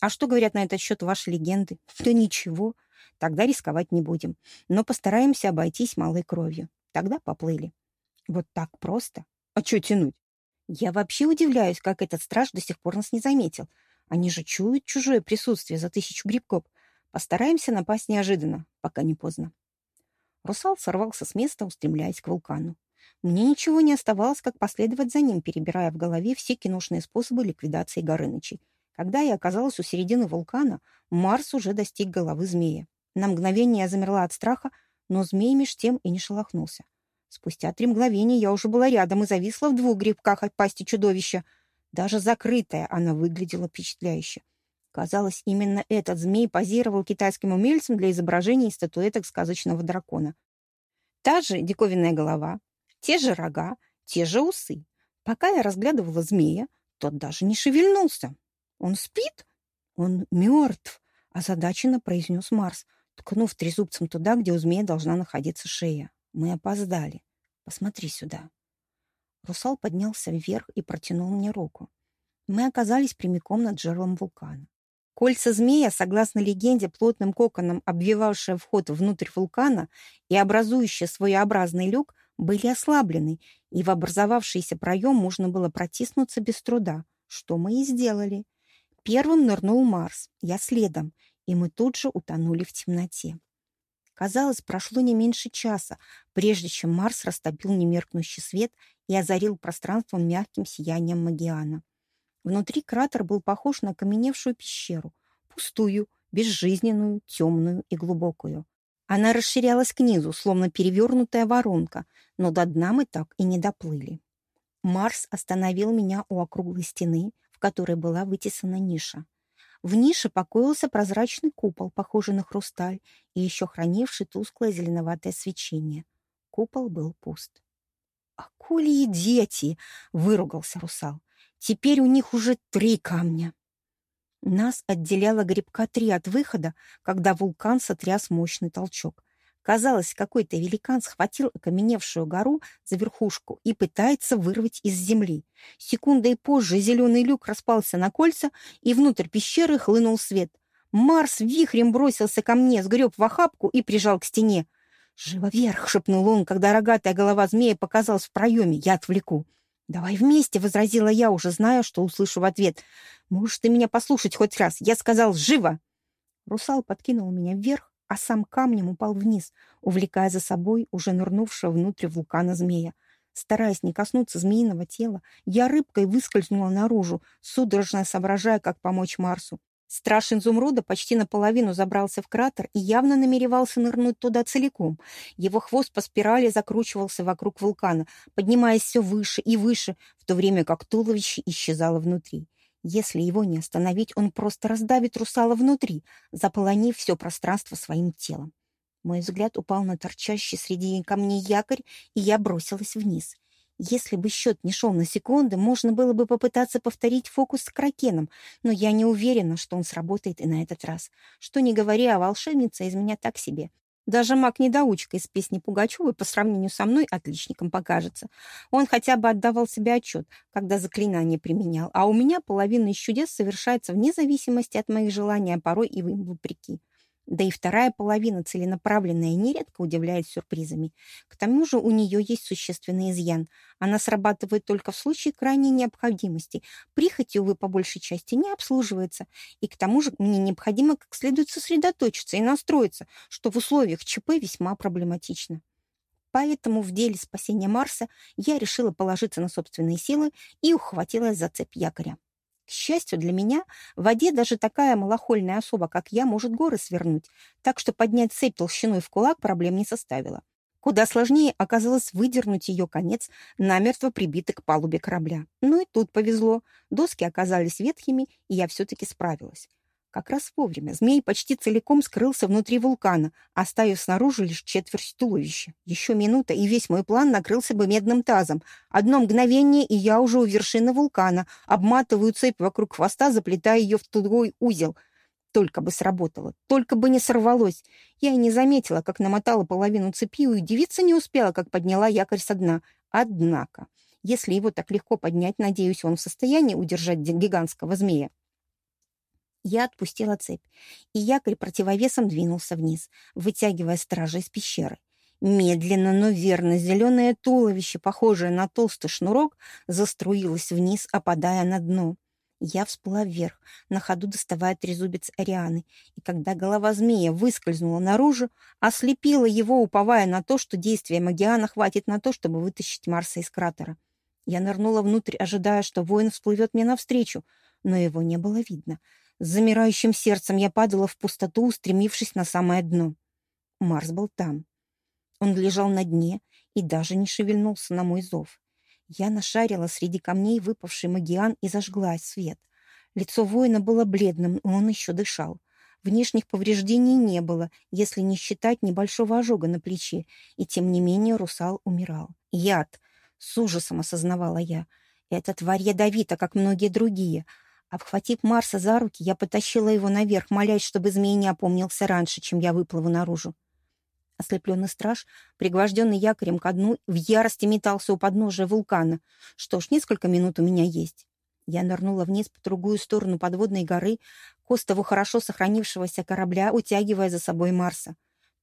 А что говорят на этот счет ваши легенды? Да ничего. Тогда рисковать не будем. Но постараемся обойтись малой кровью. Тогда поплыли. Вот так просто? А что тянуть? Я вообще удивляюсь, как этот страж до сих пор нас не заметил. Они же чуют чужое присутствие за тысячу грибков. Постараемся напасть неожиданно, пока не поздно. Русал сорвался с места, устремляясь к вулкану. Мне ничего не оставалось, как последовать за ним, перебирая в голове все киношные способы ликвидации Горынычей. Когда я оказалась у середины вулкана, Марс уже достиг головы змея. На мгновение я замерла от страха, но змей меж тем и не шелохнулся. Спустя три мгновения я уже была рядом и зависла в двух грибках от пасти чудовища. Даже закрытая она выглядела впечатляюще. Казалось, именно этот змей позировал китайским умельцам для изображения статуэток сказочного дракона. Та же диковинная голова, те же рога, те же усы. Пока я разглядывала змея, тот даже не шевельнулся. «Он спит? Он мертв!» — озадаченно произнес Марс, ткнув трезубцем туда, где у змея должна находиться шея. «Мы опоздали. Посмотри сюда». Русал поднялся вверх и протянул мне руку. Мы оказались прямиком над жерлом вулкана. Кольца змея, согласно легенде, плотным коконом обвивавшие вход внутрь вулкана и образующие своеобразный люк, были ослаблены, и в образовавшийся проем можно было протиснуться без труда, что мы и сделали. Первым нырнул Марс, я следом, и мы тут же утонули в темноте. Казалось, прошло не меньше часа, прежде чем Марс растопил немеркнущий свет и озарил пространство мягким сиянием Магиана. Внутри кратер был похож на каменевшую пещеру, пустую, безжизненную, темную и глубокую. Она расширялась к низу, словно перевернутая воронка, но до дна мы так и не доплыли. Марс остановил меня у округлой стены, в которой была вытесана ниша. В нише покоился прозрачный купол, похожий на хрусталь, и еще хранивший тусклое зеленоватое свечение. Купол был пуст. «Акулии дети!» — выругался русал. Теперь у них уже три камня. Нас отделяла грибка три от выхода, когда вулкан сотряс мощный толчок. Казалось, какой-то великан схватил окаменевшую гору за верхушку и пытается вырвать из земли. Секундой позже зеленый люк распался на кольца, и внутрь пещеры хлынул свет. Марс вихрем бросился ко мне, сгреб в охапку и прижал к стене. «Живо вверх!» — шепнул он, когда рогатая голова змея показалась в проеме. «Я отвлеку!» «Давай вместе», — возразила я, уже зная, что услышу в ответ. «Можешь ты меня послушать хоть раз? Я сказал, живо!» Русал подкинул меня вверх, а сам камнем упал вниз, увлекая за собой уже нырнувшего внутрь вулкана змея. Стараясь не коснуться змеиного тела, я рыбкой выскользнула наружу, судорожно соображая, как помочь Марсу. Страж изумруда почти наполовину забрался в кратер и явно намеревался нырнуть туда целиком. Его хвост по спирали закручивался вокруг вулкана, поднимаясь все выше и выше, в то время как туловище исчезало внутри. Если его не остановить, он просто раздавит русала внутри, заполонив все пространство своим телом. Мой взгляд упал на торчащий среди камней якорь, и я бросилась вниз. Если бы счет не шел на секунды, можно было бы попытаться повторить фокус с кракеном, но я не уверена, что он сработает и на этот раз. Что не говори, а волшебница из меня так себе. Даже маг-недоучка из песни Пугачевой по сравнению со мной отличником покажется. Он хотя бы отдавал себе отчет, когда заклинание применял, а у меня половина из чудес совершается вне зависимости от моих желаний, а порой и вопреки. Да и вторая половина, целенаправленная, нередко удивляет сюрпризами. К тому же у нее есть существенный изъян. Она срабатывает только в случае крайней необходимости. Прихоть, увы, по большей части не обслуживается. И к тому же мне необходимо как следует сосредоточиться и настроиться, что в условиях ЧП весьма проблематично. Поэтому в деле спасения Марса я решила положиться на собственные силы и ухватилась за цепь якоря. К счастью для меня, в воде даже такая малохольная особа, как я, может горы свернуть, так что поднять цепь толщиной в кулак проблем не составило. Куда сложнее оказалось выдернуть ее конец, намертво прибитый к палубе корабля. Ну и тут повезло. Доски оказались ветхими, и я все-таки справилась. Как раз вовремя змей почти целиком скрылся внутри вулкана, оставив снаружи лишь четверть туловища. Еще минута, и весь мой план накрылся бы медным тазом. Одно мгновение, и я уже у вершины вулкана, обматываю цепь вокруг хвоста, заплетая ее в тугой узел. Только бы сработало, только бы не сорвалось. Я и не заметила, как намотала половину цепи, и удивиться не успела, как подняла якорь со дна. Однако, если его так легко поднять, надеюсь, он в состоянии удержать гигантского змея. Я отпустила цепь, и якорь противовесом двинулся вниз, вытягивая стража из пещеры. Медленно, но верно, зеленое туловище, похожее на толстый шнурок, заструилось вниз, опадая на дно. Я всплыла вверх, на ходу доставая трезубец Арианы, и когда голова змея выскользнула наружу, ослепила его, уповая на то, что действия Магиана хватит на то, чтобы вытащить Марса из кратера. Я нырнула внутрь, ожидая, что воин всплывет мне навстречу, но его не было видно — с замирающим сердцем я падала в пустоту, устремившись на самое дно. Марс был там. Он лежал на дне и даже не шевельнулся на мой зов. Я нашарила среди камней выпавший магиан и зажгла свет. Лицо воина было бледным, но он еще дышал. Внешних повреждений не было, если не считать небольшого ожога на плече, и тем не менее русал умирал. Яд! С ужасом осознавала я. Эта тварь ядовита, как многие другие — Обхватив Марса за руки, я потащила его наверх, молясь, чтобы змей не опомнился раньше, чем я выплыву наружу. Ослепленный страж, пригвожденный якорем ко дну, в ярости метался у подножия вулкана. Что ж, несколько минут у меня есть. Я нырнула вниз по другую сторону подводной горы, к остову хорошо сохранившегося корабля, утягивая за собой Марса.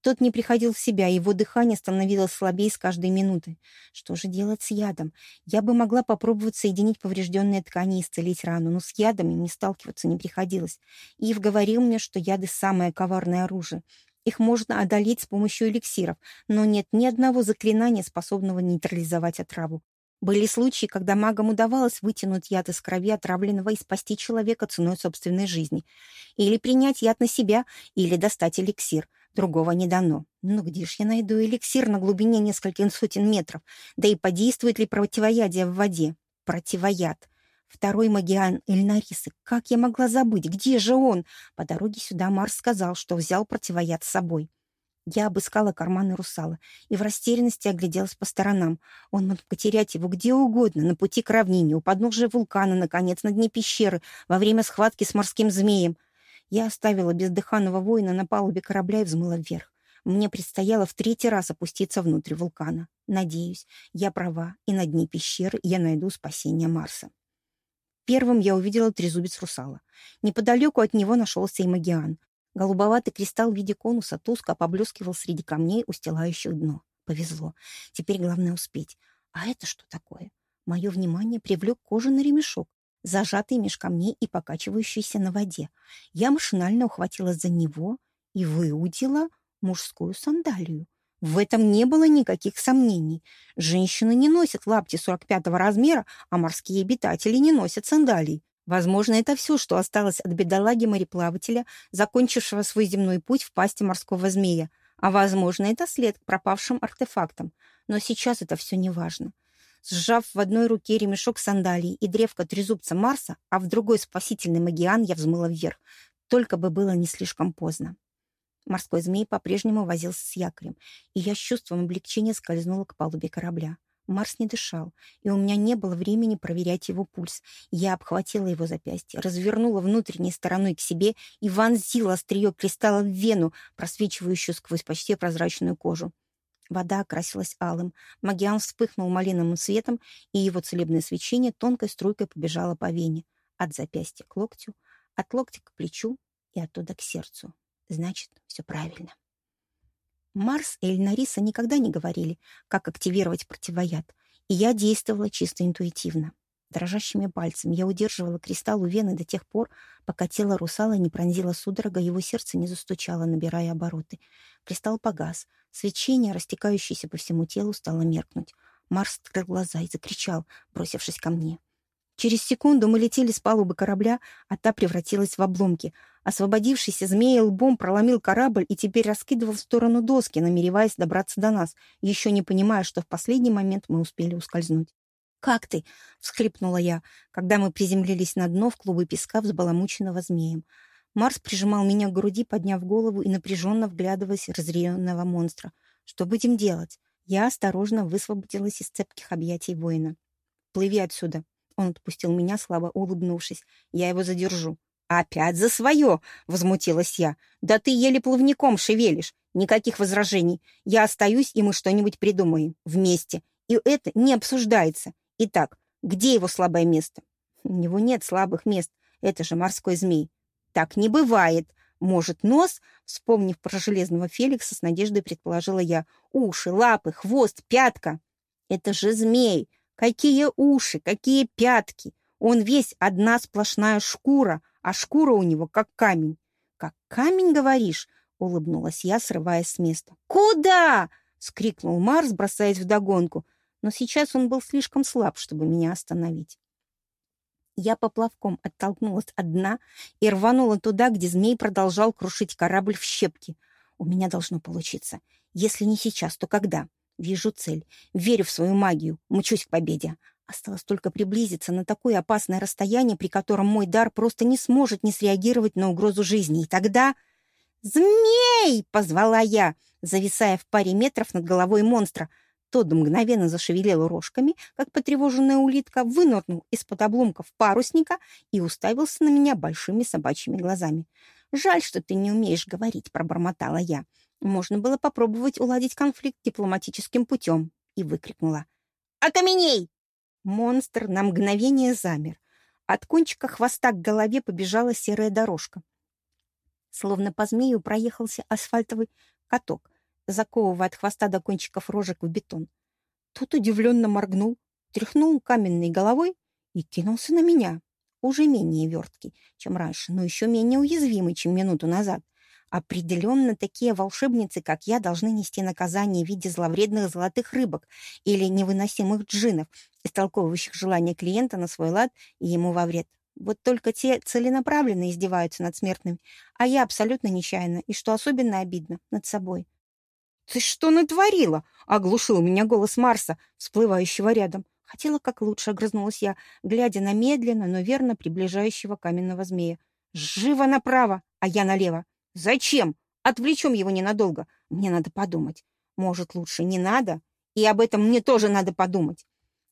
Тот не приходил в себя, его дыхание становилось слабее с каждой минуты. Что же делать с ядом? Я бы могла попробовать соединить поврежденные ткани и исцелить рану, но с ядами мне сталкиваться не приходилось. Ив говорил мне, что яды — самое коварное оружие. Их можно одолеть с помощью эликсиров, но нет ни одного заклинания, способного нейтрализовать отраву. Были случаи, когда магам удавалось вытянуть яд из крови отравленного и спасти человека ценой собственной жизни. Или принять яд на себя, или достать эликсир. Другого не дано. Ну где ж я найду эликсир на глубине нескольких сотен метров? Да и подействует ли противоядие в воде? Противояд. Второй магиан Эльнарисы. Как я могла забыть? Где же он? По дороге сюда Марс сказал, что взял противояд с собой. Я обыскала карманы русала и в растерянности огляделась по сторонам. Он мог потерять его где угодно, на пути к равнине, у подножия вулкана, наконец, на дне пещеры, во время схватки с морским змеем. Я оставила бездыханного воина на палубе корабля и взмыла вверх. Мне предстояло в третий раз опуститься внутрь вулкана. Надеюсь, я права, и на дне пещеры я найду спасение Марса. Первым я увидела трезубец русала. Неподалеку от него нашелся и магиан. Голубоватый кристалл в виде конуса тускло поблескивал среди камней, устилающих дно. Повезло. Теперь главное успеть. А это что такое? Мое внимание привлек кожаный ремешок, зажатый меж камней и покачивающийся на воде. Я машинально ухватилась за него и выудила мужскую сандалию. В этом не было никаких сомнений. Женщины не носят лапти 45-го размера, а морские обитатели не носят сандалий. Возможно, это все, что осталось от бедолаги-мореплавателя, закончившего свой земной путь в пасти морского змея. А возможно, это след к пропавшим артефактам. Но сейчас это все не важно. Сжав в одной руке ремешок сандалий и древко трезубца Марса, а в другой спасительный магиан, я взмыла вверх. Только бы было не слишком поздно. Морской змей по-прежнему возился с якорем, и я с чувством облегчения скользнула к палубе корабля. Марс не дышал, и у меня не было времени проверять его пульс. Я обхватила его запястье, развернула внутренней стороной к себе и вонзила острие кристалла в вену, просвечивающую сквозь почти прозрачную кожу. Вода окрасилась алым. Магиан вспыхнул малиновым светом, и его целебное свечение тонкой струйкой побежало по вене. От запястья к локтю, от локтя к плечу и оттуда к сердцу. Значит, все правильно. Марс и Эльнариса никогда не говорили, как активировать противояд, и я действовала чисто интуитивно. Дрожащими пальцами я удерживала кристалл у вены до тех пор, пока тело русала не пронзило судорога, его сердце не застучало, набирая обороты. Кристалл погас. Свечение, растекающееся по всему телу, стало меркнуть. Марс открыл глаза и закричал, бросившись ко мне. Через секунду мы летели с палубы корабля, а та превратилась в обломки. Освободившийся змея лбом проломил корабль и теперь раскидывал в сторону доски, намереваясь добраться до нас, еще не понимая, что в последний момент мы успели ускользнуть. «Как ты?» — всхлипнула я, когда мы приземлились на дно в клубы песка, взбаламученного змеем. Марс прижимал меня к груди, подняв голову и напряженно вглядываясь в разъяренного монстра. «Что будем делать?» Я осторожно высвободилась из цепких объятий воина. «Плыви отсюда!» Он отпустил меня, слабо улыбнувшись. «Я его задержу». «Опять за свое!» — возмутилась я. «Да ты еле плавником шевелишь. Никаких возражений. Я остаюсь, и мы что-нибудь придумаем. Вместе. И это не обсуждается. Итак, где его слабое место?» «У него нет слабых мест. Это же морской змей». «Так не бывает. Может, нос?» Вспомнив про железного Феликса, с надеждой предположила я. «Уши, лапы, хвост, пятка». «Это же змей. Какие уши, какие пятки! Он весь одна сплошная шкура, а шкура у него как камень. «Как камень, говоришь?» — улыбнулась я, срываясь с места. «Куда?» — скрикнул Марс, бросаясь вдогонку. Но сейчас он был слишком слаб, чтобы меня остановить. Я поплавком оттолкнулась от дна и рванула туда, где змей продолжал крушить корабль в щепки. У меня должно получиться. Если не сейчас, то когда? Вижу цель, верю в свою магию, мчусь к победе. Осталось только приблизиться на такое опасное расстояние, при котором мой дар просто не сможет не среагировать на угрозу жизни. И тогда... «Змей!» — позвала я, зависая в паре метров над головой монстра. Тот мгновенно зашевелил рожками, как потревоженная улитка, вынырнул из-под обломков парусника и уставился на меня большими собачьими глазами. «Жаль, что ты не умеешь говорить», — пробормотала я. Можно было попробовать уладить конфликт дипломатическим путем. И выкрикнула. «Окаменей!» Монстр на мгновение замер. От кончика хвоста к голове побежала серая дорожка. Словно по змею проехался асфальтовый каток, заковывая от хвоста до кончиков рожек в бетон. Тут удивленно моргнул, тряхнул каменной головой и кинулся на меня. Уже менее верткий, чем раньше, но еще менее уязвимый, чем минуту назад — Определенно, такие волшебницы, как я, должны нести наказание в виде зловредных золотых рыбок или невыносимых джинов, истолковывающих желания клиента на свой лад и ему во вред. Вот только те целенаправленно издеваются над смертными, а я абсолютно нечаянно, и, что особенно обидно, над собой. «Ты что натворила?» — оглушил меня голос Марса, всплывающего рядом. Хотела как лучше, огрызнулась я, глядя на медленно, но верно приближающего каменного змея. «Живо направо, а я налево!» Зачем? Отвлечем его ненадолго. Мне надо подумать. Может, лучше не надо? И об этом мне тоже надо подумать.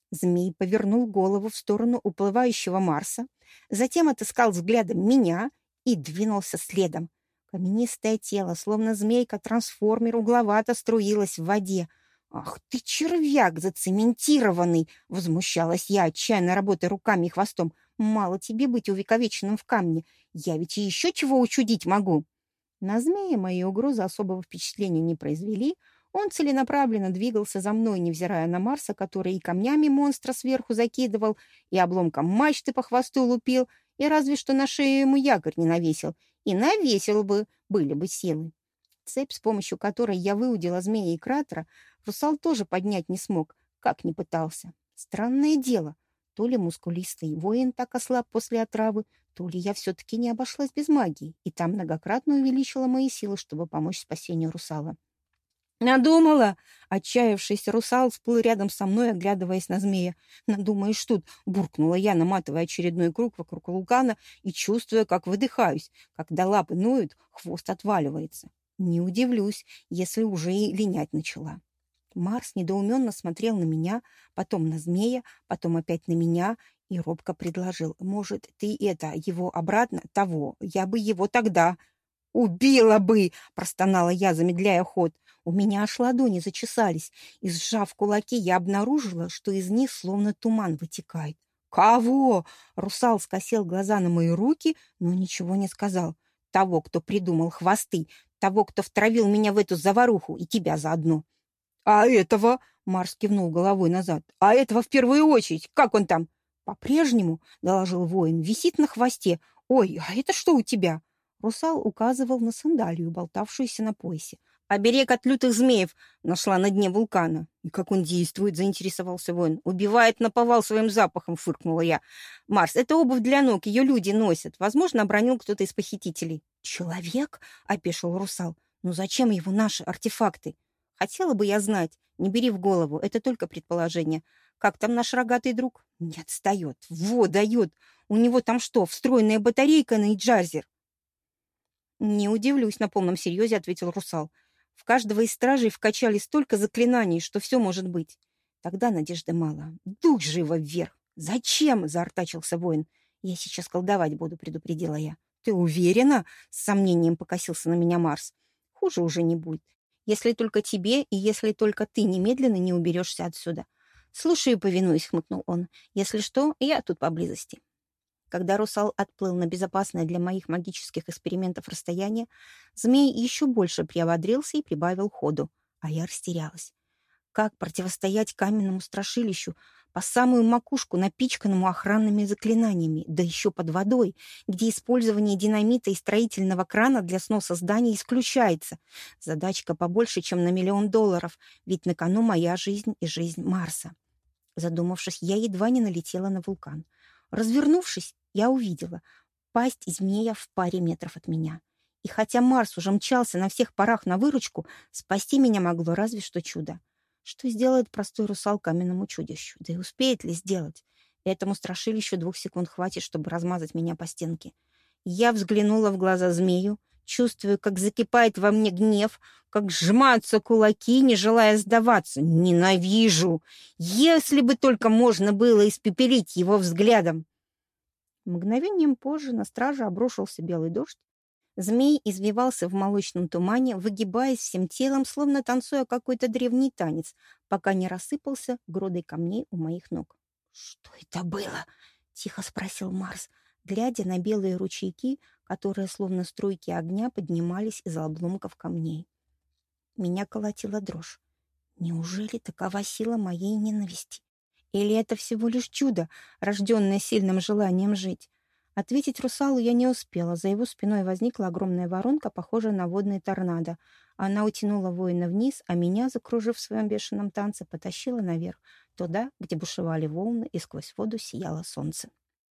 Змей повернул голову в сторону уплывающего Марса, затем отыскал взглядом меня и двинулся следом. Каменистое тело, словно змейка-трансформер, угловато струилось в воде. «Ах ты, червяк зацементированный!» — возмущалась я, отчаянно работая руками и хвостом. «Мало тебе быть увековеченным в камне. Я ведь и еще чего учудить могу!» На змея мои угрозы особого впечатления не произвели. Он целенаправленно двигался за мной, невзирая на Марса, который и камнями монстра сверху закидывал, и обломком мачты по хвосту лупил, и разве что на шею ему якорь не навесил. И навесил бы, были бы силы. Цепь, с помощью которой я выудила змея и кратера, русал тоже поднять не смог, как не пытался. Странное дело. То ли мускулистый воин так ослаб после отравы, то ли я все-таки не обошлась без магии, и там многократно увеличила мои силы, чтобы помочь спасению русала. «Надумала!» — отчаявшийся русал всплыл рядом со мной, оглядываясь на змея. «Надумаешь тут!» — буркнула я, наматывая очередной круг вокруг вулкана и чувствуя, как выдыхаюсь. Когда лапы ноют, хвост отваливается. Не удивлюсь, если уже и линять начала. Марс недоуменно смотрел на меня, потом на змея, потом опять на меня и робко предложил. «Может, ты это, его обратно? Того. Я бы его тогда...» «Убила бы!» — простонала я, замедляя ход. У меня аж ладони зачесались, и, сжав кулаки, я обнаружила, что из них словно туман вытекает. «Кого?» — русал скосил глаза на мои руки, но ничего не сказал. «Того, кто придумал хвосты, того, кто втравил меня в эту заваруху, и тебя заодно». «А этого?» — Марс кивнул головой назад. «А этого в первую очередь! Как он там?» «По-прежнему», — доложил воин, — «висит на хвосте. Ой, а это что у тебя?» Русал указывал на сандалию, болтавшуюся на поясе. «Оберег от лютых змеев!» нашла на дне вулкана. «И как он действует?» — заинтересовался воин. «Убивает наповал своим запахом!» — фыркнула я. «Марс, это обувь для ног, ее люди носят. Возможно, обронил кто-то из похитителей». «Человек?» — опешил русал. «Ну зачем его наши артефакты?» «Хотела бы я знать. Не бери в голову, это только предположение. Как там наш рогатый друг?» «Не отстает. Во, дает. У него там что, встроенная батарейка на Иджазер?» «Не удивлюсь», — на полном серьезе ответил русал. «В каждого из стражей вкачали столько заклинаний, что все может быть. Тогда надежды мало. Дух живо вверх!» «Зачем?» — заортачился воин. «Я сейчас колдовать буду», — предупредила я. «Ты уверена?» — с сомнением покосился на меня Марс. «Хуже уже не будет. Если только тебе и если только ты немедленно не уберешься отсюда». «Слушаю и повинуюсь», — хмыкнул он. «Если что, я тут поблизости». Когда русал отплыл на безопасное для моих магических экспериментов расстояние, змей еще больше приободрился и прибавил ходу, а я растерялась. Как противостоять каменному страшилищу, по самую макушку, напичканному охранными заклинаниями, да еще под водой, где использование динамита и строительного крана для сноса зданий исключается. Задачка побольше, чем на миллион долларов, ведь на кону моя жизнь и жизнь Марса. Задумавшись, я едва не налетела на вулкан. Развернувшись, я увидела пасть змея в паре метров от меня. И хотя Марс уже мчался на всех парах на выручку, спасти меня могло разве что чудо. Что сделает простой русал каменному чудищу? Да и успеет ли сделать? Этому страшилищу двух секунд хватит, чтобы размазать меня по стенке. Я взглянула в глаза змею, чувствую, как закипает во мне гнев, как сжимаются кулаки, не желая сдаваться. Ненавижу! Если бы только можно было испепелить его взглядом! Мгновением позже на страже обрушился белый дождь. Змей извивался в молочном тумане, выгибаясь всем телом, словно танцуя какой-то древний танец, пока не рассыпался грудой камней у моих ног. «Что это было?» — тихо спросил Марс, глядя на белые ручейки, которые, словно струйки огня, поднимались из обломков камней. Меня колотила дрожь. Неужели такова сила моей ненависти? Или это всего лишь чудо, рожденное сильным желанием жить? Ответить русалу я не успела. За его спиной возникла огромная воронка, похожая на водный торнадо. Она утянула воина вниз, а меня, закружив в своем бешеном танце, потащила наверх, туда, где бушевали волны, и сквозь воду сияло солнце.